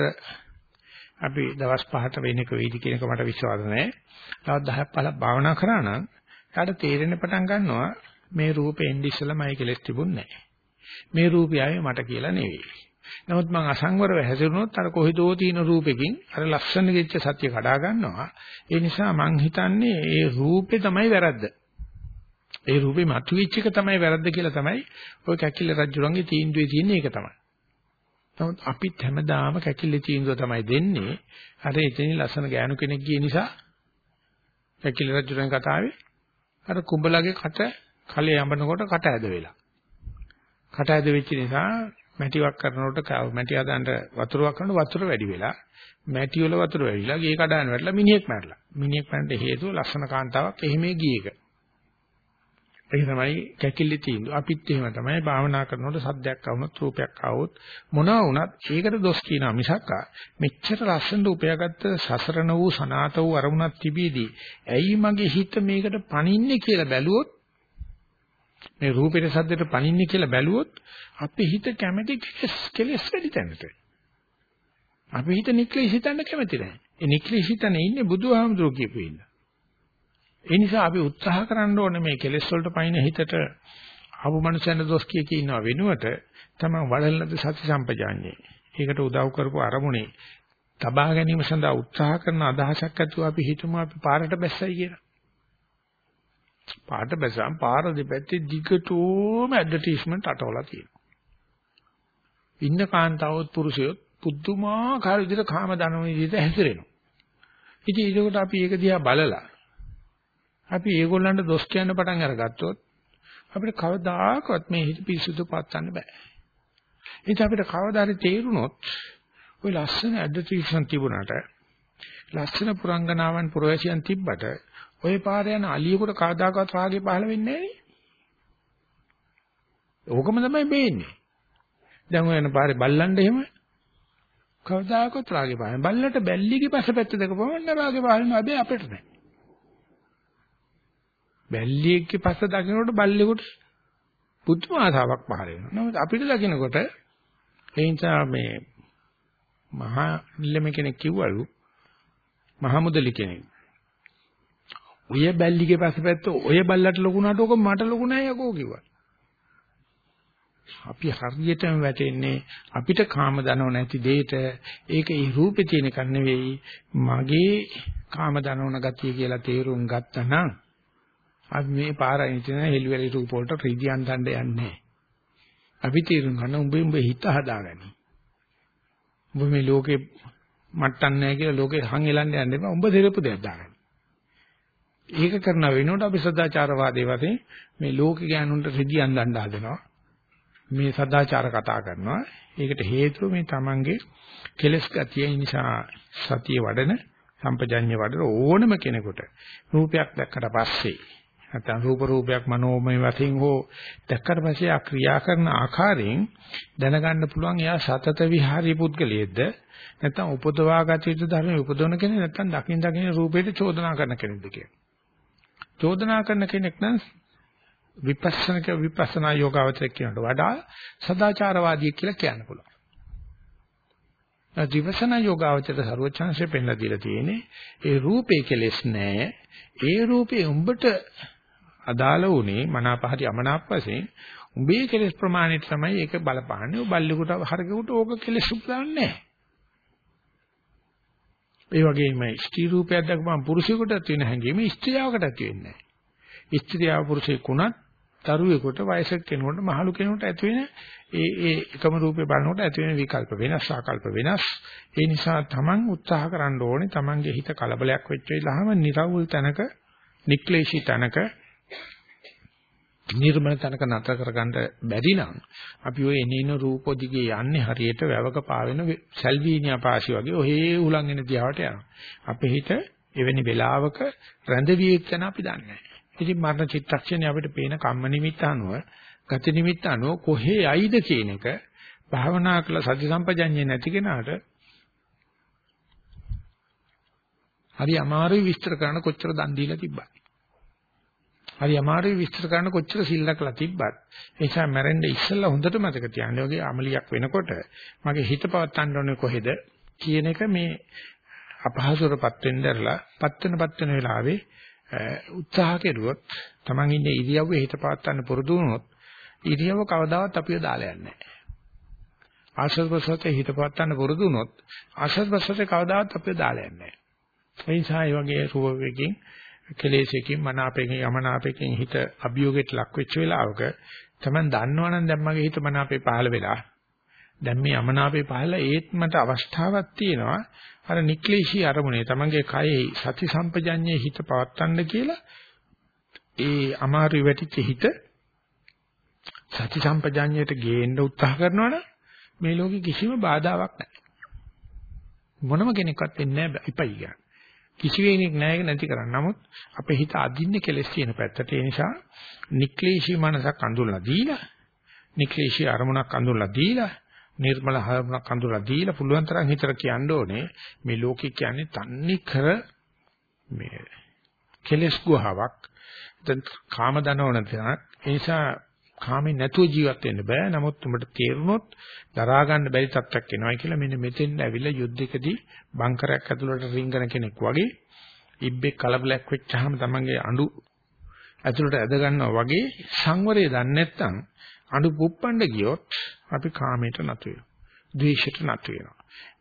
අපි දවස් 5ට වෙනක වේද කියන එක මට විශ්වාස නැහැ. තවත් 10ක් 15ක් භාවනා කරා නම් ඊට තේරෙන්න පටන් ගන්නවා මේ රූපේ එන්නේ ඉස්සලා මයි කෙලෙස් තිබුණේ නැහැ. මේ රූපය ආවේ මට කියලා නෙවෙයි. නමුත් මං අසංවරව හැසිරුණොත් අර කොහෙදෝ තියෙන රූපෙකින් අර ලස්සන ගෙච්ච සත්‍ය කඩා ගන්නවා. ඒ නිසා මං හිතන්නේ ඒ රූපේ තමයි වැරද්ද. ඒ රූපේ මතුවෙච්ච එක තමයි වැරද්ද කියලා තමයි ওই කැකිල්ල රජුරන්ගේ තීන්දුවේ තියෙන එක තමයි. නමුත් අපිත් හැමදාම කැකිල්ල තීන්දුව තමයි දෙන්නේ. අර එතනින් ලස්සන ගෑනු කෙනෙක් ගිය නිසා කැකිල්ල රජුරන් කතාවේ අර කුඹලගේ කට කලේ යඹනකොට කට ඇද වෙලා. කට ඇද වෙච්ච නිසා මැටිවක් කරනකොට මැටි හදන්න වතුරක් කරනකොට වතුර වැඩි වෙලා මැටි වල වතුර වැඩිලා ගේ කඩාන වැටලා මිනිහෙක් මැරලා. මිනිහෙක් මැරෙන්න හේතුව ලස්සන කාන්තාවක් එහෙමේ ගියේක. ඒක තමයි කැකිලි තීන්දුව. අපිත් එහෙම තමයි භාවනා කරනකොට සද්දයක් ආවොත් රූපයක් ආවොත් මොනවා වුණත් ඒකට දොස් කියනවා මිසක් මෙච්චර ලස්සනට උපයාගත්ත සසරණ වූ සනාත වූ අරමුණක් තිබීදී ඇයි මගේ හිත මේකට පණින්නේ කියලා බැලුවොත් මේ රූපෙට සද්දෙට පණින්නේ කියලා බැලුවොත් අපේ හිත කැමැති කෙලස් වැඩි තැනට. අපි හිත නික්ලෙස් හිතන්න කැමති නැහැ. ඒ නික්ලෙස් හිතන්නේ ඉන්නේ බුදුහාමුදුරුවෝ කියපු ඉන්න. ඒ නිසා අපි උත්සාහ කරන්න ඕනේ මේ කෙලෙස් වලට පයින් හිතට ආපු මනුස්සයන් දොස් කිය කී ඉන්නව වෙනුවට තමයි වඩලනද සති සම්පජාඤ්ඤේ. ඒකට උදව් කරපු අරමුණේ තබා ගැනීම සඳහා උත්සාහ කරන අදහසක් ඇතුව අපි හිතමු අපි පාරට බැස්සයි කියලා. පාරට බැසම් පාර දෙපැත්තේ දිගටම ඇඩ්වර්ටයිස්මන්ට් අටවලා තියෙනවා. ඉන්න කාන්තාවොත් පුරුෂයොත් පුදුමාකාර විදිහට කාම දනන විදිහට හැසිරෙනවා. ඉතින් ඒකට අපි ඒක දිහා බලලා අපි ඒගොල්ලන්ට දොස් කියන්න පටන් අරගත්තොත් අපිට කවදාකවත් මේ හිත පිරිසුදු පවත්වන්න බෑ. ඒක අපිට කවදා හරි තේරුනොත් ওই ලස්සන ඇඩ්වර්ටයිස්මන්ට් තිබුණාට ලස්සන පුරංගනාවන් පුරවැසියන් තිබ්බට ওই පාර යන අලියෙකුට කවදාකවත් රාගේ පහළ වෙන්නේ නැහැ ඕකම තමයි වෙන්නේ. දැන් ඔය යන පාරේ බල්ලන්ට එහෙම කවදාකවත් රාගේ පහළ බල්ලට බැල්ලිගේ පසපැත්ත දෙක පමණ රාගේ පහළ වෙනවා. හැබැයි අපිට නෑ. බැල්ලියෙක්ගේ පස්ස දකින්නකොට බල්ලෙකුට පුදුම ආසාවක් පහළ වෙනවා. නමුත් අපිට දකින්නකොට ඒ නිසා මේ මහා නිල්ලම කෙනෙක් කිව්වලු මහා මුදලි කෙනෙක්. ඔය බැල්ලිගේ පස්සපැත්ත ඔය බල්ලට ලොකු නට ඕක මට ලොකු නෑ යකෝ කිව්වා. අපි හරියටම වැටෙන්නේ අපිට කාම දනව නැති දෙයට ඒක ඒ රූපේ තියෙන කන් නෙවෙයි මගේ කාම දනවන ගතිය කියලා තේරුම් ගත්තා නම් අපි මේ පාරයි තියෙන හෙළුවැලි රූප වලට රිදි අන්දන්න යන්නේ අපි තීරුම් ගන්න උඹ උඹ හිත හදාගනි. උඹ මේ ලෝකේ මට්ටම් නැහැ කියලා ලෝකේ හං එලන්න යන්න එපා. උඹ දෙරපු දෙයක් දාගන්න. ඒක කරන වෙනකොට අපි සදාචාරවාදී වශයෙන් මේ ලෝක ඥානුන්ට රිදි අඳන්න හදනවා. මේ සදාචාර කතා කරනවා. ඒකට හේතුව මේ Tamange කෙලස් ගතිය නිසා සතිය වඩන සම්පජඤ්ඤ වඩන ඕනම කෙනෙකුට රූපයක් දැක්කට පස්සේ නැත්නම් රූප රූපයක් මනෝමය වශයෙන් හෝ දැක්කට පස්සේ ආ ක්‍රියා කරන ආකාරයෙන් දැනගන්න පුළුවන් එයා සතත විහාරී පුද්ගලයෙක්ද නැත්නම් උපදවා ගත යුතු ධර්ම උපදවන කෙනෙක් නැත්නම් දකින් දකින් රූපයට චෝදනා කරන කෙනෙක්ද කියලා. චෝදනා කරන කෙනෙක් නම් විපස්සනක විපස්සනා යෝගාවචරයක් කියනට වඩා සදාචාරවාදී කියලා කියන්න පුළුවන්. විපස්සනා යෝගාවචර ਸਰවචන්සේ පෙන්ලා දීලා තියෙන්නේ ඒ රූපේ කෙලෙස් නෑ. ඒ රූපේ උඹට අදාළ වුණේ මනාපහරි අමනාප වශයෙන් උඹේ කෙලෙස් ප්‍රමාණයට තමයි ඒක බලපාන්නේ. ඔය බල්ලෙකුට හරකෙකුට ඕක කෙලෙස් උපදවන්නේ නැහැ. ඒ වගේම ස්ත්‍රී රූපයක් දැකපම පුරුෂයෙකුටත් වෙන හැඟීම ස්ත්‍රියවකටත් වෙන්නේ නැහැ. ස්ත්‍රියව පුරුෂයෙකුණත් දරුවෙකුට වයසක කෙනෙකුට මහලු කෙනෙකුට ඇති වෙන ඒ ඒ එකම රූපේ බලනකොට ඇති වෙන විකල්ප වෙනස් ආකල්ප වෙනස් ඒ නිසා Taman උත්සාහ කරන්න ඕනේ Tamanගේ හිත කලබලයක් වෙච්ච වෙලාවම නිරවුල් තැනක නික්ලේශී තැනක නිර්මල තැනක නතර කරගන්න බැරි නම් අපි ඔය එනින රූප දිගේ යන්නේ හරියට වැවක පාවෙන සල්වීනියා පාසි වගේ ඔහේ උලන් එන දිහාවට යනවා. අපේ හිත එවැනි වෙලාවක රැඳවිය යුත්තන අපි දන්නේ නැහැ. ඉතින් මරණ චිත්තක්ෂණේ අපිට පේන කම්ම නිමිත්ත අනුව, ගති නිමිත්ත අනුව කොහේ යයිද කියන එක භාවනා කළ සති සම්පජඤ්ඤේ නැති කෙනාට හරි අමාරුයි විස්තර කරන්න කොච්චර දන් දීලා තිබ්බත්. හරි අමාරුයි විස්තර කරන්න කොච්චර සිල්ලක්ලා තිබ්බත් ඒ නිසා මැරෙන්න ඉස්සෙල්ලා හොඳට මතක තියාගන්න. ඔගේ අමලියක් වෙනකොට මගේ හිත පවත්තන්න ඕනේ කොහෙද කියන එක මේ අපහසුරපත් වෙන්නදලා පත් වෙන පත් වෙන වෙලාවේ උත්සාහ කෙරුවොත් Taman ඉන්නේ ඉරියව්වේ හිත පවත්තන්න පුරුදු වුණොත් ඉරියව්ව කවදාවත් අපිව දාලා යන්නේ නැහැ. ආශ්‍රද ප්‍රසවතේ හිත පවත්තන්න පුරුදු වුණොත් ආශ්‍රද ප්‍රසවතේ කවදාවත් අපිව දාලා යන්නේ නැහැ. ඒ නිසා මේ වගේ රූපවකින් කෙලෙසකින් මනාපයෙන් යමනාපයෙන් හිත අභියෝගයට ලක් වෙච්ච වෙලාවක තමයි දන්නවනම් දැන් මගේ හිත මනාපේ පහළ වෙලා දැන් මේ යමනාපේ පහළ ඒත් මට අවස්ථාවක් තියෙනවා. අර නික්ලේශී අරමුණේ තමන්ගේ කයේ සති සම්පජඤ්ඤේ හිත පවත්තන්න කියලා ඒ අමාරු වැටිච්ච හිත සති සම්පජඤ්ඤයට ගේන්න උත්සාහ කරනවනම් මේ ලෝකෙ කිසිම බාධාවක් නැහැ. මොනම කෙනෙක්වත් වෙන්නේ නැහැ. ඉපයි කියන්නේ. කිසි වෙලෙක් නැහැ නැති කරන්න. නමුත් අපේ හිත අදින්නේ කෙලස් කියන පැත්තට. ඒ නිසා නික්ලේශී මනසක් අඳුරලා දීලා, නික්ලේශී අරමුණක් අඳුරලා දීලා, නිර්මල අරමුණක් අඳුරලා දීලා පුළුවන් තරම් හිතට කියන්න ඕනේ මේ ලෝකේ කියන්නේ තන්නේ කර මේ කෙලස් ගුහාවක්. දැන් කාම දනවන තැනක්. ඒ නිසා කාමෙන් නැතුව ජීවත් වෙන්න බෑ. නමුත් උඹට තේරුනොත් දරා ගන්න බැරි තත්ත්වයක් එනවායි කියලා මෙන්න මෙතෙන් ඇවිල්ලා යුද්ධෙකදී බංකරයක් ඇතුළට රිංගන කෙනෙක් වගේ ඉබ්බෙක් කලබලයක් වෙච්චාම තමන්ගේ අඬු ඇතුළට ඇද ගන්නවා වගේ සංවරය දන්නේ නැත්නම් අඬු පුප්පන්න ගියොත් අපි කාමයට නතු වෙනවා. ද්වේෂයට නතු වෙනවා.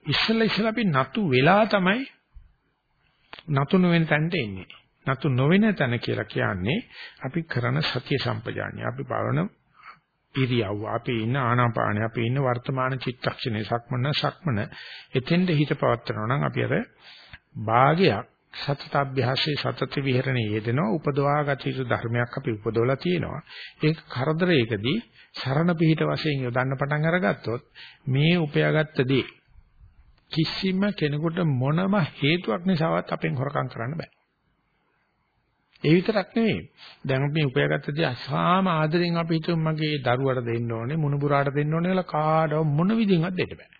ඉස්සෙල්ලා ඉස්සෙල්ලා අපි නතු වෙලා තමයි නතු නොවෙන තැනට එන්නේ. නතු නොවෙන තැන කියලා කියන්නේ අපි කරන සතිය සම්පජාඤ්ඤය. අපි බලන ඉරියව්ව, අපි ඉන්න ආනාපානය, අපි ඉන්න වර්තමාන චිත්තක්ෂණේ සක්මන සක්මන එතෙන්ද හිත පවත්වනවා නම් අපි අර භාගයක් සතතභ්‍යාසයේ සතත විහරණයේ යෙදෙනවා උපදවා ගත යුතු ධර්මයක් අපි උපදවලා තියෙනවා ඒක කරදරයකදී සරණ පිහිට වශයෙන් යොදන්න පටන් අරගත්තොත් මේ උපයාගත්ත දේ කිසිම කෙනෙකුට මොනම හේතුවක් නිසාවත් අපෙන් හොරකම් කරන්න බෑ ඒ විතරක් නෙවෙයි. දැන් අපි උපයාගත්තදී අසාම ආදරෙන් අපි හිතුව මගේ දරුවට දෙන්න ඕනේ, මුණුබුරාට දෙන්න ඕනේ කියලා කාටව මොන විදිහින්වත් දෙන්න බෑ.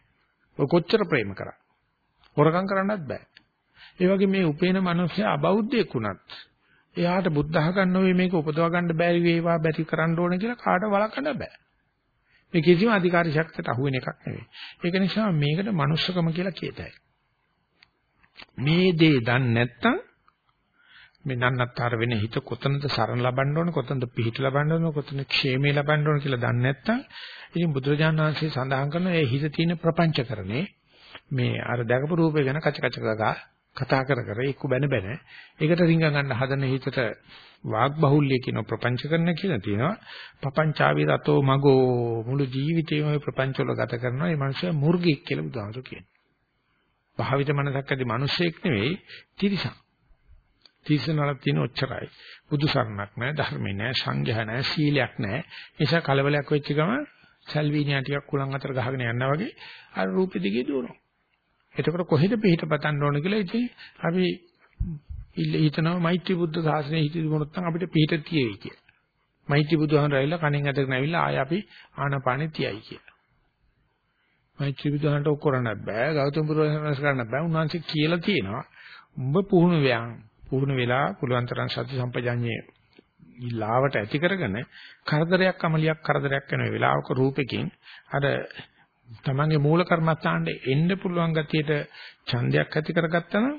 ඔය කොච්චර ප්‍රේම කරා. හොරකම් කරන්නත් බෑ. ඒ වගේ මේ උපේන මිනිස්සයා අබෞද්ධයෙක් වුණත් එයාට බුද්ධහ ගන්න ඔය මේක උපදවා ගන්න බැරි වේවා බැරි කරන්න ඕනේ කියලා කාට වළක්වන්න බෑ. මේ කිසිම අධිකාරී ශක්තියට අහු වෙන එකක් නෙවෙයි. ඒක නිසා මේකට manussකම කියලා කියතයි. මේ දේ දන්නේ නැත්නම් මේ නන්නත්තර වෙන හිත කොතනද සරණ ලබන්න ඕන කොතනද පිහිට ලබන්න ඕන කොතනද ക്ഷേමේ ලබන්න ඕන කියලා දන්නේ නැත්නම් ඉතින් බුදුරජාණන් වහන්සේ සඳහන් කරන ඒ හිත තියෙන ප්‍රපංචකරණේ මේ අර දැකපු රූපේ ගැන කච කච ගගා කතා කර කර එක්ක බැන බැන ඒකට රිංග ගන්න හදන හිතට වාග් බහුල්‍ය කියන ප්‍රපංච කරන කියලා තියෙනවා. පපංචාවි රතෝ මගෝ මුළු ජීවිතේම ඔය ප්‍රපංච වල ගත කරනවා. මේ මිනිස්සු මුර්ගෙක් කියලා බුදුහාමුදුරු කියනවා. භාවිත මනසක් ඇති මිනිස්සෙක් නෙවෙයි තිරිසන්. තිරිසන් වල තියෙන ඔච්චරයි බුදු සරණක් නැහැ ධර්මේ නැහැ සංඝයා නැහැ සීලයක් නැහැ නිසා කලබලයක් වෙච්ච ගම සල්විනියා ටිකක් කුලන් අතර ගහගෙන යනවා වගේ අර රූපෙ දිගේ දුවනවා එතකොට කොහෙද පිට පතන්න ඕන කියලා ඉතින් අපි හිතනවා මෛත්‍රී බුද්ධ ශාසනය හිතේ මොනොත් නම් අපිට පිට තියෙයි කියලා. මෛත්‍රී බුදුහන් රැවිලා කණෙන් ඇදගෙන ඇවිල්ලා ආය අපි ආනපානෙ තියයි කියලා. මෛත්‍රී බුදුහන්ට ඔක් කරන්න බෑ. ගෞතම පුරුෂයන්ස් කරන්න බෑ. උන්වහන්සේ කියලා තියෙනවා. උඹ පුහුණු වෙයන්. පුහුණු වෙලා පුළුවන් තරම් සති සම්පජාඤ්ඤේ ඊලාවට ඇති කරගෙන කරදරයක් අමලියක් කරදරයක් වෙන වෙලාවක රූපෙකින් අර තමන්ගේ මූල කර්මස්ථානට එන්න පුළුවන් ගතියට ඡන්දයක් ඇති කරගත්තා නම්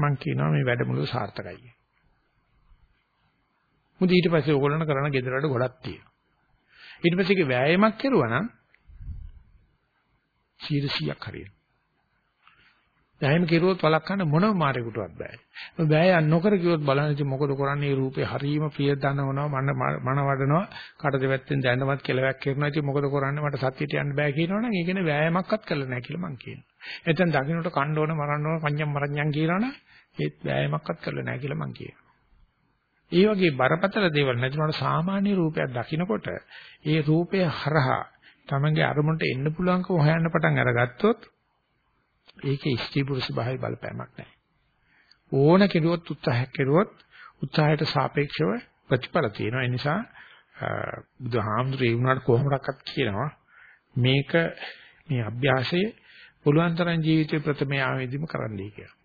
මම කියනවා මේ වැඩමුළුව සාර්ථකයි කියලා. මුද ඊට පස්සේ ඕගොල්ලන් කරන ගෙදරට ගොඩක් තියෙනවා. ඊට පස්සේ ඒක වෑයමක් කරුවා නම් 100ක් හරියනවා. දැහැම කෙරුවොත් වළක්වන්න මොනම මාරේකටවත් බෑ. බෑ නොකර කිව්වොත් බලන්න ඉතින් මොකද කරන්නේ මේ රූපේ හරීම ප්‍රිය දනවනවා මන මන වඩනවා කට දෙවැත්තෙන් දැන්නවත් කෙලවක් කරනවා ඉතින් මොකද කරන්නේ මට සත්‍යයට යන්න බෑ කියනවනම් ඒ කියන්නේ වෑයමක්වත් කළා නෑ කියලා මං කියනවා. එතෙන් දකින්නට කණ්ඩ ඕන මරන්න ඕන පඤ්ඤම් මරඤ්ඤම් කියනවනම් ඒත් වෑයමක්වත් කළා නෑ කියලා මං කියනවා. ඒ වගේ බරපතල දේවල් නැතිනොට සාමාන්‍ය රූපයක් දකිනකොට ඒ රූපය හරහා තමන්ගේ අරමුණට එන්න පුළුවන්කම හොයන්න පටන් අරගත්තොත් ඒකේ ස්ත්‍රී පුරුෂ භාවය බලපෑමක් නැහැ. ඕන කෙරුවොත් උත්සාහයක් කෙරුවොත් උත්සාහයට සාපේක්ෂව ප්‍රතිඵල තියෙනවා. ඒ නිසා බුදුහාමුදුරේ ඒ වුණාට කොහොමඩක්වත් කියනවා මේක මේ අභ්‍යාසය පුළුවන් තරම් ජීවිතේ ප්‍රථම යාමේදීම කරන්නයි කියලා.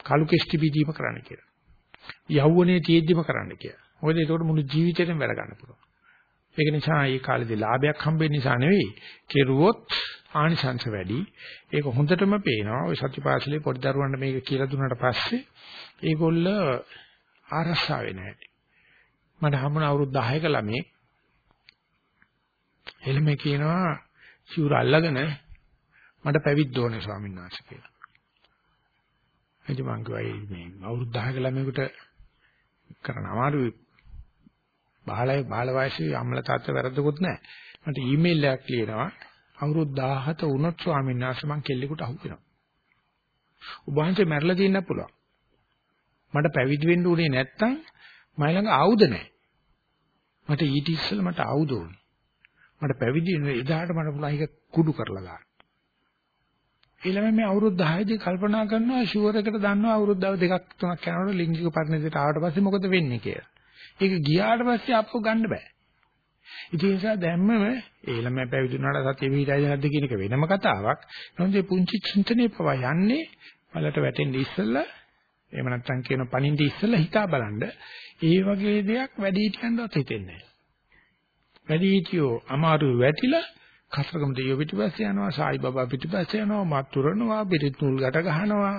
කලු කෙස්ටි බීදීම කරන්න කියලා. යෞවනයේ තියෙද්දිම කරන්න කියලා. මොකද ඒකට මුළු ජීවිතේටම වැඩ ගන්න පුළුවන්. ඒක නිසා මේ කාලේදී ලාභයක් හම්බෙන්න නිසා නෙවෙයි කෙරුවොත් ආනිසංශ වැඩි. ඒක හොඳටම පේනවා. ওই සත්‍යපාසලේ පොඩි දරුවන්ට මේක කියලා දුන්නාට පස්සේ ඒගොල්ල ආරක්ෂා වෙන්නේ නැහැ. මට හම්බුන අවුරුදු 10ක ළමයි එළමේ කියනවා සිවුර අල්ලගෙන මට පැවිද්ද ඕනේ ස්වාමීන් වහන්සේ කියලා. එදි මං කිව්වා මේ අවුරුදු 10ක ළමයෙකුට කරන්න අමාරුයි. බාලයි බාල වයසේ අම්ල තාත්ත වැරද්දකුත් නැහැ. මට ඊමේල් එකක් ලියනවා අවුරුදු 17 වුණොත් ස්වාමීන් වහන්සේ මං කෙල්ලෙකුට අහු වෙනවා. ඔබ වහන්සේ මැරලා තියෙන්න පුළුවන්. මට පැවිදි වෙන්න උනේ නැත්තම් මයි ළඟ ආයුධ නැහැ. මට ඊට ඉස්සෙල්ලා මට ආයුධ ඕනේ. මට පැවිදි වෙන එදාට මට පුළුවන් ඒක කුඩු කරලා ගන්න. ඊළඟ මේ අවුරුදු 10 දී කල්පනා කරනවා ෂුවර් එකට දන්නවා අවුරුදු දෙකක් තුනක් යනකොට ලිංගික පරිණතයට ආවට පස්සේ මොකද වෙන්නේ කියලා. ඒක ගියාට පස්සේ අප්පු ගන්න බෑ. ඉතින් ඒ නිසා දැම්මම ඒ ළමයි පැවිදුණාට සතිය පිටයිද නැද්ද කියන එක වෙනම කතාවක්. නමුත් මේ පුංචි චින්තනයේ පවා යන්නේ වලට වැටෙන්න ඉස්සෙල්ලා එහෙම නැත්නම් කියන පණින්ඩි ඉස්සෙල්ලා හිතා බලන්න ඒ වගේ දෙයක් වැඩි හිටියන්වත් හිතෙන්නේ නැහැ. වැඩි හිටියෝ අමාරු වැටිලා කතරගම දෙවියෝ පිටිපස්සේ යනවා සායි බබා පිටිපස්සේ යනවා මත්තුරනවා පිටිත් නූල් ගැට ගහනවා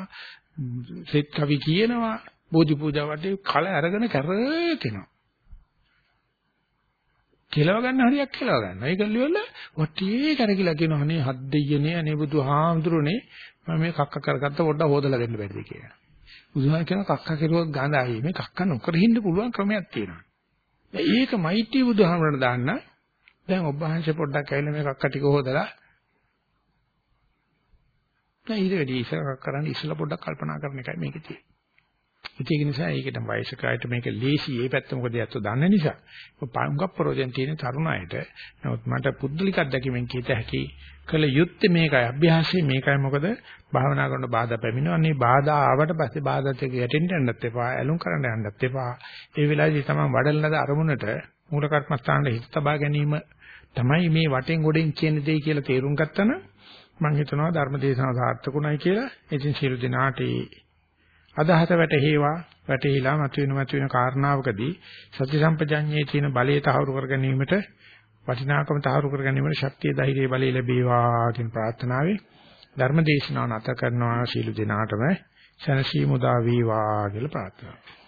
සෙත් කවි කියනවා බෝධි පූජා වටේ කල අරගෙන කැරකෙනවා කෙලව ගන්න හරියක් කෙලව ගන්න. ඒක ලියවල වටේ කරකිලා කියනවා අනේ හත් දෙයියනේ අනේ බුදුහාමුදුරනේ මම මේ කක්ක කරගත්ත පොඩ්ඩක් හොදලා දෙන්න බැරිද කියලා. බුදුහාම කියන කක්ක කෙරුවක් ගඳයි මේ කක්ක නොකර හින්න පුළුවන් ක්‍රමයක් තියෙනවා. ඒක මෛත්‍රී බුදුහාමරණ දාන්න දැන් ඔබ වහන්සේ පොඩ්ඩක් ඇවිල්ලා මේ කක්ක ටික හොදලා දැන් ඊට වැඩි ඉස්සරහ කරන්න ඉස්සලා පොඩ්ඩක් කල්පනා කරන එකයි මේකේ තියෙන්නේ. ඒක නිසා ඒකට වයසක අයට මේක ලේසි. ඒ පැත්ත මොකද යැත්තු දන්න නිසා. පංගක් ප්‍රෝජෙන් තියෙන තරුණ අයට. නමුත් මට පුද්ගලික අත්දැකීමෙන් කියත හැකි කළ යුත්තේ මේකයි. අභ්‍යාසය මේකයි. මොකද භාවනා කරන බාධා පැමිණෙනවා. බාධා ආවට පස්සේ බාධාත් එක්ක යටින්ට යන්නත් එපා. ඇලුම් කරන්න යන්නත් එපා. ඒ වෙලාවේදී තමයි වඩලනද අරමුණට මූල කර්මස්ථානයේ හිත තබා ගැනීම තමයි මේ වටෙන් ගොඩෙන් කියන දෙයි කියලා තේරුම් ගත්තම මම හිතනවා ධර්ම දේශනාව සාර්ථකුණයි කියලා. ඉතින් සියලු දෙනාට අදහස වැටහෙවා වැටහිලා මතුවෙන මතුවෙන කාරණාවකදී සත්‍ය සම්පජඤ්ඤයේ තියෙන බලය තහවුරු කර ගැනීමට වටිනාකම තහවුරු කර ගැනීමට ශක්තිය ධෛර්යය බලය ලැබේවා කියන ප්‍රාර්ථනාවයි ධර්ම දේශනාව නැත කරනවා. ශීල දිනාටම සනසීමුදා වේවා කියලා ප්‍රාර්ථනා